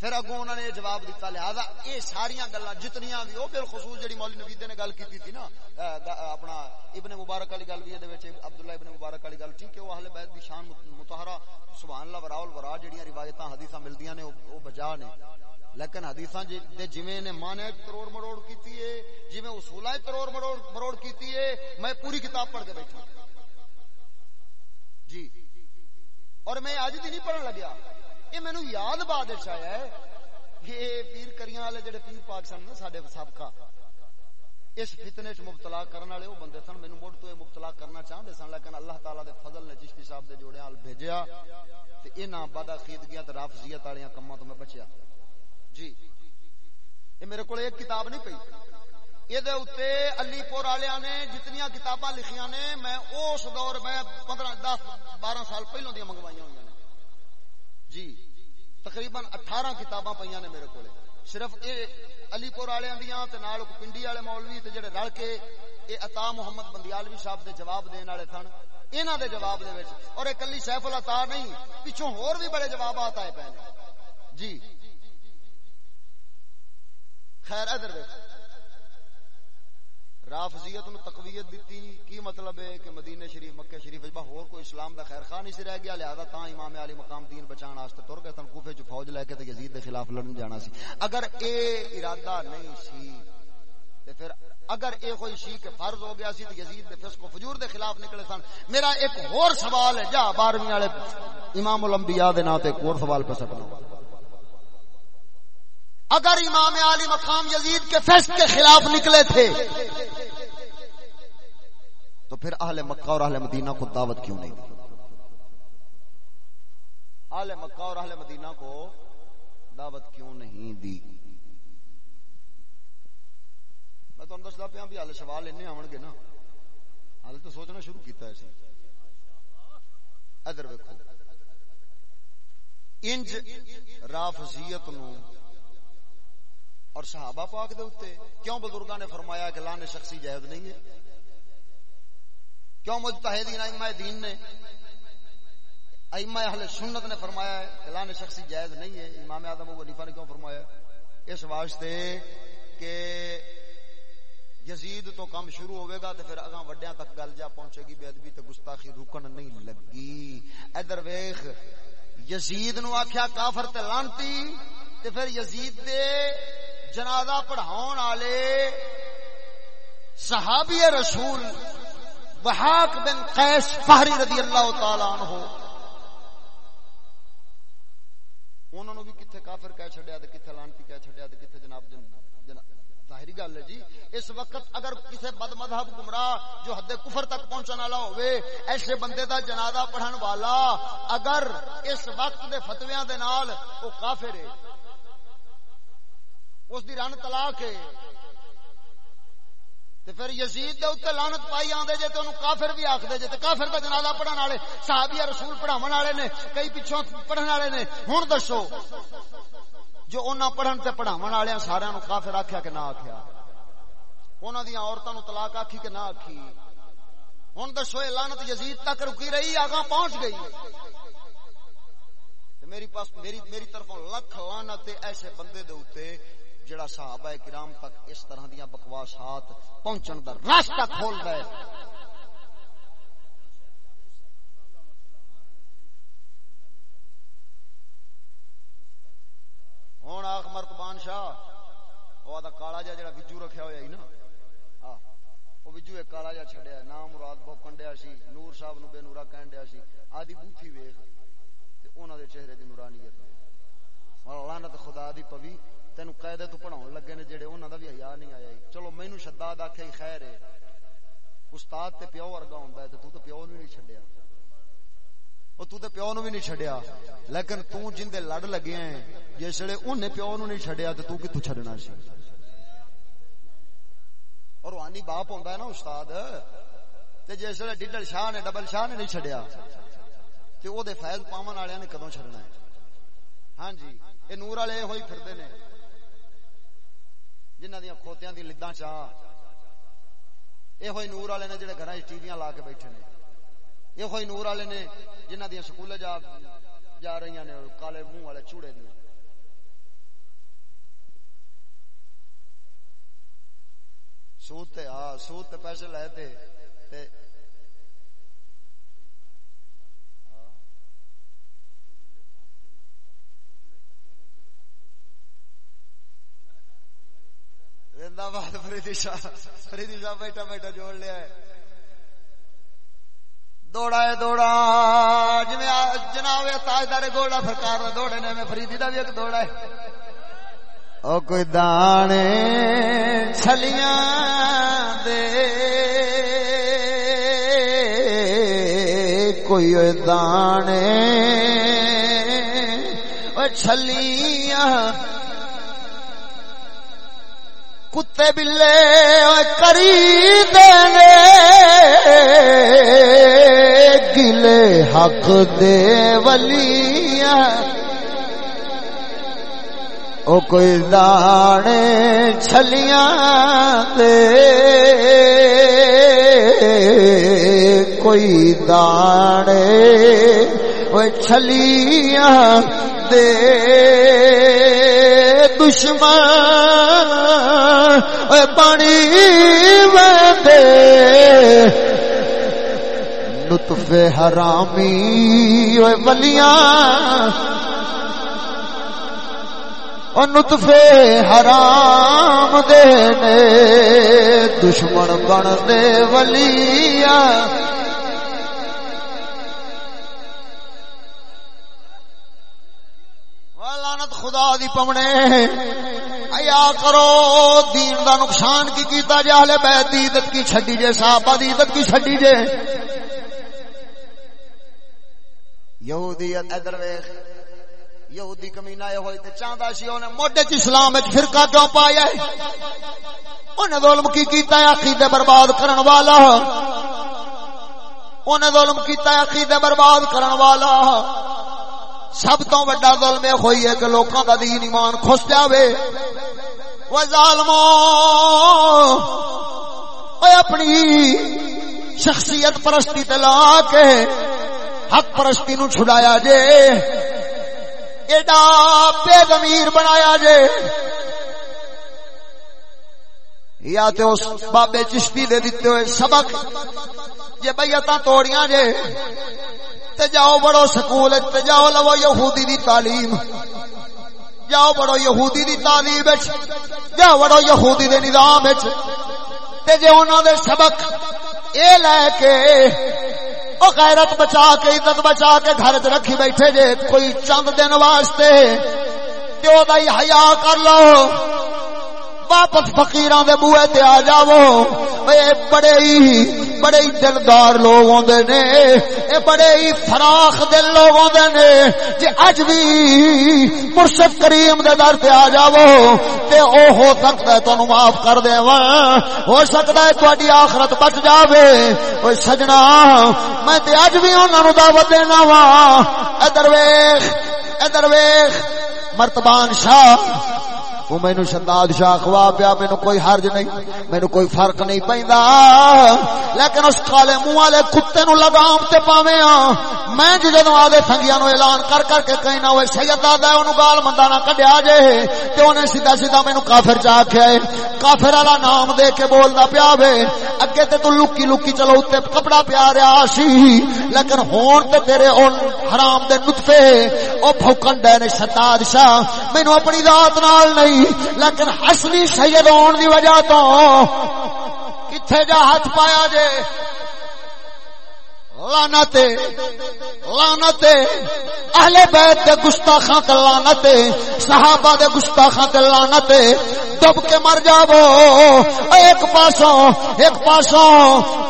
پھر اگوں انہوں نے جواب دیتا لہذا یہ ساری گلا جتنیاں بھی وہ بالخصوص جڑی مولوی نوید نے گل کی تھی نا اپنا ابن مبارک والی گل بھی یہ عبداللہ ابن مبارک والی گل، ٹھیک ہے وہ اہل بیت دی شان متحرہ سبحان اللہ وراء الورا جڑیاں روایتاں، حدیثاں ملدیاں نے وہ بجا نے۔ لیکن حدیثاں دے جویں نے مانے تروڑ مروڑ کیتی ہے جویں اصولہ تروڑ مروڑ مروڑ کیتی ہے میں پوری کتاب پڑھ کے بیٹھا۔ جی۔ اور میں اج دی نہیں پڑھن لگیا۔ یہ مینو یاد بعد ہے کہ پیر کریاں والے جڑے پیر پاک سن نا سڈے سابقہ اس فتنے چ مبتلا کرنے والے وہ بندے سن مینو مڑ تو مبتلا کرنا چاہتے سن لیکن اللہ تعالی دے فضل نے چشتی صاحب دے جوڑے ہال بھیجیا تے انہاں بد عقیدگیاں تے رافضیت والیاں کماں تو میں بچیا جی یہ میرے کو ایک کتاب نہیں پئی یہ علی پور والے نے جتنی کتاباں لکھیاں نے میں اس دور میں پندرہ دس بارہ سال پہلوں دیا منگوائی ہوئی نے جی تقریباً اٹھارہ کتاباں پہ نے میرے کو صرف یہ علی پور والوں والے پنڈی والے مولوی تے جڑے رل کے یہ عطا محمد بندیالوی صاحب دے جواب دین والے سن انہوں دے جواب دے وچ۔ اور ایک کلی سیف العطا نہیں پچھوں ہور بھی بڑے جوابات آئے پے جی۔ خیر، ادھر دیکھو رافضیت نو تقویت دیتی کی مطلب ہے کہ مدینہ شریف، مکہ شریف وچ ہور کوئی اسلام دا خیر خواہ نہیں سی رہ گیا، لہذا تا امام علی مقام دین بچان واسطے تر گئے تن کوفے چ فوج لے کے تے یزید دے خلاف لڑن جانا سی۔ اگر اے ارادہ نہیں سی، تے پھر اگر اے کوئی سی کہ فرض ہو گیا سی تے یزید دے فسق و فجور دے خلاف نکلے سن، میرا ایک اور سوال ہے جا 12ویں والے امام الانبیاء دے نام تے ایک اور سوال پہ سکنا اگر امام علی مقام یزید کے فسق کے خلاف نکلے تھے، تو پھر اہل مکہ اور اہل مدینہ کو دعوت کیوں نہیں دی؟ اہل مکہ اور اہل مدینہ کو دعوت کیوں نہیں دی؟ میں تمہیں دستا پیا بھی ہال سوال این آن گے نا۔ ہال تو سوچنا شروع کیتا ہے سی۔ ادھر ویکو انج رافضیت نو اور صحابہ پاک دے اوتے کیوں بزرگاں نے فرمایا کہ لانے شخصی جائز نہیں ہے؟ کیوں مجتہدین ائمہ دین نے ائمہ اہل سنت نے فرمایا ہے اعلان شخصی جائز نہیں ہے؟ امام اعظم ابو حنیفہ نے کیوں فرمایا؟ ہے اس واسطے کہ یزید تو کام شروع ہوئے گا تو پھر اگاں وڈیاں تک گل جا پہنچے گی، بے ادبی تے گستاخی رکن نہیں لگی۔ ادھر ویخ یزید نو آکھیا کافر تے لانتی، تے پھر یزید دے جنازہ پڑھاون والے صحابی رسول وحاق بن قیس فہری رضی اللہ تعالی عنہ، انہوں نے بھی کتنے کافر کہہ چھڑیا تے کتنے لانتی کہہ چھڑیا تے کتنے جناب جن ظاہری گل ہے جی اس وقت اگر کسی بد مذہب گمراہ جو حد کفر تک پہنچنے والا ہوئے، ایسے بندے دا جنازہ پڑھن والا، اگر اس وقت دے فتویاں دے نال وہ کافر ہے اس دی رن طلاق ہے۔ تے پھر یزید دے اوتے لعنت پائی آندے جے تے اونوں کافر بھی آکھ دے جے تے کافر دا جنازہ پڑھن والے صحابی رسول پڑھاون والے نے، کئی پیچھوں پڑھن والے نے۔ ہن دسو، جو انہاں پڑھن تے پڑھاون والے سارے نو کافر آکھیا کہ نہ آکھیا۔ انہاں دی عورتاں نو طلاق آکھی کہ نہ آکھی۔ ہن دسو، اے لعنت یزید تک رکی رہی، آگاں پہنچ گئی۔ تے میری پاس، میری میری طرفوں لکھ لعنت ایسے بندے دے اوتے جڑا صحابہ کرام تک اس طرح دیا بکواسات پہنچن دا راستہ کھول دے ہوں آخ مرتبان شاہ وہ آدھا کالا جا جڑا وجو رکھا ہوا ہی نا۔ وہ وجو ایک کالا جا چڈیا نام مراد بوکن ڈیا سی، نور صاحب نو بے نورا کہن ڈیا سی۔ آدھی بوتھی ویخ انہوں دے چہرے دی نورانیت ہاں، لعنت خدا دی پوی تین قیدے تو پڑھاؤ لگے نے جڑے انہوں دا بھی حیا نہیں آیا چلو مینو شداد آخیا خیر ہے۔ استاد تے پیو ورگا ہوں تو تو پیو نہیں چڈیا وہ تو تے پیو نو بھی نہیں چڈیا لیکن تو جن دے لڑ لگے ہیں، جس ویلے انہیں پیو نو نہیں چڈیا تو تو کتوں چڈنا سی؟ اور روحانی باپ ہوندا ہے نا استاد، تے جس ویلے ڈڈل شاہ نے ڈبل شاہ نے نہیں چڈیا تے او دے فیض پاون والے نے کدوں چڈنا ہے؟ ہاں جی یہ نور والے ہوئی پھردے نے۔ جنہ دیا کھوتیاں دی لداں چاہ یہ ہوئی نور والے نے جڑے گھر ٹی وی لا کے بیٹھے نے یہ ہوئی نور والے نے جنہ دیا سکول جا جا رہی نے کالے منہ والے چوڑے دیا سود تے ہاں سود تے پیسے لے تے زندہ باد، فریدی شاہ فریدی شاہ بیٹھا بیٹھا جوڑ لیا ہے۔ دوڑا ہے، دوڑا۔ جی جناب تاجدار گوڑا سرکار دوڑے نے، میں فریدی کا بھی ایک دوڑا ہے۔ او کوئی دانے چھلیاں دے۔ کوئی دانے چھلیاں کتے بلے کری دے گلے حق دے ولی او کوئی دانے چھلیاں دے۔ کوئی دانے چھلیاں دے۔ دشمن پانی وے لطف حرامی بلیاں اور نطف حرام دے دشمن بن دے ولیاں۔ خدا دی پونے ایا کرو، دین دا نقصان کی کیتا جا لے بیت دی عزت کی چھڈی جے، صحابہ دی عزت کی چھڈی جے۔ یہودیت ادھر ویکھ، یہودی کمینہ اے ہوئی تے چاندا سی، اونے موڈے چ اسلام وچ فرقہ کیوں پایا ہے؟ اونے ظلم کی کیتا ہے؟ عقیدے برباد کرن والا۔ اونے ظلم کیتا ہے؟ عقیدے برباد کرن والا۔ سب تو وڈا ظلم یہ ہوئی ہے کہ لوکاں دا دین ایمان کھس جاوے۔ وہ ظالمو، اے اپنی شخصیت پرستی تلا کے حق پرستی نو چھڑایا جے۔ ایڈا بے ضمیر بنایا جے۔ یا تے اس بابے چشتی دے دیتے ہوئے سبق۔ جے بیعتاں توڑیاں جے، تے جاؤ بڑو سکول، تے جاؤ لو یہودی دی تعلیم۔ جاؤ بڑو یہودی دی تعلیم وچ، جاؤ بڑو یہودی دے نظام وچ۔ تے جے انہاں دے سبق اے لے کے، او غیرت بچا کے، عزت بچا کے گھر وچ رکھی بیٹھے جے، کوئی چند دن واسطے تے او دا حیا کر لو۔ واپس فقیراں دے بوئے تے آ جاؤ۔ اے بڑے ہی بڑے ہی دلدار لوگ ہوندے نے۔ اے بڑے ہی فراخ دل لوگ ہوندے نے۔ جے اج بھی مرشد کریم دے در تے آ جاؤ تے او ہو سکتا ہے تانوں معاف کر دیواں۔ ہو سکتا ہے تہاڈی آخرت بچ جاوے۔ او سجنا، میں تے اج بھی انہاں نوں دعوت دینا وا ادھر ویکھ ادھر ویکھ مرتبان شاہ وہ مینو شداد شاہ خوا پیا، مینو کوئی حرج نہیں، مینو کوئی فرق نہیں پہندا لیکن اس کالے منہ والے کتے نو لگام تے پاویں ہاں میں جو جدوں آدے سنگیاں نو اعلان کر کر کے کہنا ہوئے، سید دادا اونوں گال مندا نہ کڈیا جے۔ تے اونے سیدھا سیدھا مینو کافر چا آکھیا اے کافر والا نام دے کے بولدا پیا وے۔ اگے تے تو لکی لکی چلو تے کپڑا پیا رہا سی۔ لیکن ہون تے تیرے اون حرام دے نطفے۔ او بھوکن ڈے نے شداد شاہ، مینو اپنی ذات نال نہیں۔ لیکن حسنی سید ہون دی وجہ تو کتھے جا ہاتھ پایا جے؟ لانت لانت اہل بیت دے گستاخاں تے لعنت صحابہ دے گستاخاں تے لعنت دب کے مر جاو ایک پاسوں ایک پاسوں،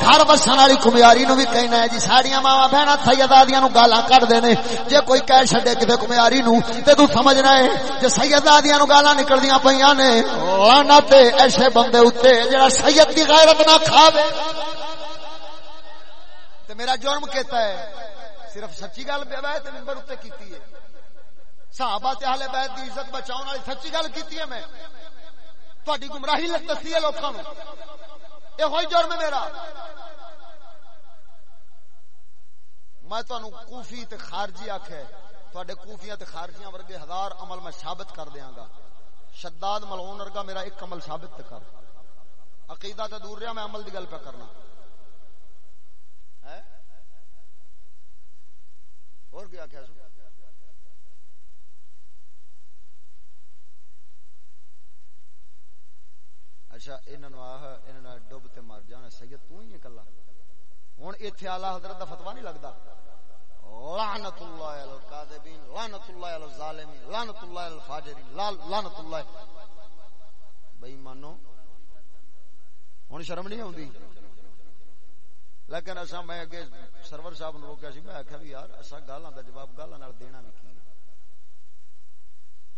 گھر بسن والی کمیاری نو بھی کہنا ہے جی ساڑیاں ماواں بہنا سیدادیاں نو گالاں کڈ دینے، جے کوئی کہہ چھڈے کتے کمیاری نو، تے تو سمجھنا ہے جے سیدادیاں نو گالاں نکلدیاں پیاں نے لعنت ایسے بندے اوتے جڑا سید دی غیرت نہ کھاوے۔ تے میرا جرم کہتا ہے۔ صرف سچی گل بیت ممبر اتنے کیتی ہے۔ صحابہ تے اہل بیت دی عزت بچاؤن والی سچی گل کیتی ہے میں۔ تہاڈی گمراہی لگ دسی ہے لوکاں نو اے ہوئی جرم میرا۔ میں تانوں کوفی تے خارجی آکھے۔ تہاڈے کوفیاں تے خارجیاں ورگے ہزار عمل میں ثابت کر دیاں گا۔ شداد ملعون ورگا میرا ایک عمل ثابت تے کر۔ عقیدہ تے دور رہیا، میں عمل دی گل پہ کرنا۔ اور کیا کیا سو اچھا انہوں آ ڈب تے مر جانا، سید تو ہی کلا ہوں اتنے آلہ حضرت دا فتوا نہیں لگتا لعنت اللہ علی الکاذبین لعنت اللہ علی الظالمین لعنت اللہ علی الفاجرین لعنت اللہ بھائی مانو ہوں شرم نہیں آتی لیکن اصا میں اگے سرور صاحب نے روکیا سی، میں آخیا بھی یار اصا گالاں دا جواب، گالاں نال دینا بھی کی؟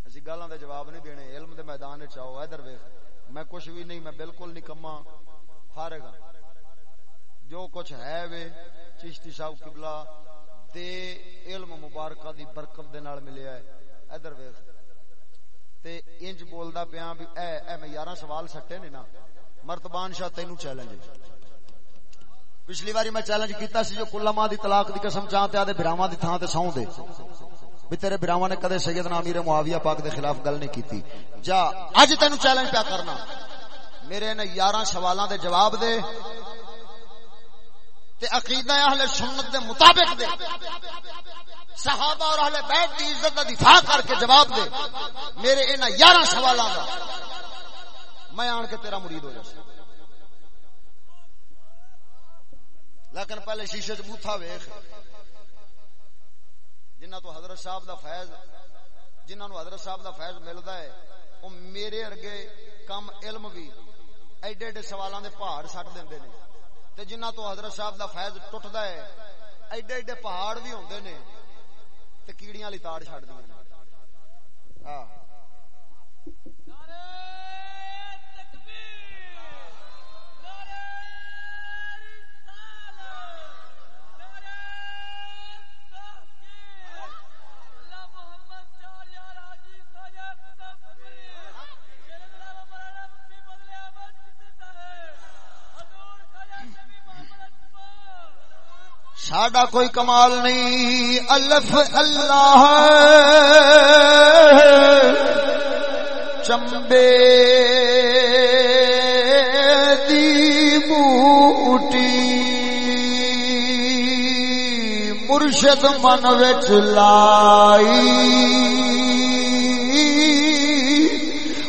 اسی گالاں دا جواب نہیں دینے، علم دے میدان وچ آؤ ادھر ویکھ میں کچھ بھی نہیں، میں بالکل نہیں کما فارغ ہاں۔ جو کچھ ہے وے، چشتی صاحب قبلہ تے علم مبارکہ دی برکت دے نال ملیا ہے۔ ادھر ویکھ تے انج بولدا پیاں بھی اے اے، میں 11 سوال سٹے نے نا۔ مرتبان شاہ تینو چیلنج پچھلی باری میں چیلنج کیتا سی جو کلا ماں دی طلاق دی قسم چاہتے آدھے براواں دی تھان تے ساؤں دے۔ بھی تیرے براواں نے کدے سیدنا امیر معاویہ پاک دے خلاف گل نہیں کیتی۔ جا اج تینو چیلنج پیا کرنا۔ میرے نے 11 سوالاں دے جواب دے۔ تے عقیدہ اہل سنت دے مطابق دے۔ صحابہ اور اہل بیت دی عزت دا دفاع کر کے جواب دے۔ میرے انہاں 11 سوالاں دا۔ میں آن کے تیرا مرید ہو جاؤں۔ لیکن پہلے شیشے چ بوتھا ویخ۔ جنہ تو حضرت صاحب دا فیض جنہ نو حضرت صاحب دا فیض ملدا ہے، او میرے ارگے کم علم بھی ایڈے ایڈے سوالاں دے پہاڑ سٹ دیندے نے۔ تے جنہ تو حضرت صاحب دا فیض ٹوٹدا ہے، ایڈے ایڈے پہاڑ بھی ہوندے نے، تے کیڑیاں والی تاڑ چھڈ دیاں ہاں ساڈا کوئی کمال نہیں۔ الف اللہ۔ چمبے دی بوٹی مرشد من وچ لائی۔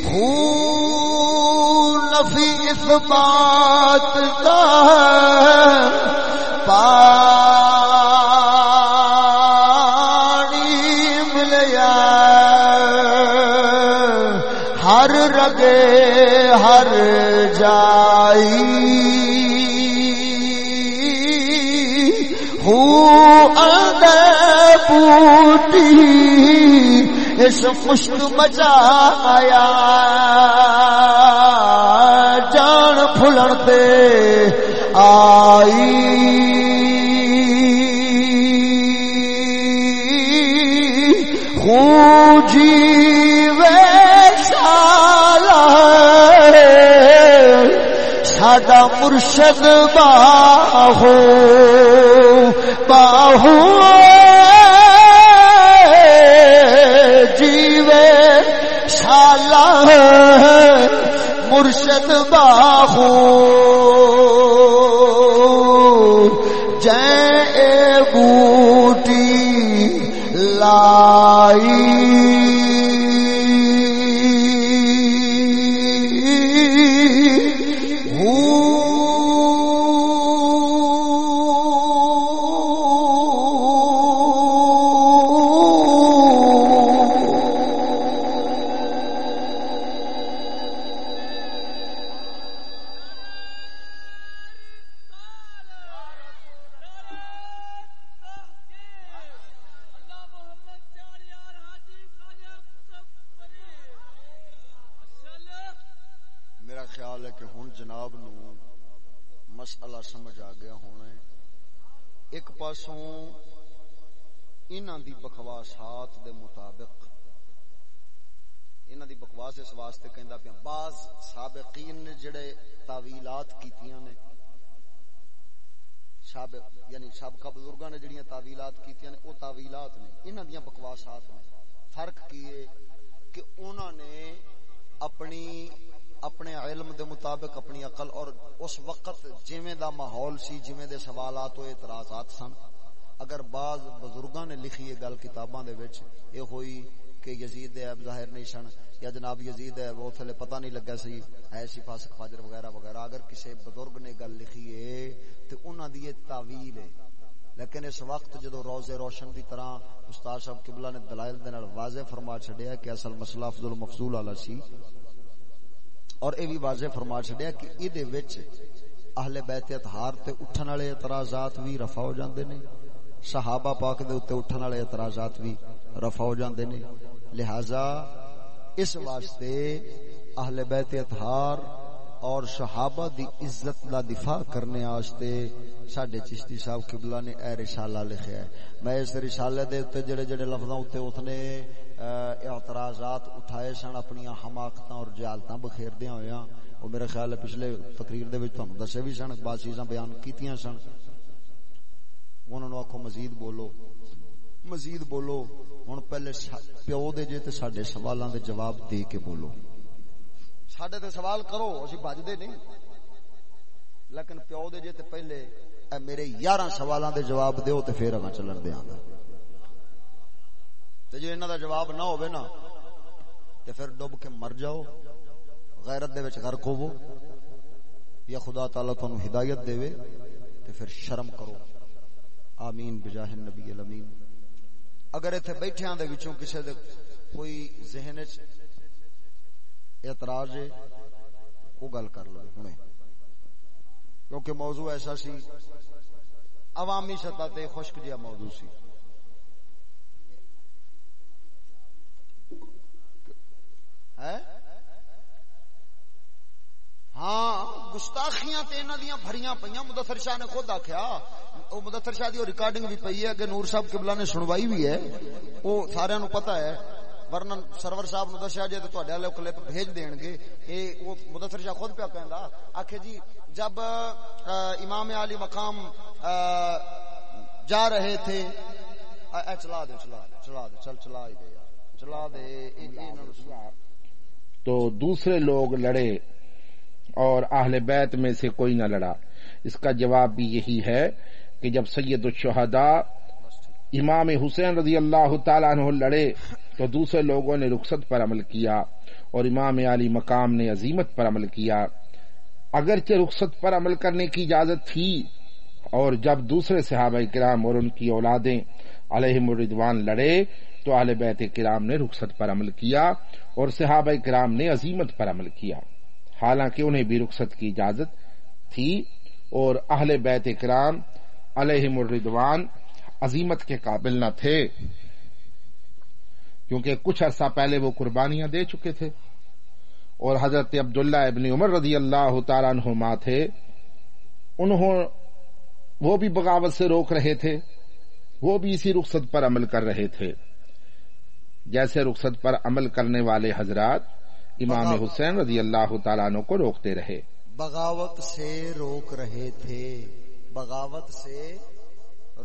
خون نفی اس بات کا جائی۔ بوٹی اس مشک مچایا۔ جان پھلن دے آئی۔ خون جیوے ساڈا مرشد باہو باہو جیوے شالا مرشد باہو۔ جے بوٹی میرا اس وقت جویں دا ماحول سی جویں دے سوالات و اعتراضات سن۔ اگر بعض بزرگاں نے لکھی یہ گل کتاباں دے وچ، یہ ہوئی کہ یزید دے عیب ظاہر نہیں سن، یا جناب یزید ہے وہ تھلے پتہ نہیں لگا سی ایسی فاسق، فاجر وغیرہ وغیرہ۔ اگر کسی بزرگ نے گل لکھی ہے، تے انہاں دی یہ تعویل ہے۔ لیکن اس وقت جدو روز روشن دی طرح استاد صاحب قبلہ نے دلائل دے نال واضح فرما چھڈیا کہ اصل مسئلہ افضل مفضول والا سی۔ اور اے بھی واضح فرما چھڈیا کہ ای دے وچ اہل بیت اطہار تے اٹھن والے اعتراضات بھی رفع ہو جاندے نے۔ صحابہ پاک دے اوتے اٹھن والے اعتراضات بھی رفع ہو جاندے نے۔ لہذا اس واسطے اہل بیت اطہار اور صحابہ دی عزت دا دفاع کرنے واسطے ساڈے چشتی صاحب قبلہ نے اے رسالہ لکھیا ہے۔ میں اس رسالے دے تے جڑے جڑے لفظاں اوتے اتنے اعتراضات اٹھائے سن اپنی حماقتاں اور جہالتاں بخیردیاں ہویاں۔ او میرے خیال ہے پچھلے تقریر دے وچ تانوں دسے بھی سن، بعض چیزاں بیان کیتیاں سن۔ انہاں نو آکھو، مزید بولو۔ مزید بولو۔ ہن پہلے پیو دے جے تے ساڈے سوالاں دے جواب دے کے بولو۔ ساڈے تے سوال کرو، اسی بجدے نہیں۔ لیکن پیو دے جے تے پہلے اے میرے 11 سوالاں دے جواب دیو تے پھر اگاں چلن دیاں گا تے جو انہاں دا جواب نہ ہوے نا، تے پھر ڈوب کے مر جاؤ، غیرت دے وچ غرق ہوو یا خدا تعالی تانوں ہدایت دے تے پھر شرم کرو۔ آمین، بجاہ النبی الامین۔ اگر ایتھے بیٹھیاں دے وچوں کسے دے کوئی ذہن وچ اعتراض ہے وہ گل کر لو ہنے۔ کیونکہ موضوع ایسا سی، عوامی سطح تے خشک جہا موضوع سی۔ ہاں گستاخیاں تے انہاں دیاں بھریاں پیاں مدثر شاہ نے خود آکھیا او مدثر شاہ دی ریکارڈنگ بھی پئی ہے کہ نور صاحب قبلہ نے سنوائی بھی ہے او سارے نو پتہ ہے ورنہ سرور صاحب نو دسیا جے تے تواڈے والے کلپ بھیج دین گے اے او مدثر شاہ خود پیا کہندا آکھے جی جب امام علی مقام جا رہے تھے اے چلا دے چلا دے چلا دے چل چلا ہی دے چلا دے انہاں نو تو دوسرے لوگ لڑے اور اہل بیت میں سے کوئی نہ لڑا۔ اس کا جواب بھی یہی ہے کہ جب سید الشہداء امام حسین رضی اللہ تعالیٰ عنہ لڑے تو دوسرے لوگوں نے رخصت پر عمل کیا اور امام علی مقام نے عظیمت پر عمل کیا۔ اگرچہ رخصت پر عمل کرنے کی اجازت تھی اور جب دوسرے صحابہ کرام اور ان کی اولادیں علیہ مردوان لڑے تو اہل بیت کرام نے رخصت پر عمل کیا اور صحابہ کرام نے عظیمت پر عمل کیا۔ حالانکہ انہیں بھی رخصت کی اجازت تھی اور اہل بیت کرام علیہ مردوان عظیمت کے قابل نہ تھے، کیونکہ کچھ عرصہ پہلے وہ قربانیاں دے چکے تھے۔ اور حضرت عبداللہ ابن عمر رضی اللہ تعالیٰ عنہما تھے۔ انہوں وہ بھی بغاوت سے روک رہے تھے، وہ بھی اسی رخصت پر عمل کر رہے تھے۔ جیسے رخصت پر عمل کرنے والے حضرات امام حسین رضی اللہ تعالیٰ عنہ کو روکتے رہے۔ بغاوت سے روک رہے تھے۔ بغاوت سے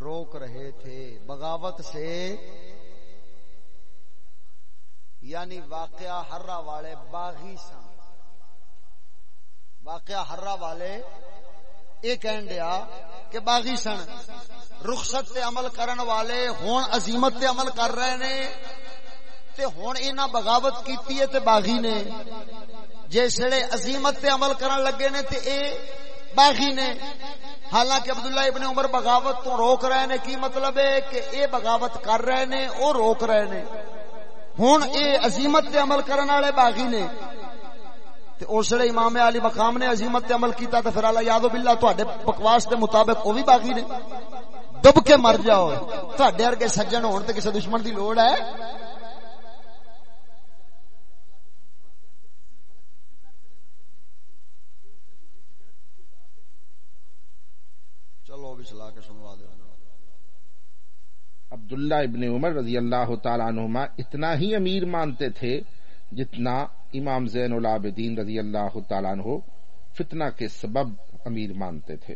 روک رہے تھے۔ بغاوت سے یعنی واقعہ ہررا والے باغی سن۔ واقعہ ہررا والے یہ کہن دیا کہ باغی سن رخصت تے عمل کرن والے ہون عظیمت تے عمل کر رہے نے۔ تے ہون اینا بغاوت کیتی ہے تے باغی نے۔ جیسے عظیمت تے عمل کرن لگے نے تے اے باغی نے۔ حالانکہ عبداللہ ابن عمر بغاوت تو روک رہے نے، کی مطلب ہے کہ اے بغاوت کر رہے نے، او روک رہے نے۔ ہوں اے عظیمت تے عمل کرنے والے باغی نے۔ تے اس لیے امام علی مقام نے عظیمت تے عمل کیتا تے پھر اللہ یادو باللہ تواڈے بکواس دے مطابق او بھی باغی نے۔ ڈب کے مر جاؤ، تواڈے ورگے سجن ہون تے کسے دشمن دی لوڑ ہے چلو بھی سلا کے سنوا دے عبداللہ ابن عمر رضی اللہ تعالیٰ عنہما اتنا ہی امیر مانتے تھے جتنا امام زین العابدین رضی اللہ تعالیٰ عنہ فتنہ کے سبب امیر مانتے تھے۔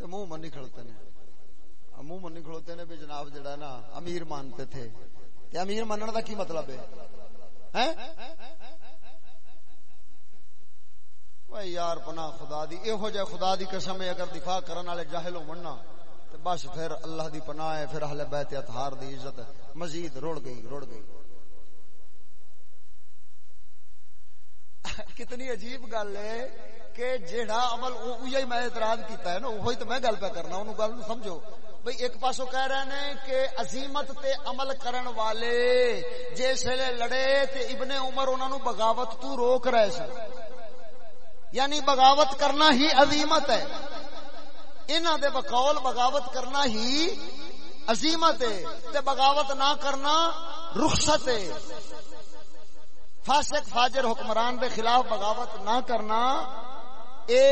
منہ منی کھڑتے ہیں منہ منی کھڑوتے نے بھی جناب جڑا نا امیر مانتے تھے۔ امیر منن کا کی مطلب ہے؟ یار پناہ خدا دی یہو جہ خدا دی قسم ہے اگر دفاع کرنے والے جاہل ہونا تو بس پھر اللہ دی پناہ ہے پھر اہل بیت اطہار دی عزت مزید رڑ گئی رڑ گئی کتنی عجیب گل ہے کہ جیڑا عمل اوہی میں اعتراض کیتا ہے نا وہی تو میں گل پہ کرنا انہوں گل سمجھو بھئی ایک پاسو کہہ رہے ہیں کہ عظیمت تے عمل کرن والے جیسے لڑے تے ابن عمر انہوں نے بغاوت تو روک رہے سن یعنی بغاوت کرنا ہی عظیمت ہے۔ انہوں دے بقول بغاوت کرنا ہی عظیمت ہے تے بغاوت نہ کرنا رخصت ہے۔ فاسق، فاجر، حکمران دے خلاف بغاوت نہ کرنا اے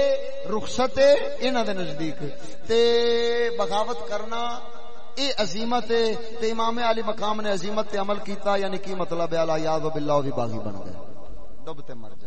رخصت ہے انہوں دے نزدیک۔ تے بغاوت کرنا اے عظیمت ہے۔ تے امام علی مقام نے عظیمت تے عمل کیتا یعنی کی مطلب ہے؟ اللہ یاد و باللہ بھی باغی بن گئے۔ ڈب تے مر جاؤ